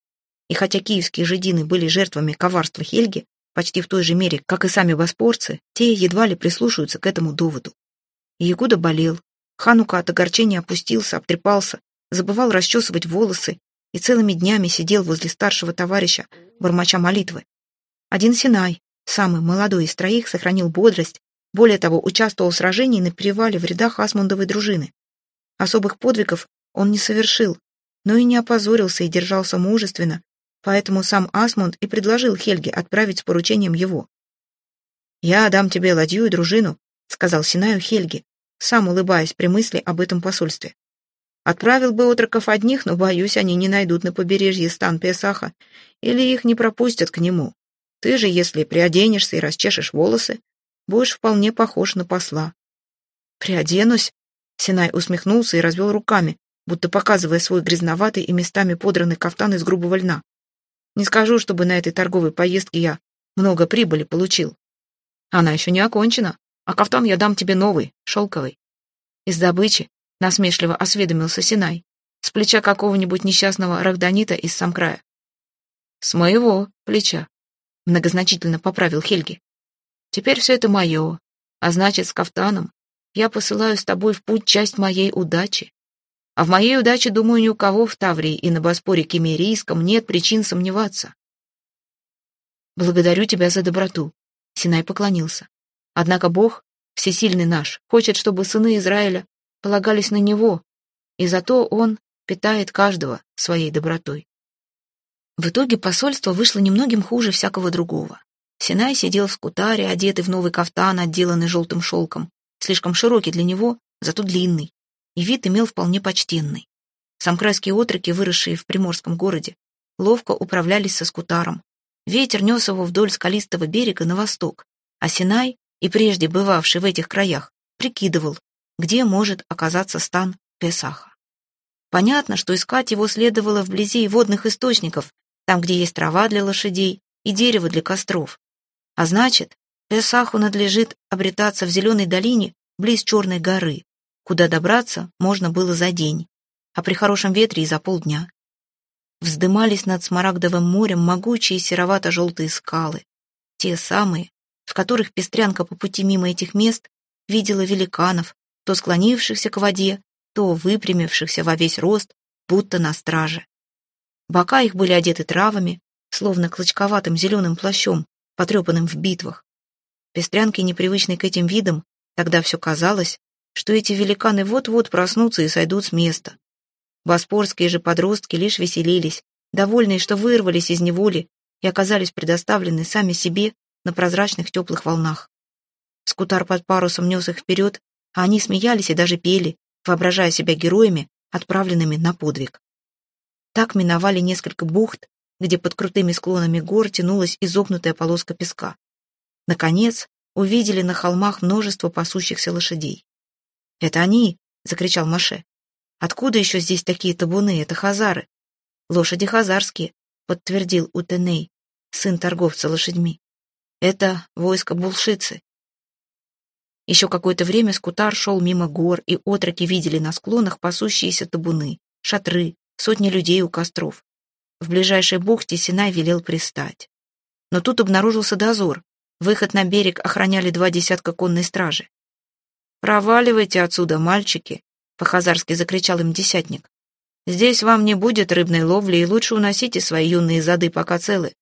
И хотя киевские жидины были жертвами коварства Хельги, почти в той же мере, как и сами боспорцы, те едва ли прислушаются к этому доводу. Ягуда болел, Ханука от огорчения опустился, обтрепался, забывал расчесывать волосы и целыми днями сидел возле старшего товарища, бормоча молитвы. Один Синай, самый молодой из троих, сохранил бодрость, более того, участвовал в сражении на перевале в рядах Асмундовой дружины. Особых подвигов он не совершил, но и не опозорился и держался мужественно, поэтому сам Асмунд и предложил Хельге отправить с поручением его. «Я дам тебе ладью и дружину», — сказал Синаю Хельге, сам улыбаясь при мысли об этом посольстве. «Отправил бы отроков одних, но, боюсь, они не найдут на побережье стан Песаха, или их не пропустят к нему. Ты же, если приоденешься и расчешешь волосы, будешь вполне похож на посла». «Приоденусь?» — Синай усмехнулся и развел руками, будто показывая свой грязноватый и местами подранный кафтан из грубого льна. Не скажу, чтобы на этой торговой поездке я много прибыли получил. Она еще не окончена, а кафтан я дам тебе новый, шелковый. Из добычи насмешливо осведомился Синай, с плеча какого-нибудь несчастного рахданита из самкрая. С моего плеча, многозначительно поправил Хельги. Теперь все это мое, а значит, с кафтаном я посылаю с тобой в путь часть моей удачи. А в моей удаче, думаю, ни у кого в Таврии и на Боспоре Кемерийском нет причин сомневаться. Благодарю тебя за доброту. Синай поклонился. Однако Бог, всесильный наш, хочет, чтобы сыны Израиля полагались на Него, и зато Он питает каждого своей добротой. В итоге посольство вышло немногим хуже всякого другого. Синай сидел в скутаре, одетый в новый кафтан, отделанный желтым шелком, слишком широкий для него, зато длинный и вид имел вполне почтенный. Самкрайские отроки, выросшие в приморском городе, ловко управлялись со скутаром. Ветер нес его вдоль скалистого берега на восток, а Синай, и прежде бывавший в этих краях, прикидывал, где может оказаться стан Песаха. Понятно, что искать его следовало вблизи водных источников, там, где есть трава для лошадей и дерево для костров. А значит, Песаху надлежит обретаться в зеленой долине близ Черной горы, куда добраться можно было за день, а при хорошем ветре и за полдня. Вздымались над Смарагдовым морем могучие серовато-желтые скалы, те самые, в которых пестрянка по пути мимо этих мест видела великанов, то склонившихся к воде, то выпрямившихся во весь рост, будто на страже. Бока их были одеты травами, словно клочковатым зеленым плащом, потрепанным в битвах. Пестрянке, непривычной к этим видам, тогда все казалось, что эти великаны вот-вот проснутся и сойдут с места. Боспорские же подростки лишь веселились, довольные, что вырвались из неволи и оказались предоставлены сами себе на прозрачных теплых волнах. Скутар под парусом нес их вперед, а они смеялись и даже пели, воображая себя героями, отправленными на подвиг. Так миновали несколько бухт, где под крутыми склонами гор тянулась изогнутая полоска песка. Наконец, увидели на холмах множество пасущихся лошадей. «Это они!» — закричал Маше. «Откуда еще здесь такие табуны? Это хазары!» «Лошади хазарские», — подтвердил Утеней, сын торговца лошадьми. «Это войско булшицы». Еще какое-то время скутар шел мимо гор, и отроки видели на склонах пасущиеся табуны, шатры, сотни людей у костров. В ближайшей бухте Синай велел пристать. Но тут обнаружился дозор. Выход на берег охраняли два десятка конной стражи. «Проваливайте отсюда, мальчики!» — по-хазарски закричал им десятник. «Здесь вам не будет рыбной ловли, и лучше уносите свои юные зады, пока целы».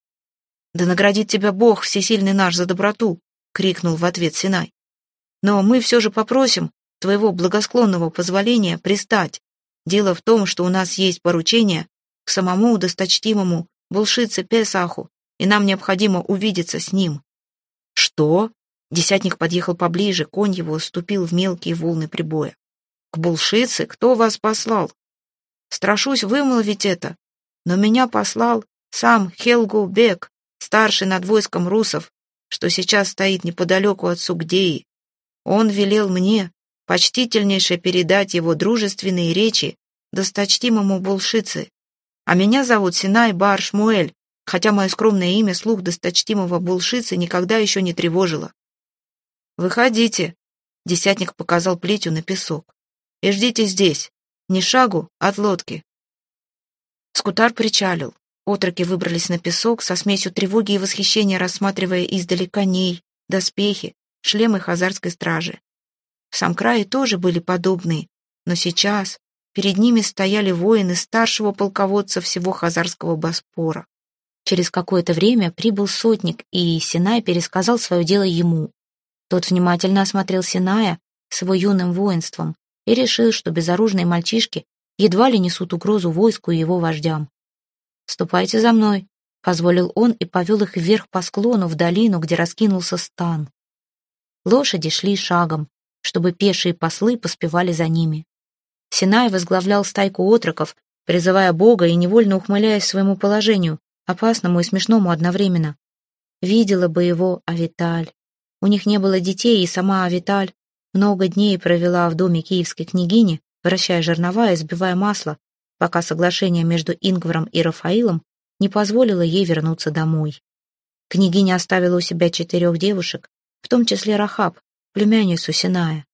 «Да наградит тебя Бог, всесильный наш, за доброту!» — крикнул в ответ Синай. Но мы все же попросим твоего благосклонного позволения пристать. Дело в том, что у нас есть поручение к самому досточтимому Булшице Песаху, и нам необходимо увидеться с ним». «Что?» Десятник подъехал поближе, конь его ступил в мелкие волны прибоя. «К Булшице? Кто вас послал?» «Страшусь вымолвить это, но меня послал сам Хелгу Бек, старший над войском русов, что сейчас стоит неподалеку от Сугдеи. Он велел мне почтительнейше передать его дружественные речи досточтимому Булшице. А меня зовут Синай Бар Шмуэль, хотя мое скромное имя слух досточтимого Булшицы никогда еще не тревожило. «Выходите», — десятник показал плетью на песок, — «и ждите здесь, ни шагу от лодки». Скутар причалил. Отроки выбрались на песок со смесью тревоги и восхищения, рассматривая издали коней, доспехи, шлемы хазарской стражи. В сам крае тоже были подобные, но сейчас перед ними стояли воины старшего полководца всего хазарского Боспора. Через какое-то время прибыл сотник, и Синай пересказал свое дело ему. Тот внимательно осмотрел Синая с его юным воинством и решил, что безоружные мальчишки едва ли несут угрозу войску и его вождям. «Ступайте за мной», — позволил он и повел их вверх по склону в долину, где раскинулся стан. Лошади шли шагом, чтобы пешие послы поспевали за ними. Синай возглавлял стайку отроков, призывая Бога и невольно ухмыляясь своему положению, опасному и смешному одновременно. Видела бы его Авиталь. У них не было детей, и сама Авиталь много дней провела в доме киевской княгини, вращая жернова и сбивая масло, пока соглашение между Ингваром и Рафаилом не позволило ей вернуться домой. Княгиня оставила у себя четырех девушек, в том числе Рахаб, племянницу Синая,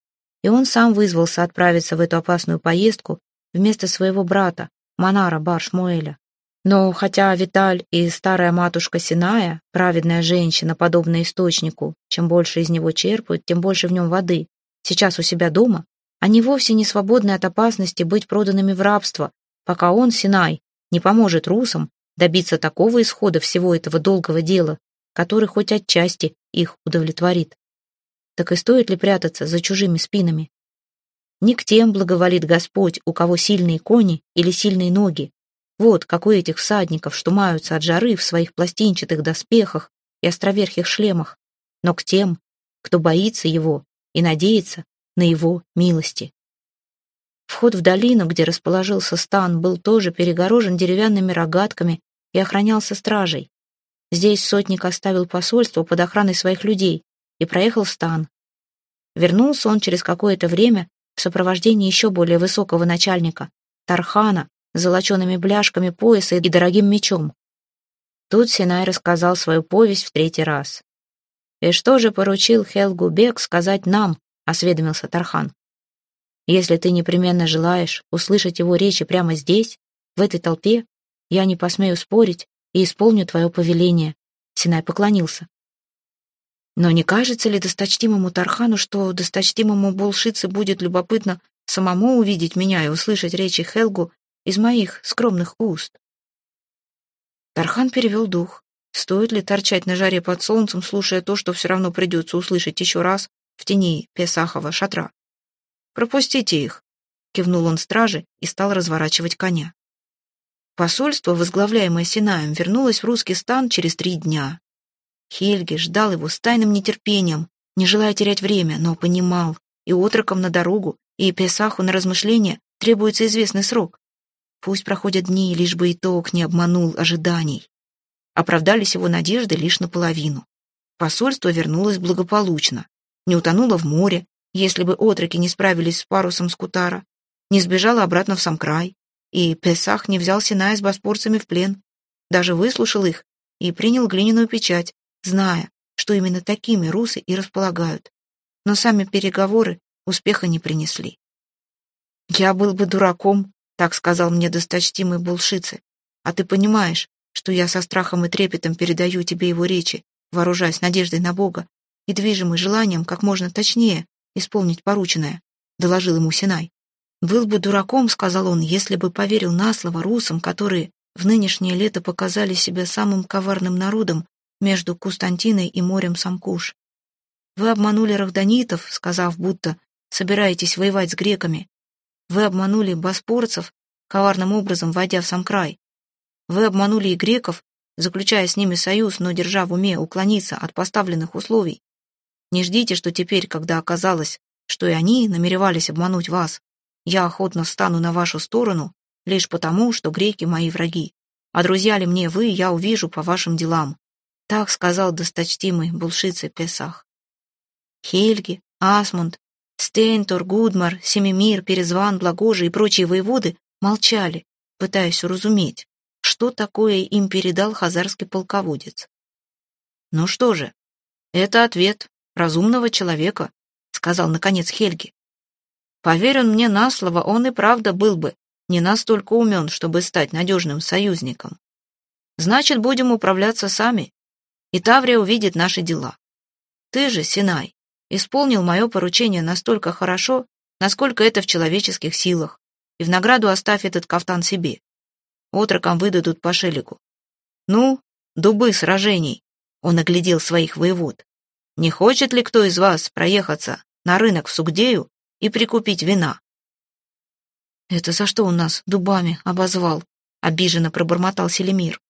и он сам вызвался отправиться в эту опасную поездку вместо своего брата, Манара Баршмуэля. Но хотя Виталь и старая матушка Синая, праведная женщина, подобная источнику, чем больше из него черпают, тем больше в нем воды, сейчас у себя дома, они вовсе не свободны от опасности быть проданными в рабство, пока он, Синай, не поможет русам добиться такого исхода всего этого долгого дела, который хоть отчасти их удовлетворит. Так и стоит ли прятаться за чужими спинами? Не к тем благоволит Господь, у кого сильные кони или сильные ноги, вот как у этих всадников, что маются от жары в своих пластинчатых доспехах и островерхих шлемах, но к тем, кто боится его и надеется на его милости. Вход в долину, где расположился стан, был тоже перегорожен деревянными рогатками и охранялся стражей. Здесь сотник оставил посольство под охраной своих людей и проехал стан. Вернулся он через какое-то время в сопровождении еще более высокого начальника, Тархана, золочеными бляшками пояса и дорогим мечом. Тут Синай рассказал свою повесть в третий раз. «И что же поручил Хелгу Бек сказать нам?» — осведомился Тархан. «Если ты непременно желаешь услышать его речи прямо здесь, в этой толпе, я не посмею спорить и исполню твое повеление». Синай поклонился. Но не кажется ли досточтимому Тархану, что досточтимому Булшице будет любопытно самому увидеть меня и услышать речи Хелгу из моих скромных уст. Тархан перевел дух. Стоит ли торчать на жаре под солнцем, слушая то, что все равно придется услышать еще раз в тени Песахова шатра? «Пропустите их», — кивнул он страже и стал разворачивать коня. Посольство, возглавляемое Синаем, вернулось в русский стан через три дня. Хельги ждал его с тайным нетерпением, не желая терять время, но понимал, и отроком на дорогу, и Песаху на размышления требуется известный срок. Пусть проходят дни, лишь бы итог не обманул ожиданий. Оправдались его надежды лишь наполовину. Посольство вернулось благополучно. Не утонуло в море, если бы отроки не справились с парусом скутара, не сбежало обратно в сам край, и Песах не взял Синая с боспорцами в плен, даже выслушал их и принял глиняную печать, зная, что именно такими русы и располагают. Но сами переговоры успеха не принесли. Я был бы дураком, так сказал мне досточтимый Булшицы. А ты понимаешь, что я со страхом и трепетом передаю тебе его речи, вооружаясь надеждой на Бога и движимый желанием как можно точнее исполнить порученное, доложил ему Синай. Был бы дураком, сказал он, если бы поверил на слово русам, которые в нынешнее лето показали себя самым коварным народом между Кустантиной и морем Самкуш. Вы обманули рахданитов, сказав, будто собираетесь воевать с греками. Вы обманули боспорцев, коварным образом войдя в сам край. Вы обманули и греков, заключая с ними союз, но держа в уме уклониться от поставленных условий. Не ждите, что теперь, когда оказалось, что и они намеревались обмануть вас, я охотно встану на вашу сторону, лишь потому, что греки мои враги. А друзья ли мне вы, я увижу по вашим делам. Так сказал досточтимый булшице Песах. Хельги, Асмунд, Стейнтор, Гудмар, Семимир, Перезван, Благожий и прочие воеводы молчали, пытаясь уразуметь, что такое им передал хазарский полководец. «Ну что же, это ответ разумного человека», — сказал наконец Хельги. «Поверь он мне на слово, он и правда был бы не настолько умен, чтобы стать надежным союзником. Значит, будем управляться сами, и Таврия увидит наши дела. Ты же, Синай, исполнил мое поручение настолько хорошо, насколько это в человеческих силах, и в награду оставь этот кафтан себе. Отрокам выдадут по шелику. Ну, дубы сражений, он оглядел своих воевод. Не хочет ли кто из вас проехаться на рынок в Сугдею и прикупить вина? Это за что он нас дубами обозвал? Обиженно пробормотал Селемир.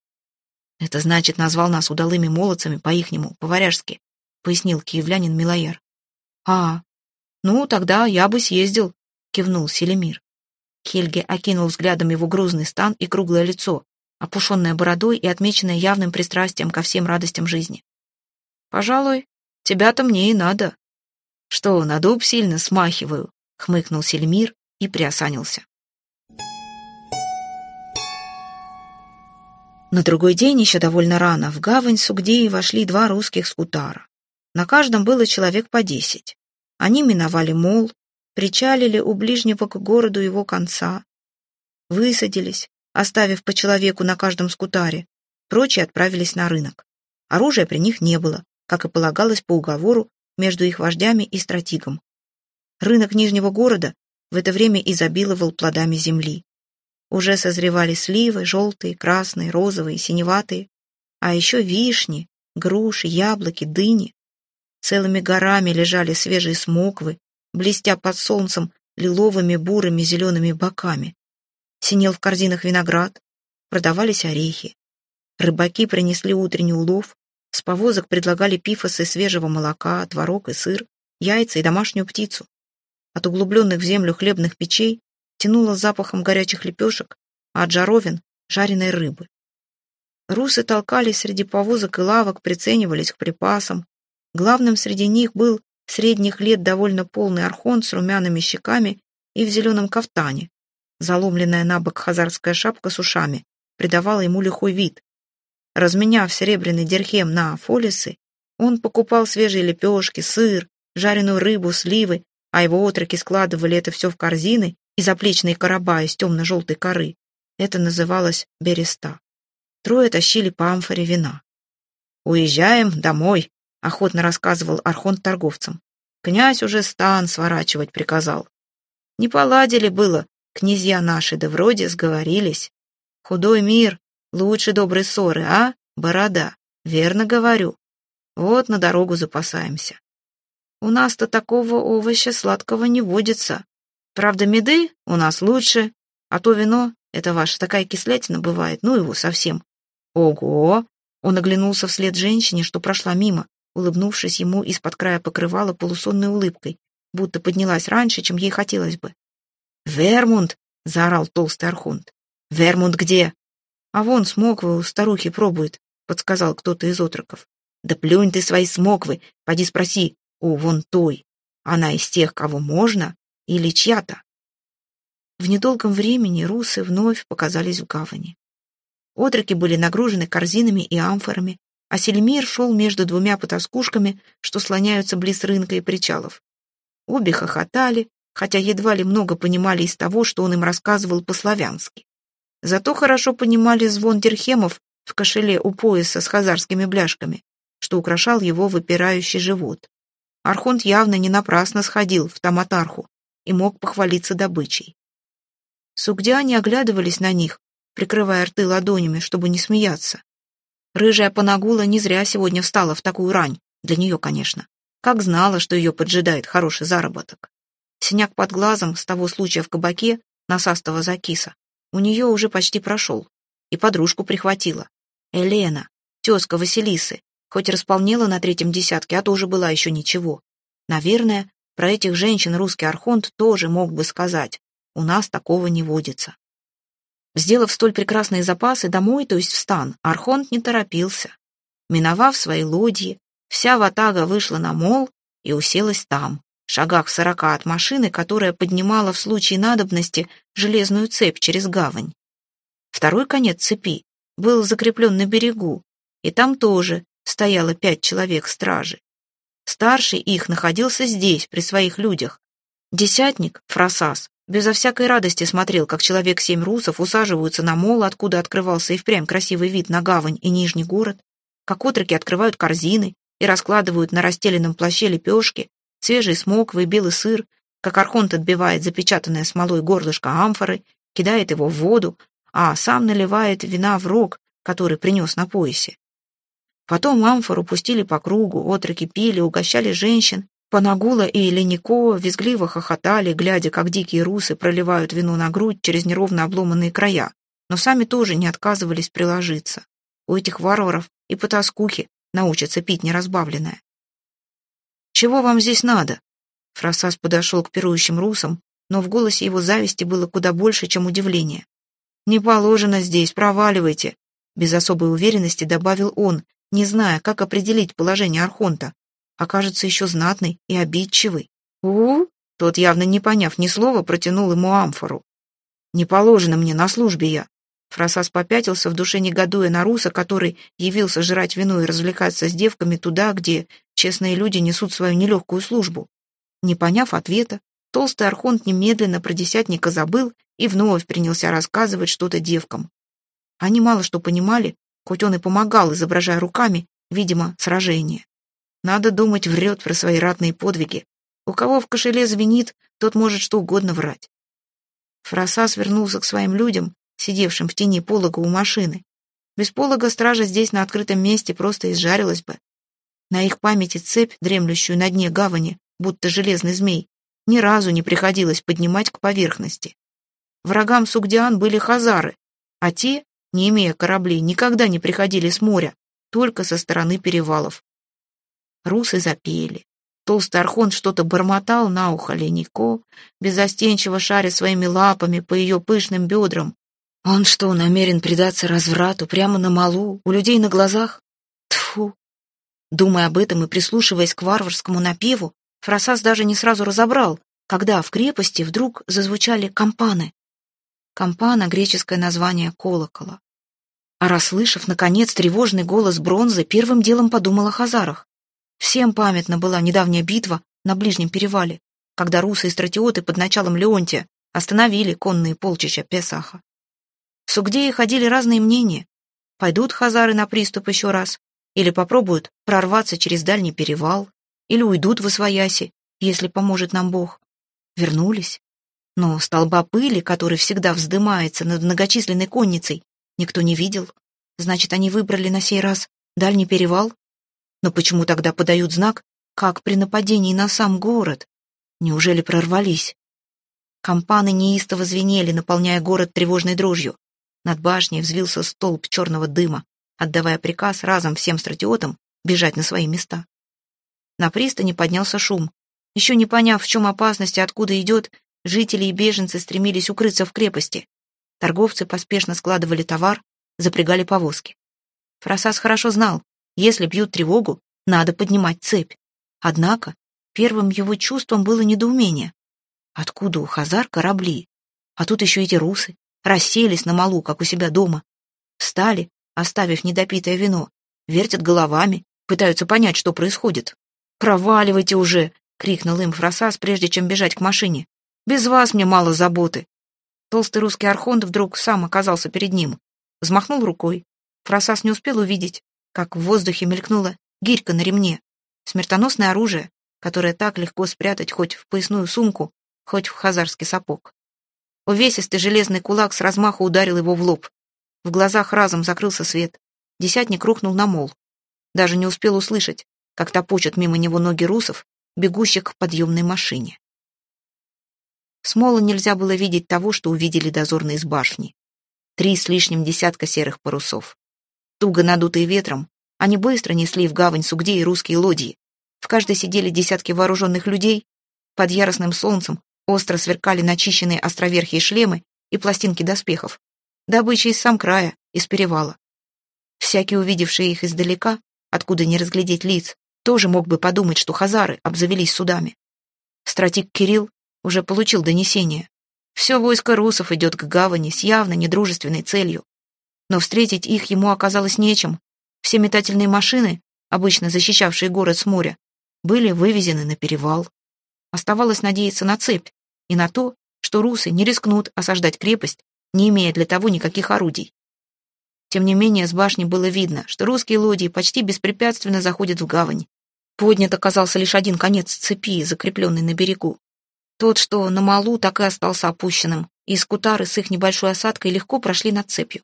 Это значит, назвал нас удалыми молодцами по-ихнему, по-варяжски, пояснил киевлянин Милояр. «А, ну, тогда я бы съездил», — кивнул Селемир. Хельге окинул взглядом его грузный стан и круглое лицо, опушенное бородой и отмеченное явным пристрастием ко всем радостям жизни. «Пожалуй, тебя-то мне и надо». «Что, на дуб сильно смахиваю?» — хмыкнул Селемир и приосанился. На другой день, еще довольно рано, в гавань Сугдеи вошли два русских скутара. На каждом было человек по десять. Они миновали мол, причалили у ближнего к городу его конца, высадились, оставив по человеку на каждом скутаре, прочие отправились на рынок. Оружия при них не было, как и полагалось по уговору между их вождями и стратигом. Рынок Нижнего города в это время изобиловал плодами земли. Уже созревали сливы, желтые, красные, розовые, синеватые, а еще вишни, груши, яблоки, дыни. Целыми горами лежали свежие смоквы, блестя под солнцем лиловыми, бурыми, зелеными боками. Синел в корзинах виноград, продавались орехи. Рыбаки принесли утренний улов, с повозок предлагали пифосы свежего молока, творог и сыр, яйца и домашнюю птицу. От углубленных в землю хлебных печей тянуло запахом горячих лепешек, а от жаровин — жареной рыбы. Русы толкались среди повозок и лавок, приценивались к припасам, Главным среди них был средних лет довольно полный архон с румяными щеками и в зеленом кафтане. Заломленная на бок хазарская шапка с ушами придавала ему лихой вид. Разменяв серебряный дерхем на фолисы, он покупал свежие лепешки, сыр, жареную рыбу, сливы, а его отроки складывали это все в корзины и заплечные короба из темно-желтой коры. Это называлось береста. Трое тащили по амфоре вина. «Уезжаем домой», — охотно рассказывал Архонт торговцам. «Князь уже стан сворачивать приказал. Не поладили было, князья наши, да вроде сговорились. Худой мир, лучше доброй ссоры, а, борода? Верно говорю. Вот на дорогу запасаемся. У нас-то такого овоща сладкого не водится. Правда, меды у нас лучше, а то вино, это ваша такая кислятина бывает, ну его совсем. Ого! Он оглянулся вслед женщине, что прошла мимо, улыбнувшись ему из-под края покрывала полусонной улыбкой, будто поднялась раньше, чем ей хотелось бы. «Вермунд!» — заорал толстый архонт. «Вермунд где?» «А вон смоквы у старухи пробует», — подсказал кто-то из отроков. «Да плюнь ты свои смоквы, поди спроси у вон той. Она из тех, кого можно, или чья-то?» В недолгом времени русы вновь показались в гавани. Отроки были нагружены корзинами и амфорами, а Сельмир шел между двумя потаскушками, что слоняются близ рынка и причалов. Обе хохотали, хотя едва ли много понимали из того, что он им рассказывал по-славянски. Зато хорошо понимали звон дирхемов в кошеле у пояса с хазарскими бляшками, что украшал его выпирающий живот. Архонт явно не напрасно сходил в Таматарху и мог похвалиться добычей. Сугдяне оглядывались на них, прикрывая рты ладонями, чтобы не смеяться. Рыжая Панагула не зря сегодня встала в такую рань, для нее, конечно. Как знала, что ее поджидает хороший заработок. Синяк под глазом с того случая в кабаке насастого закиса у нее уже почти прошел. И подружку прихватила. Елена, тезка Василисы, хоть располнела на третьем десятке, а тоже была еще ничего. Наверное, про этих женщин русский архонт тоже мог бы сказать. У нас такого не водится. Сделав столь прекрасные запасы домой, то есть в стан, архонт не торопился. Миновав свои лодьи, вся ватага вышла на мол и уселась там, в шагах сорока от машины, которая поднимала в случае надобности железную цепь через гавань. Второй конец цепи был закреплен на берегу, и там тоже стояло пять человек стражи. Старший их находился здесь, при своих людях. Десятник, Фросас, безо всякой радости смотрел, как человек семь русов усаживаются на мол, откуда открывался и впрямь красивый вид на гавань и Нижний город, как отроки открывают корзины и раскладывают на расстеленном плаще лепешки, свежий смоквый белый сыр, как архонт отбивает запечатанное смолой горлышко амфоры, кидает его в воду, а сам наливает вина в рог, который принес на поясе. Потом амфору пустили по кругу, отроки пили, угощали женщин. Панагула и Леникова визгливо хохотали, глядя, как дикие русы проливают вино на грудь через неровно обломанные края, но сами тоже не отказывались приложиться. У этих варваров и потаскухи научатся пить неразбавленное. «Чего вам здесь надо?» Фросас подошел к пирующим русам, но в голосе его зависти было куда больше, чем удивление. «Не положено здесь, проваливайте!» Без особой уверенности добавил он, не зная, как определить положение Архонта. Окажется еще знатный и обидчивый. у, -у, -у Тот, явно не поняв ни слова, протянул ему амфору. «Не положено мне, на службе я!» Фросас попятился в душе негодуя на Руса, который явился жрать вино и развлекаться с девками туда, где честные люди несут свою нелегкую службу. Не поняв ответа, толстый архонт немедленно про десятника забыл и вновь принялся рассказывать что-то девкам. Они мало что понимали, хоть он и помогал, изображая руками, видимо, сражение. Надо думать, врет про свои ратные подвиги. У кого в кошеле звенит, тот может что угодно врать. Фросас вернулся к своим людям, сидевшим в тени полога у машины. Без полога стража здесь на открытом месте просто изжарилась бы. На их памяти цепь, дремлющую на дне гавани, будто железный змей, ни разу не приходилось поднимать к поверхности. Врагам Сугдиан были хазары, а те, не имея кораблей, никогда не приходили с моря, только со стороны перевалов. Русы запели. Толстый архон что-то бормотал на ухо Ленико, беззастенчиво шаря своими лапами по ее пышным бедрам, он что, намерен предаться разврату прямо на малу, у людей на глазах? Тфу. Думая об этом и прислушиваясь к варварскому напеву, Фросас даже не сразу разобрал, когда в крепости вдруг зазвучали кампаны. Кампана — греческое название колокола. А расслышав, наконец, тревожный голос бронзы, первым делом подумал о хазарах. Всем памятна была недавняя битва на Ближнем перевале, когда русы и стратиоты под началом Леонтия остановили конные полчища Песаха. В Сугдее ходили разные мнения. Пойдут хазары на приступ еще раз, или попробуют прорваться через дальний перевал, или уйдут в Освояси, если поможет нам Бог. Вернулись. Но столба пыли, который всегда вздымается над многочисленной конницей, никто не видел. Значит, они выбрали на сей раз дальний перевал? Но почему тогда подают знак, как при нападении на сам город? Неужели прорвались? Компаны неистово звенели, наполняя город тревожной дрожью. Над башней взвился столб черного дыма, отдавая приказ разом всем стратиотам бежать на свои места. На пристани поднялся шум. Еще не поняв, в чем опасность и откуда идет, жители и беженцы стремились укрыться в крепости. Торговцы поспешно складывали товар, запрягали повозки. Фросас хорошо знал, если бьют тревогу, надо поднимать цепь. Однако первым его чувством было недоумение. Откуда у Хазар корабли? А тут еще эти русы расселись на малу, как у себя дома. Встали, оставив недопитое вино, вертят головами, пытаются понять, что происходит. «Проваливайте уже!» — крикнул им Фросас, прежде чем бежать к машине. «Без вас мне мало заботы!» Толстый русский архонт вдруг сам оказался перед ним. Взмахнул рукой. Фросас не успел увидеть, как в воздухе мелькнула гирька на ремне. Смертоносное оружие, которое так легко спрятать хоть в поясную сумку, хоть в хазарский сапог. Увесистый железный кулак с размаху ударил его в лоб. В глазах разом закрылся свет. Десятник рухнул на мол. Даже не успел услышать, как топочут мимо него ноги русов, бегущих к подъемной машине. С мола нельзя было видеть того, что увидели дозорные из башни. Три с лишним десятка серых парусов. Туго надутые ветром, они быстро несли в гавань сугдеи русские лодьи. В каждой сидели десятки вооруженных людей. Под яростным солнцем остро сверкали начищенные островерхие шлемы и пластинки доспехов. Добыча из сам края, из перевала. Всякий, увидевший их издалека, откуда не разглядеть лиц, тоже мог бы подумать, что хазары обзавелись судами. Стратик Кирилл уже получил донесение. Все войско русов идет к гавани с явно недружественной целью. Но встретить их ему оказалось нечем. Все метательные машины, обычно защищавшие город с моря, были вывезены на перевал. Оставалось надеяться на цепь и на то, что русы не рискнут осаждать крепость, не имея для того никаких орудий. Тем не менее, с башни было видно, что русские лодии почти беспрепятственно заходят в гавань. Поднят оказался лишь один конец цепи, закрепленный на берегу. Тот, что на малу, так и остался опущенным, и скутары с их небольшой осадкой легко прошли над цепью.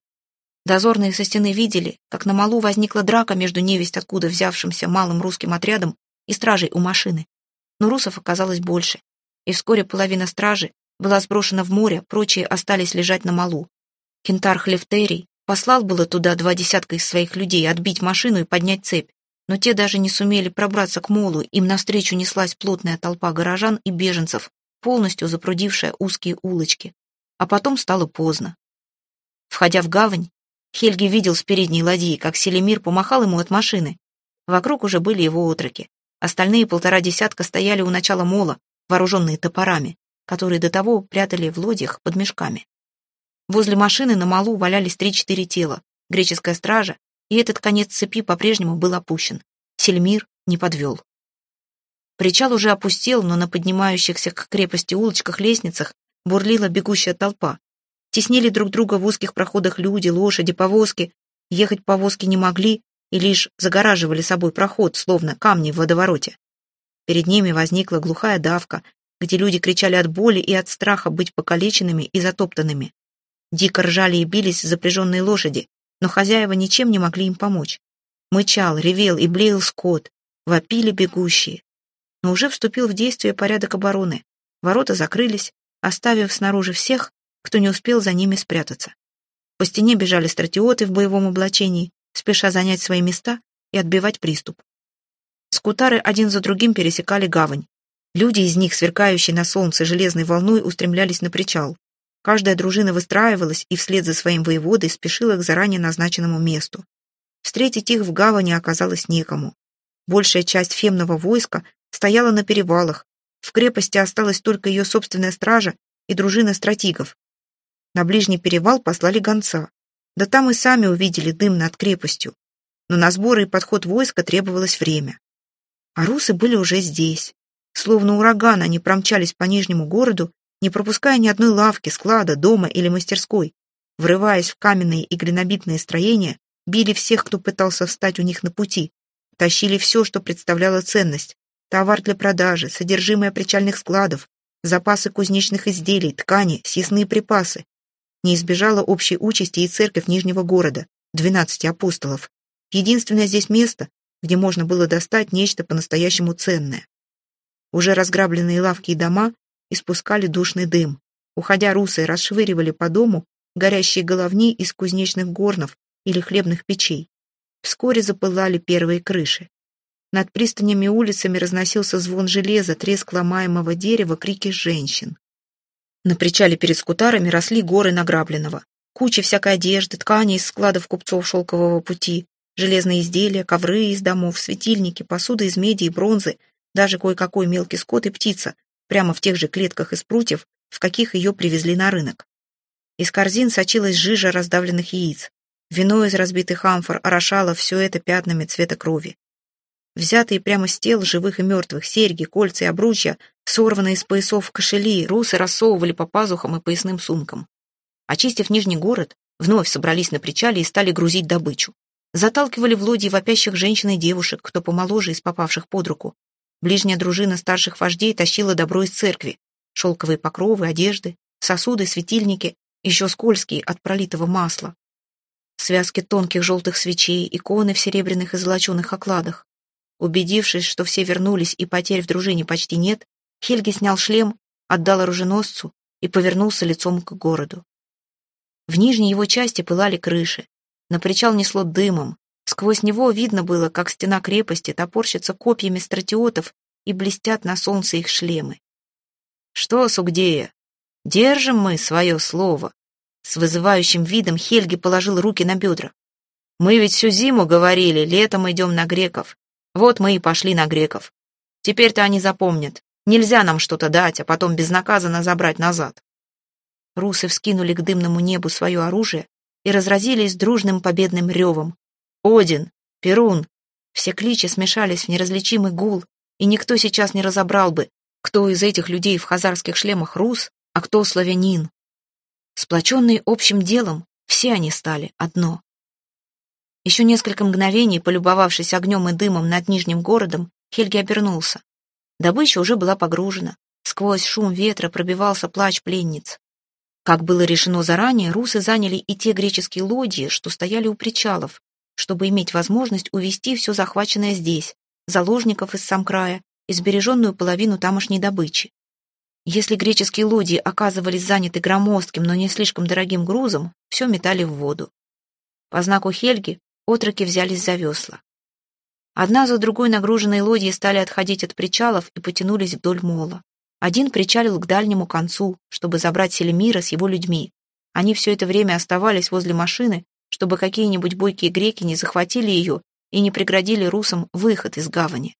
Дозорные со стены видели, как на малу возникла драка между невесть откуда взявшимся малым русским отрядом и стражей у машины. Но русов оказалось больше, и вскоре половина стражи была сброшена в море, прочие остались лежать на малу. Кентар Хлефтерий послал было туда два десятка из своих людей отбить машину и поднять цепь, но те даже не сумели пробраться к молу, им навстречу неслась плотная толпа горожан и беженцев, полностью запрудившая узкие улочки. А потом стало поздно. Входя в гавань, Хельги видел с передней ладьи, как Селемир помахал ему от машины. Вокруг уже были его отроки. Остальные полтора десятка стояли у начала мола, вооруженные топорами которые до того прятали в лодьях под мешками. Возле машины на малу валялись три-четыре тела, греческая стража, и этот конец цепи по-прежнему был опущен. Сельмир не подвел. Причал уже опустел, но на поднимающихся к крепости улочках лестницах бурлила бегущая толпа. Теснили друг друга в узких проходах люди, лошади, повозки. Ехать повозки не могли и лишь загораживали собой проход, словно камни в водовороте. Перед ними возникла глухая давка, где люди кричали от боли и от страха быть покалеченными и затоптанными. Дико ржали и бились запряженные лошади, но хозяева ничем не могли им помочь. Мычал, ревел и блеял скот, вопили бегущие. Но уже вступил в действие порядок обороны. Ворота закрылись, оставив снаружи всех, кто не успел за ними спрятаться. По стене бежали стратиоты в боевом облачении, спеша занять свои места и отбивать приступ. Скутары один за другим пересекали гавань, Люди из них, сверкающие на солнце железной волной, устремлялись на причал. Каждая дружина выстраивалась и вслед за своим воеводой спешила к заранее назначенному месту. Встретить их в гавани оказалось некому. Большая часть фемного войска стояла на перевалах, в крепости осталась только ее собственная стража и дружина стратигов. На ближний перевал послали гонца. Да там и сами увидели дым над крепостью. Но на сборы и подход войска требовалось время. А русы были уже здесь. Словно ураган они промчались по Нижнему городу, не пропуская ни одной лавки, склада, дома или мастерской. Врываясь в каменные и глинобитные строения, били всех, кто пытался встать у них на пути, тащили все, что представляло ценность, товар для продажи, содержимое причальных складов, запасы кузнечных изделий, ткани, съестные припасы. Не избежала общей участи и церковь Нижнего города, двенадцати апостолов. Единственное здесь место, где можно было достать нечто по-настоящему ценное. Уже разграбленные лавки и дома испускали душный дым. Уходя русы расшвыривали по дому горящие головни из кузнечных горнов или хлебных печей. Вскоре запылали первые крыши. Над пристанями улицами разносился звон железа, треск ломаемого дерева, крики женщин. На причале перед скутарами росли горы награбленного. Куча всякой одежды, ткани из складов купцов шелкового пути, железные изделия, ковры из домов, светильники, посуда из меди и бронзы, даже кое-какой мелкий скот и птица, прямо в тех же клетках из прутьев, в каких ее привезли на рынок. Из корзин сочилась жижа раздавленных яиц. Вино из разбитых амфор орошало все это пятнами цвета крови. Взятые прямо с тел живых и мертвых серьги, кольца и обручья, сорванные из поясов кошели, русы рассовывали по пазухам и поясным сумкам. Очистив Нижний город, вновь собрались на причале и стали грузить добычу. Заталкивали в лодьи вопящих женщин и девушек, кто помоложе из попавших под руку, Ближняя дружина старших вождей тащила добро из церкви. Шелковые покровы, одежды, сосуды, светильники, еще скользкие от пролитого масла. Связки тонких желтых свечей, иконы в серебряных и золоченых окладах. Убедившись, что все вернулись и потерь в дружине почти нет, Хельги снял шлем, отдал оруженосцу и повернулся лицом к городу. В нижней его части пылали крыши. На причал несло дымом. Сквозь него видно было, как стена крепости топорщится копьями стратиотов и блестят на солнце их шлемы. «Что, Сугдея, держим мы свое слово?» С вызывающим видом Хельги положил руки на бедра. «Мы ведь всю зиму говорили, летом идем на греков. Вот мы и пошли на греков. Теперь-то они запомнят. Нельзя нам что-то дать, а потом безнаказанно забрать назад». Русы вскинули к дымному небу свое оружие и разразились дружным победным ревом. «Один! Перун!» Все кличи смешались в неразличимый гул, и никто сейчас не разобрал бы, кто из этих людей в хазарских шлемах рус, а кто славянин. Сплоченные общим делом, все они стали одно. Еще несколько мгновений, полюбовавшись огнем и дымом над Нижним городом, Хельги обернулся. Добыча уже была погружена. Сквозь шум ветра пробивался плач пленниц. Как было решено заранее, русы заняли и те греческие лодьи, что стояли у причалов, чтобы иметь возможность увести все захваченное здесь, заложников из сам края и сбереженную половину тамошней добычи. Если греческие лодии оказывались заняты громоздким, но не слишком дорогим грузом, все метали в воду. По знаку Хельги отроки взялись за весла. Одна за другой нагруженные лодьи стали отходить от причалов и потянулись вдоль мола. Один причалил к дальнему концу, чтобы забрать Селемира с его людьми. Они все это время оставались возле машины, чтобы какие-нибудь бойкие греки не захватили ее и не преградили русам выход из гавани.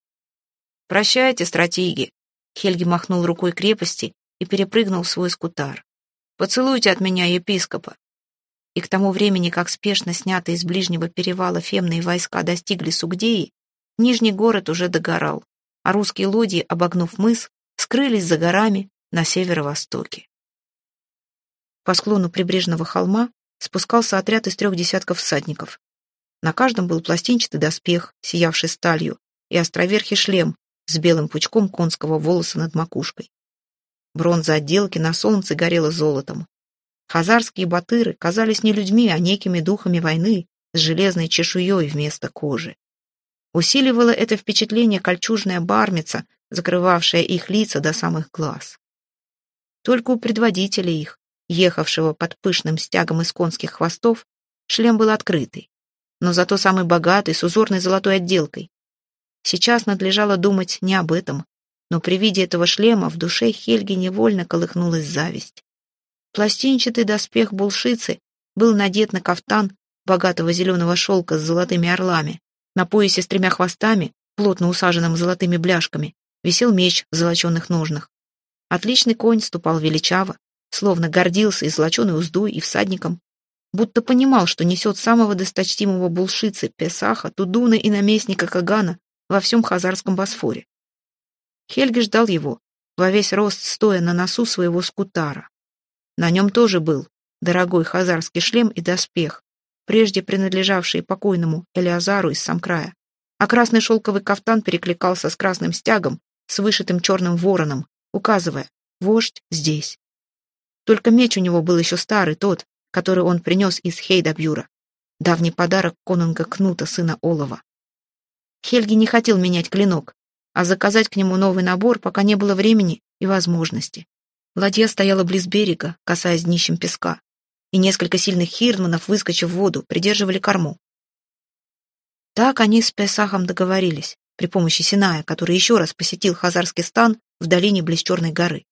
«Прощайте, стратеги!» Хельги махнул рукой крепости и перепрыгнул в свой скутар. «Поцелуйте от меня епископа!» И к тому времени, как спешно снятые из ближнего перевала фемные войска достигли Сугдеи, Нижний город уже догорал, а русские лодии, обогнув мыс, скрылись за горами на северо-востоке. По склону прибрежного холма спускался отряд из трех десятков всадников. На каждом был пластинчатый доспех, сиявший сталью, и островерхий шлем с белым пучком конского волоса над макушкой. Бронза отделки на солнце горела золотом. Хазарские батыры казались не людьми, а некими духами войны с железной чешуей вместо кожи. Усиливало это впечатление кольчужная бармица, закрывавшая их лица до самых глаз. Только у предводителя их, ехавшего под пышным стягом из конских хвостов, шлем был открытый, но зато самый богатый, с узорной золотой отделкой. Сейчас надлежало думать не об этом, но при виде этого шлема в душе Хельги невольно колыхнулась зависть. Пластинчатый доспех булшицы был надет на кафтан богатого зеленого шелка с золотыми орлами. На поясе с тремя хвостами, плотно усаженным золотыми бляшками, висел меч в золоченных ножнах. Отличный конь ступал величаво, словно гордился и золоченой уздой, и всадником, будто понимал, что несет самого досточтимого булшицы, Песаха, Тудуна и наместника Кагана во всем Хазарском Босфоре. Хельги ждал его, во весь рост стоя на носу своего скутара. На нем тоже был дорогой хазарский шлем и доспех, прежде принадлежавшие покойному Элиазару из Самкрая, а красный шелковый кафтан перекликался с красным стягом, с вышитым черным вороном, указывая «Вождь здесь». Только меч у него был еще старый, тот, который он принес из Хейдабюра, давний подарок конунга Кнута, сына Олова. Хельги не хотел менять клинок, а заказать к нему новый набор, пока не было времени и возможности. Ладья стояла близ берега, касаясь днищем песка, и несколько сильных хирдманов, выскочив в воду, придерживали корму. Так они с Песахом договорились при помощи Синая, который еще раз посетил Хазарский стан в долине близ Черной горы.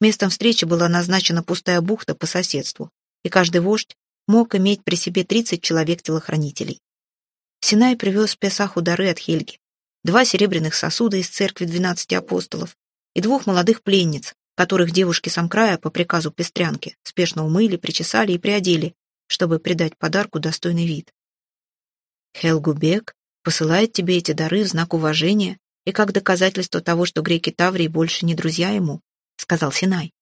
Местом встречи была назначена пустая бухта по соседству, и каждый вождь мог иметь при себе 30 человек-телохранителей. Синай привез Песаху дары от Хельги, два серебряных сосуда из церкви двенадцати апостолов и двух молодых пленниц, которых девушки Самкрая по приказу Пестрянки спешно умыли, причесали и приодели, чтобы придать подарку достойный вид. Хелгубек посылает тебе эти дары в знак уважения и как доказательство того, что греки Таврии больше не друзья ему, сказал Синай.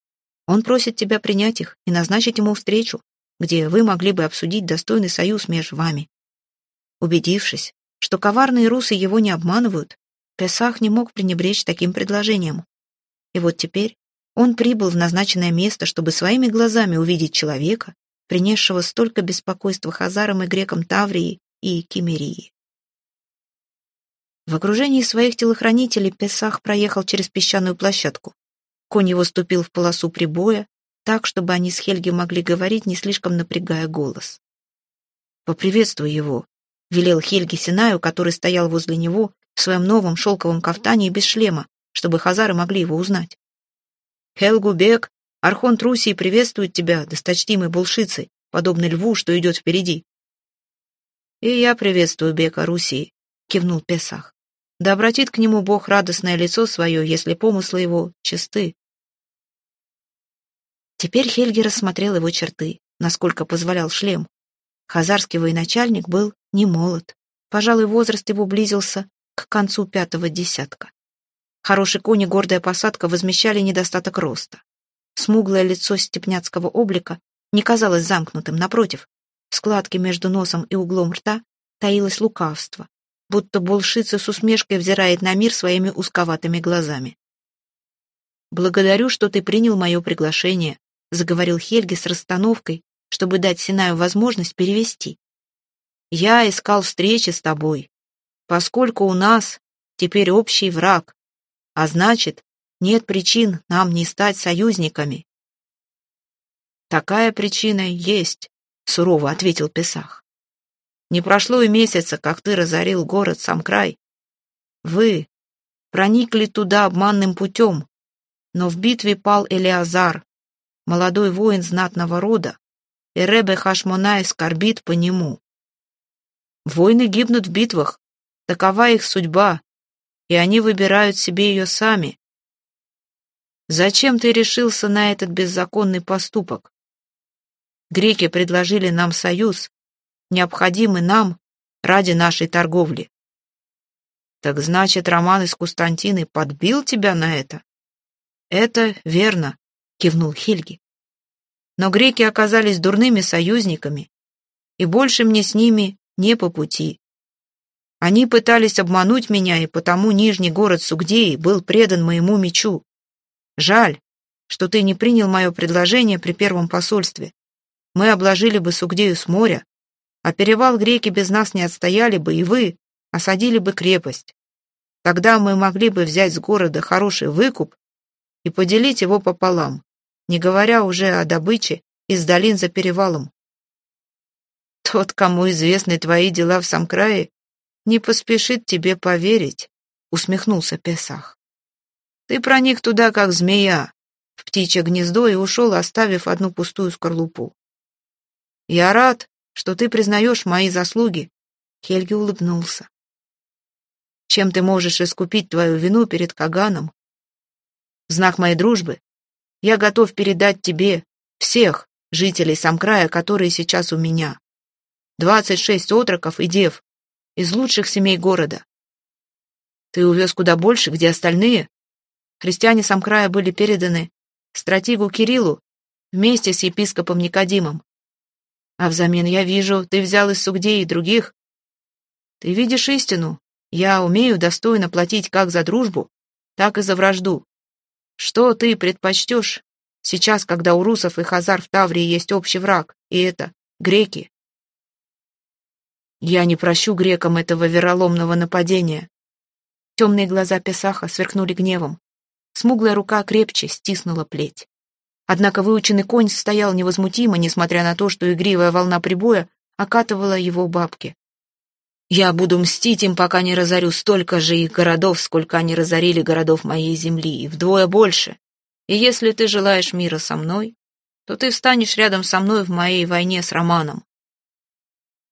Он просит тебя принять их и назначить ему встречу, где вы могли бы обсудить достойный союз между вами. Убедившись, что коварные русы его не обманывают, Песах не мог пренебречь таким предложением. И вот теперь он прибыл в назначенное место, чтобы своими глазами увидеть человека, принесшего столько беспокойства хазарам и грекам Таврии и Кемерии. В окружении своих телохранителей Песах проехал через песчаную площадку. Конь его ступил в полосу прибоя, так, чтобы они с Хельги могли говорить, не слишком напрягая голос. «Поприветствуй его», — велел Хельги Синаю, который стоял возле него в своем новом шелковом кафтане и без шлема, чтобы хазары могли его узнать. «Хелгу Бек, Архонт Русии приветствует тебя, досточтимый булшицы, подобный льву, что идет впереди». «И я приветствую Бека Русии», — кивнул Песах. Да обратит к нему Бог радостное лицо свое, если помыслы его чисты. Теперь Хельги рассмотрел его черты, насколько позволял шлем. Хазарский военачальник был не молод. Пожалуй, возраст его близился к концу пятого десятка. Хороший конь и гордая посадка возмещали недостаток роста. Смуглое лицо степняцкого облика не казалось замкнутым, напротив, в складке между носом и углом рта таилось лукавство, будто Булшица с усмешкой взирает на мир своими узковатыми глазами. «Благодарю, что ты принял мое приглашение», — заговорил Хельги с расстановкой, чтобы дать Синаю возможность перевести. «Я искал встречи с тобой, поскольку у нас теперь общий враг, а значит, нет причин нам не стать союзниками». «Такая причина есть», — сурово ответил Песах. Не прошло и месяца, как ты разорил город сам край. Вы проникли туда обманным путем, но в битве пал Элиазар, молодой воин знатного рода, и Ребе Хашмонай скорбит по нему. Воины гибнут в битвах, такова их судьба, и они выбирают себе ее сами. Зачем ты решился на этот беззаконный поступок? Греки предложили нам союз, необходимы нам ради нашей торговли. Так значит, Роман из Кустантины подбил тебя на это? Это верно, кивнул Хильги. Но греки оказались дурными союзниками, и больше мне с ними не по пути. Они пытались обмануть меня, и потому нижний город Сугдеи был предан моему мечу. Жаль, что ты не принял мое предложение при первом посольстве. Мы обложили бы Сугдею с моря, а перевал греки без нас не отстояли бы, и вы осадили бы крепость. Тогда мы могли бы взять с города хороший выкуп и поделить его пополам, не говоря уже о добыче из долин за перевалом. Тот, кому известны твои дела в сам крае, не поспешит тебе поверить, усмехнулся Песах. Ты проник туда, как змея, в птичье гнездо и ушел, оставив одну пустую скорлупу. Я рад, что ты признаешь мои заслуги. Хельги улыбнулся. Чем ты можешь искупить твою вину перед Каганом? В знак моей дружбы я готов передать тебе всех жителей Самкрая, которые сейчас у меня. Двадцать шесть отроков и дев из лучших семей города. Ты увез куда больше, где остальные? Христиане Самкрая были переданы стратегу Кириллу вместе с епископом Никодимом. А взамен я вижу, ты взял из Сугдей и других. Ты видишь истину. Я умею достойно платить как за дружбу, так и за вражду. Что ты предпочтешь сейчас, когда у русов и хазар в Таврии есть общий враг, и это греки? Я не прощу грекам этого вероломного нападения. Темные глаза Песаха сверкнули гневом. Смуглая рука крепче стиснула плеть. Однако выученный конь стоял невозмутимо, несмотря на то, что игривая волна прибоя окатывала его бабки. «Я буду мстить им, пока не разорю столько же их городов, сколько они разорили городов моей земли, и вдвое больше. И если ты желаешь мира со мной, то ты встанешь рядом со мной в моей войне с Романом».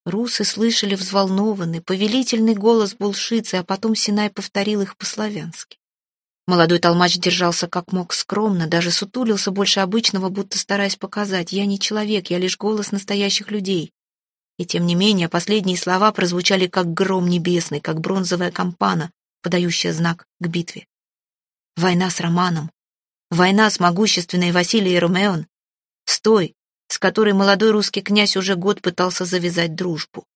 Русы слышали взволнованный, повелительный голос булшицы, а потом Синай повторил их по-славянски. Молодой толмач держался как мог скромно, даже сутулился больше обычного, будто стараясь показать, я не человек, я лишь голос настоящих людей. И тем не менее, последние слова прозвучали как гром небесный, как бронзовая кампана, подающая знак к битве. Война с Романом, война с могущественной Василией Ромеон, с той, с которой молодой русский князь уже год пытался завязать дружбу.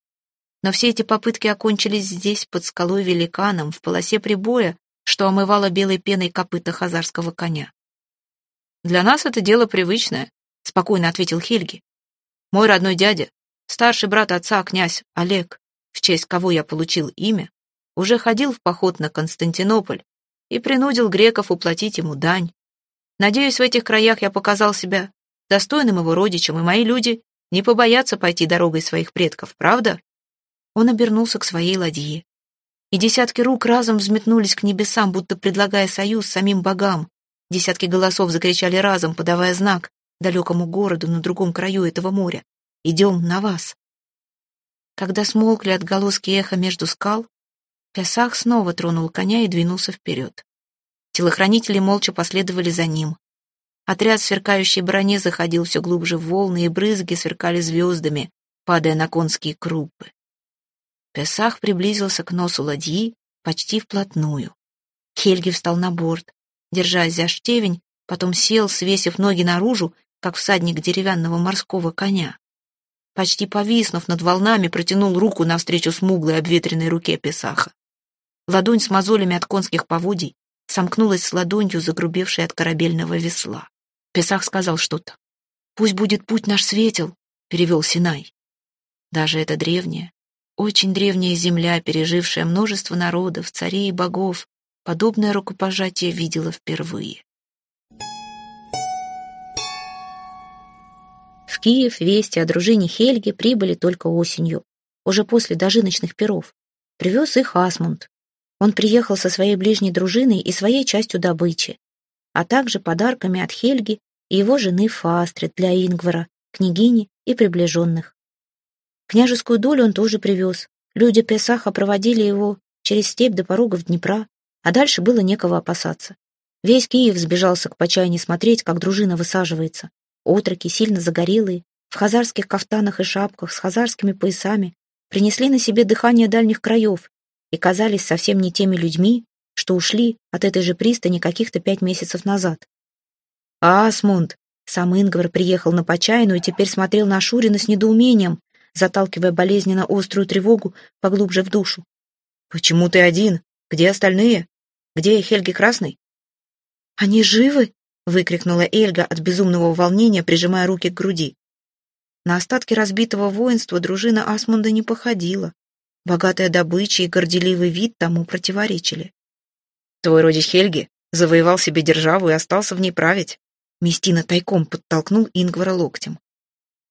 Но все эти попытки окончились здесь, под скалой великаном, в полосе прибоя, что омывало белой пеной копыта хазарского коня. «Для нас это дело привычное», — спокойно ответил Хельги. «Мой родной дядя, старший брат отца, князь Олег, в честь кого я получил имя, уже ходил в поход на Константинополь и принудил греков уплатить ему дань. Надеюсь, в этих краях я показал себя достойным его родичем, и мои люди не побоятся пойти дорогой своих предков, правда?» Он обернулся к своей ладье. И десятки рук разом взметнулись к небесам, будто предлагая союз самим богам. Десятки голосов закричали разом, подавая знак далекому городу на другом краю этого моря. «Идем на вас!» Когда смолкли отголоски эха между скал, Песах снова тронул коня и двинулся вперед. Телохранители молча последовали за ним. Отряд сверкающей броне заходил все глубже в волны, и брызги сверкали звездами, падая на конские крупы. Песах приблизился к носу ладьи почти вплотную. Хельги встал на борт, держась за штевень, потом сел, свесив ноги наружу, как всадник деревянного морского коня. Почти повиснув над волнами, протянул руку навстречу смуглой обветренной руке Песаха. Ладонь с мозолями от конских поводий сомкнулась с ладонью, загрубевшей от корабельного весла. Песах сказал что-то. «Пусть будет путь наш светел», — перевел Синай. Даже эта древняя, очень древняя земля, пережившая множество народов, царей и богов, подобное рукопожатие видела впервые. В Киев вести о дружине Хельги прибыли только осенью, уже после дожиночных перов. Привез их Асмунд. Он приехал со своей ближней дружиной и своей частью добычи, а также подарками от Хельги и его жены Фастрид для Ингвара, княгини и приближенных. Княжескую долю он тоже привез. Люди Песаха проводили его через степь до порогов Днепра, а дальше было некого опасаться. Весь Киев сбежался к почайне смотреть, как дружина высаживается. Отроки, сильно загорелые, в хазарских кафтанах и шапках, с хазарскими поясами, принесли на себе дыхание дальних краев и казались совсем не теми людьми, что ушли от этой же пристани каких-то пять месяцев назад. «Асмунд!» Сам Ингвар приехал на Почайну и теперь смотрел на Шурина с недоумением, заталкивая болезненно острую тревогу поглубже в душу. «Почему ты один? Где остальные? Где Хельги Красный?» «Они живы?» — выкрикнула Эльга от безумного волнения, прижимая руки к груди. На остатки разбитого воинства дружина Асмунда не походила. Богатая добыча и горделивый вид тому противоречили. «Твой родич Хельги завоевал себе державу и остался в ней править». Местина тайком подтолкнул Ингвара локтем.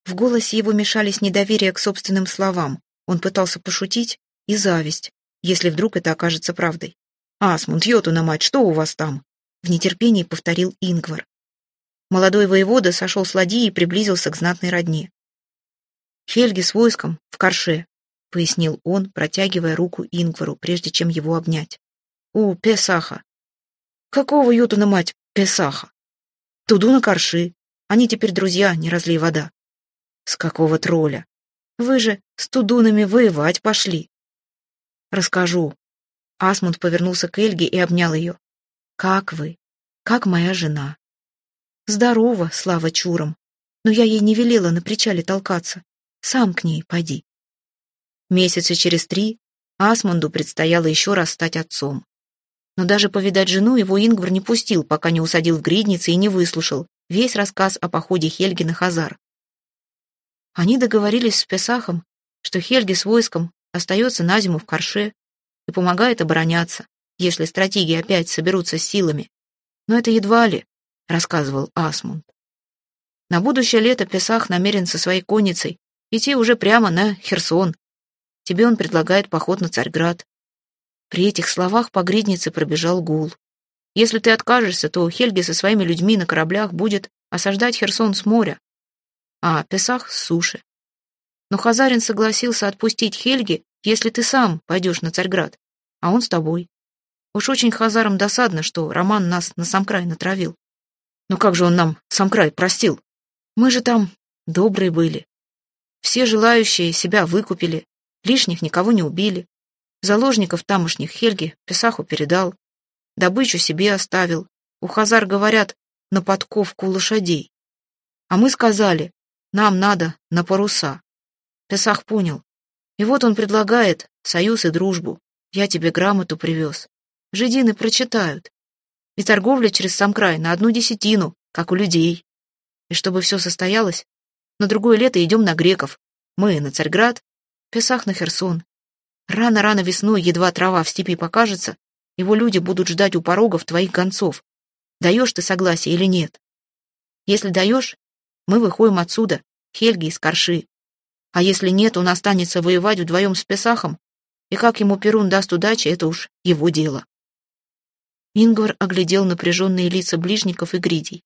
В голосе его мешались недоверие к собственным словам. Он пытался пошутить и зависть, если вдруг это окажется правдой. «Асмунд, Йотуна мать, что у вас там?» В нетерпении повторил Ингвар. Молодой воевода сошел с ладьи и приблизился к знатной родне. «Хельги с войском в Корше», — пояснил он, протягивая руку Ингвару, прежде чем его обнять. «У Песаха». «Какого Йотуна мать Песаха?» «Туду на Корши. Они теперь друзья, не разлей вода». «С какого тролля? Вы же с тудунами воевать пошли». «Расскажу». Асмунд повернулся к Эльге и обнял ее. Как вы? Как моя жена? Здорово, слава чурам. Но я ей не велела на причале толкаться. Сам к ней пойди. Месяца через три Асмунду предстояло еще раз стать отцом. Но даже повидать жену его Ингвар не пустил, пока не усадил в гриднице и не выслушал весь рассказ о походе Хельги на Хазар. Они договорились с Песахом, что Хельги с войском остается на зиму в Корше и помогает обороняться, если стратегии опять соберутся с силами. Но это едва ли, рассказывал Асмунд. На будущее лето Песах намерен со своей конницей идти уже прямо на Херсон. Тебе он предлагает поход на Царьград. При этих словах по гриднице пробежал гул. Если ты откажешься, то Хельги со своими людьми на кораблях будет осаждать Херсон с моря, а Песах с суши. Но Хазарин согласился отпустить Хельги, если ты сам пойдешь на Царьград, а он с тобой. Уж очень хазарам досадно, что Роман нас на сам край натравил. Но как же он нам сам край простил? Мы же там добрые были. Все желающие себя выкупили, лишних никого не убили. Заложников тамошних Хельги Песаху передал, добычу себе оставил. У хазар, говорят, на подковку лошадей. А мы сказали, нам надо на паруса. Песах понял. И вот он предлагает союз и дружбу. Я тебе грамоту привез. Жидины прочитают. И торговля через сам край на одну десятину, как у людей. И чтобы все состоялось, на другое лето идем на греков. Мы на Царьград, Песах на Херсон. Рано-рано весной, едва трава в степи покажется, его люди будут ждать у порогов твоих гонцов. Даешь ты согласие или нет? Если даешь, мы выходим отсюда, Хельги из Корши. А если нет, он останется воевать вдвоем с Песахом, и как ему Перун даст удачи, это уж его дело. Ингвар оглядел напряженные лица ближников и гридей.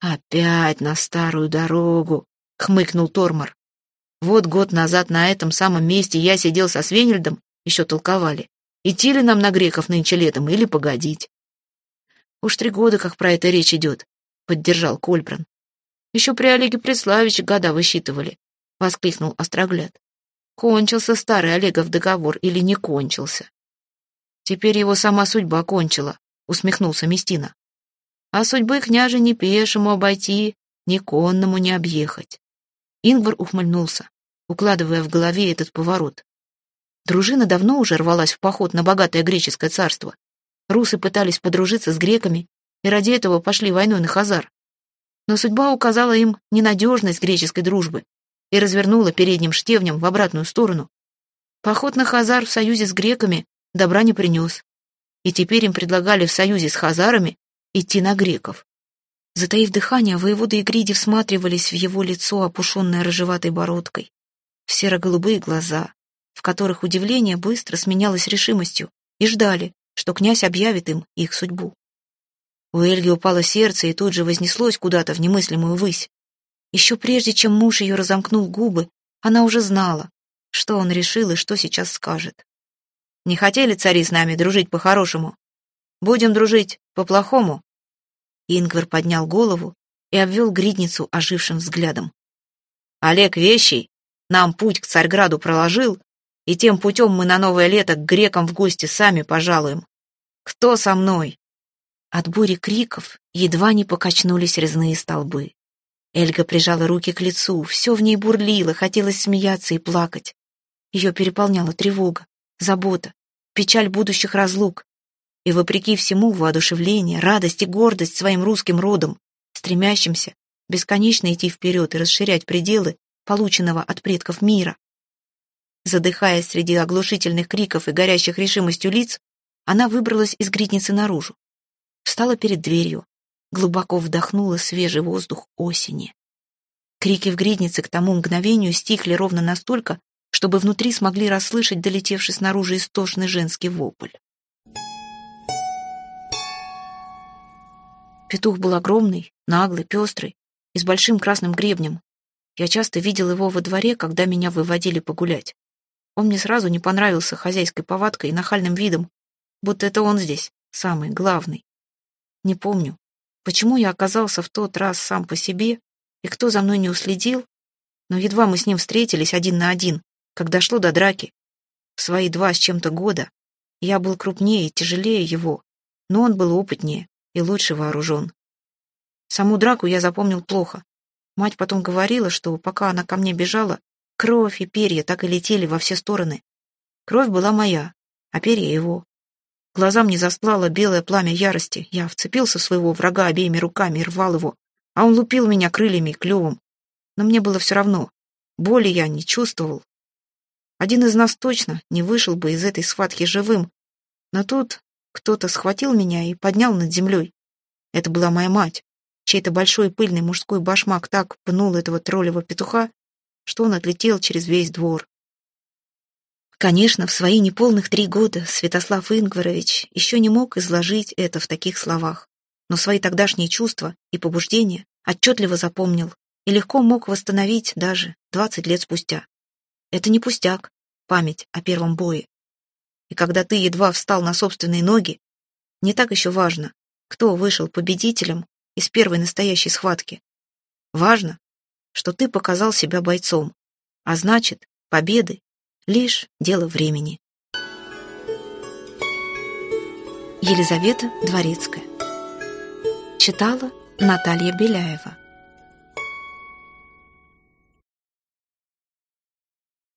«Опять на старую дорогу!» — хмыкнул Тормор. «Вот год назад на этом самом месте я сидел со Свенельдом, еще толковали. Идти ли нам на греков нынче летом или погодить?» «Уж три года, как про это речь идет», — поддержал Кольбран. «Еще при Олеге Преславиче года высчитывали», — воскликнул Острогляд. «Кончился старый Олегов договор или не кончился?» «Теперь его сама судьба кончила», — усмехнулся Местина а судьбы княже ни пешему обойти, ни конному не объехать. Ингвар ухмыльнулся, укладывая в голове этот поворот. Дружина давно уже рвалась в поход на богатое греческое царство. Русы пытались подружиться с греками и ради этого пошли войной на Хазар. Но судьба указала им ненадежность греческой дружбы и развернула передним штевнем в обратную сторону. Поход на Хазар в союзе с греками добра не принес. И теперь им предлагали в союзе с хазарами идти на греков. Затаив дыхание, воеводы и гриди всматривались в его лицо, опушенное рыжеватой бородкой, в серо-голубые глаза, в которых удивление быстро сменялось решимостью, и ждали, что князь объявит им их судьбу. У Эльги упало сердце и тут же вознеслось куда-то в немыслимую высь. Еще прежде, чем муж ее разомкнул губы, она уже знала, что он решил и что сейчас скажет. «Не хотели цари с нами дружить по-хорошему? Будем дружить по-плохому. Ингвар поднял голову и обвел гридницу ожившим взглядом. Олег Вещий нам путь к Царьграду проложил, и тем путем мы на новое лето к грекам в гости сами пожалуем. Кто со мной? От бури криков едва не покачнулись резные столбы. Эльга прижала руки к лицу, все в ней бурлило, хотелось смеяться и плакать. Ее переполняла тревога, забота, печаль будущих разлук. И вопреки всему воодушевление, радость и гордость своим русским родом, стремящимся бесконечно идти вперед и расширять пределы полученного от предков мира. Задыхаясь среди оглушительных криков и горящих решимостью лиц, она выбралась из гридницы наружу. Встала перед дверью, глубоко вдохнула свежий воздух осени. Крики в гриднице к тому мгновению стихли ровно настолько, чтобы внутри смогли расслышать долетевший снаружи истошный женский вопль. Петух был огромный, наглый, пестрый и с большим красным гребнем. Я часто видел его во дворе, когда меня выводили погулять. Он мне сразу не понравился хозяйской повадкой и нахальным видом, будто это он здесь, самый главный. Не помню, почему я оказался в тот раз сам по себе и кто за мной не уследил, но едва мы с ним встретились один на один, как дошло до драки. В свои два с чем-то года я был крупнее и тяжелее его, но он был опытнее и лучше вооружен. Саму драку я запомнил плохо. Мать потом говорила, что пока она ко мне бежала, кровь и перья так и летели во все стороны. Кровь была моя, а перья его. Глазам не застлало белое пламя ярости. Я вцепился в своего врага обеими руками и рвал его, а он лупил меня крыльями и клювом. Но мне было все равно. Боли я не чувствовал. Один из нас точно не вышел бы из этой схватки живым. Но тут кто-то схватил меня и поднял над землей. Это была моя мать. Чей-то большой пыльный мужской башмак так пнул этого троллевого петуха, что он отлетел через весь двор. Конечно, в свои неполных три года Святослав Ингварович еще не мог изложить это в таких словах, но свои тогдашние чувства и побуждения отчетливо запомнил и легко мог восстановить даже двадцать лет спустя. Это не пустяк, память о первом бое. И когда ты едва встал на собственные ноги, не так еще важно, кто вышел победителем из первой настоящей схватки. Важно, что ты показал себя бойцом, а значит, победы — лишь дело времени. Елизавета Дворецкая Читала Наталья Беляева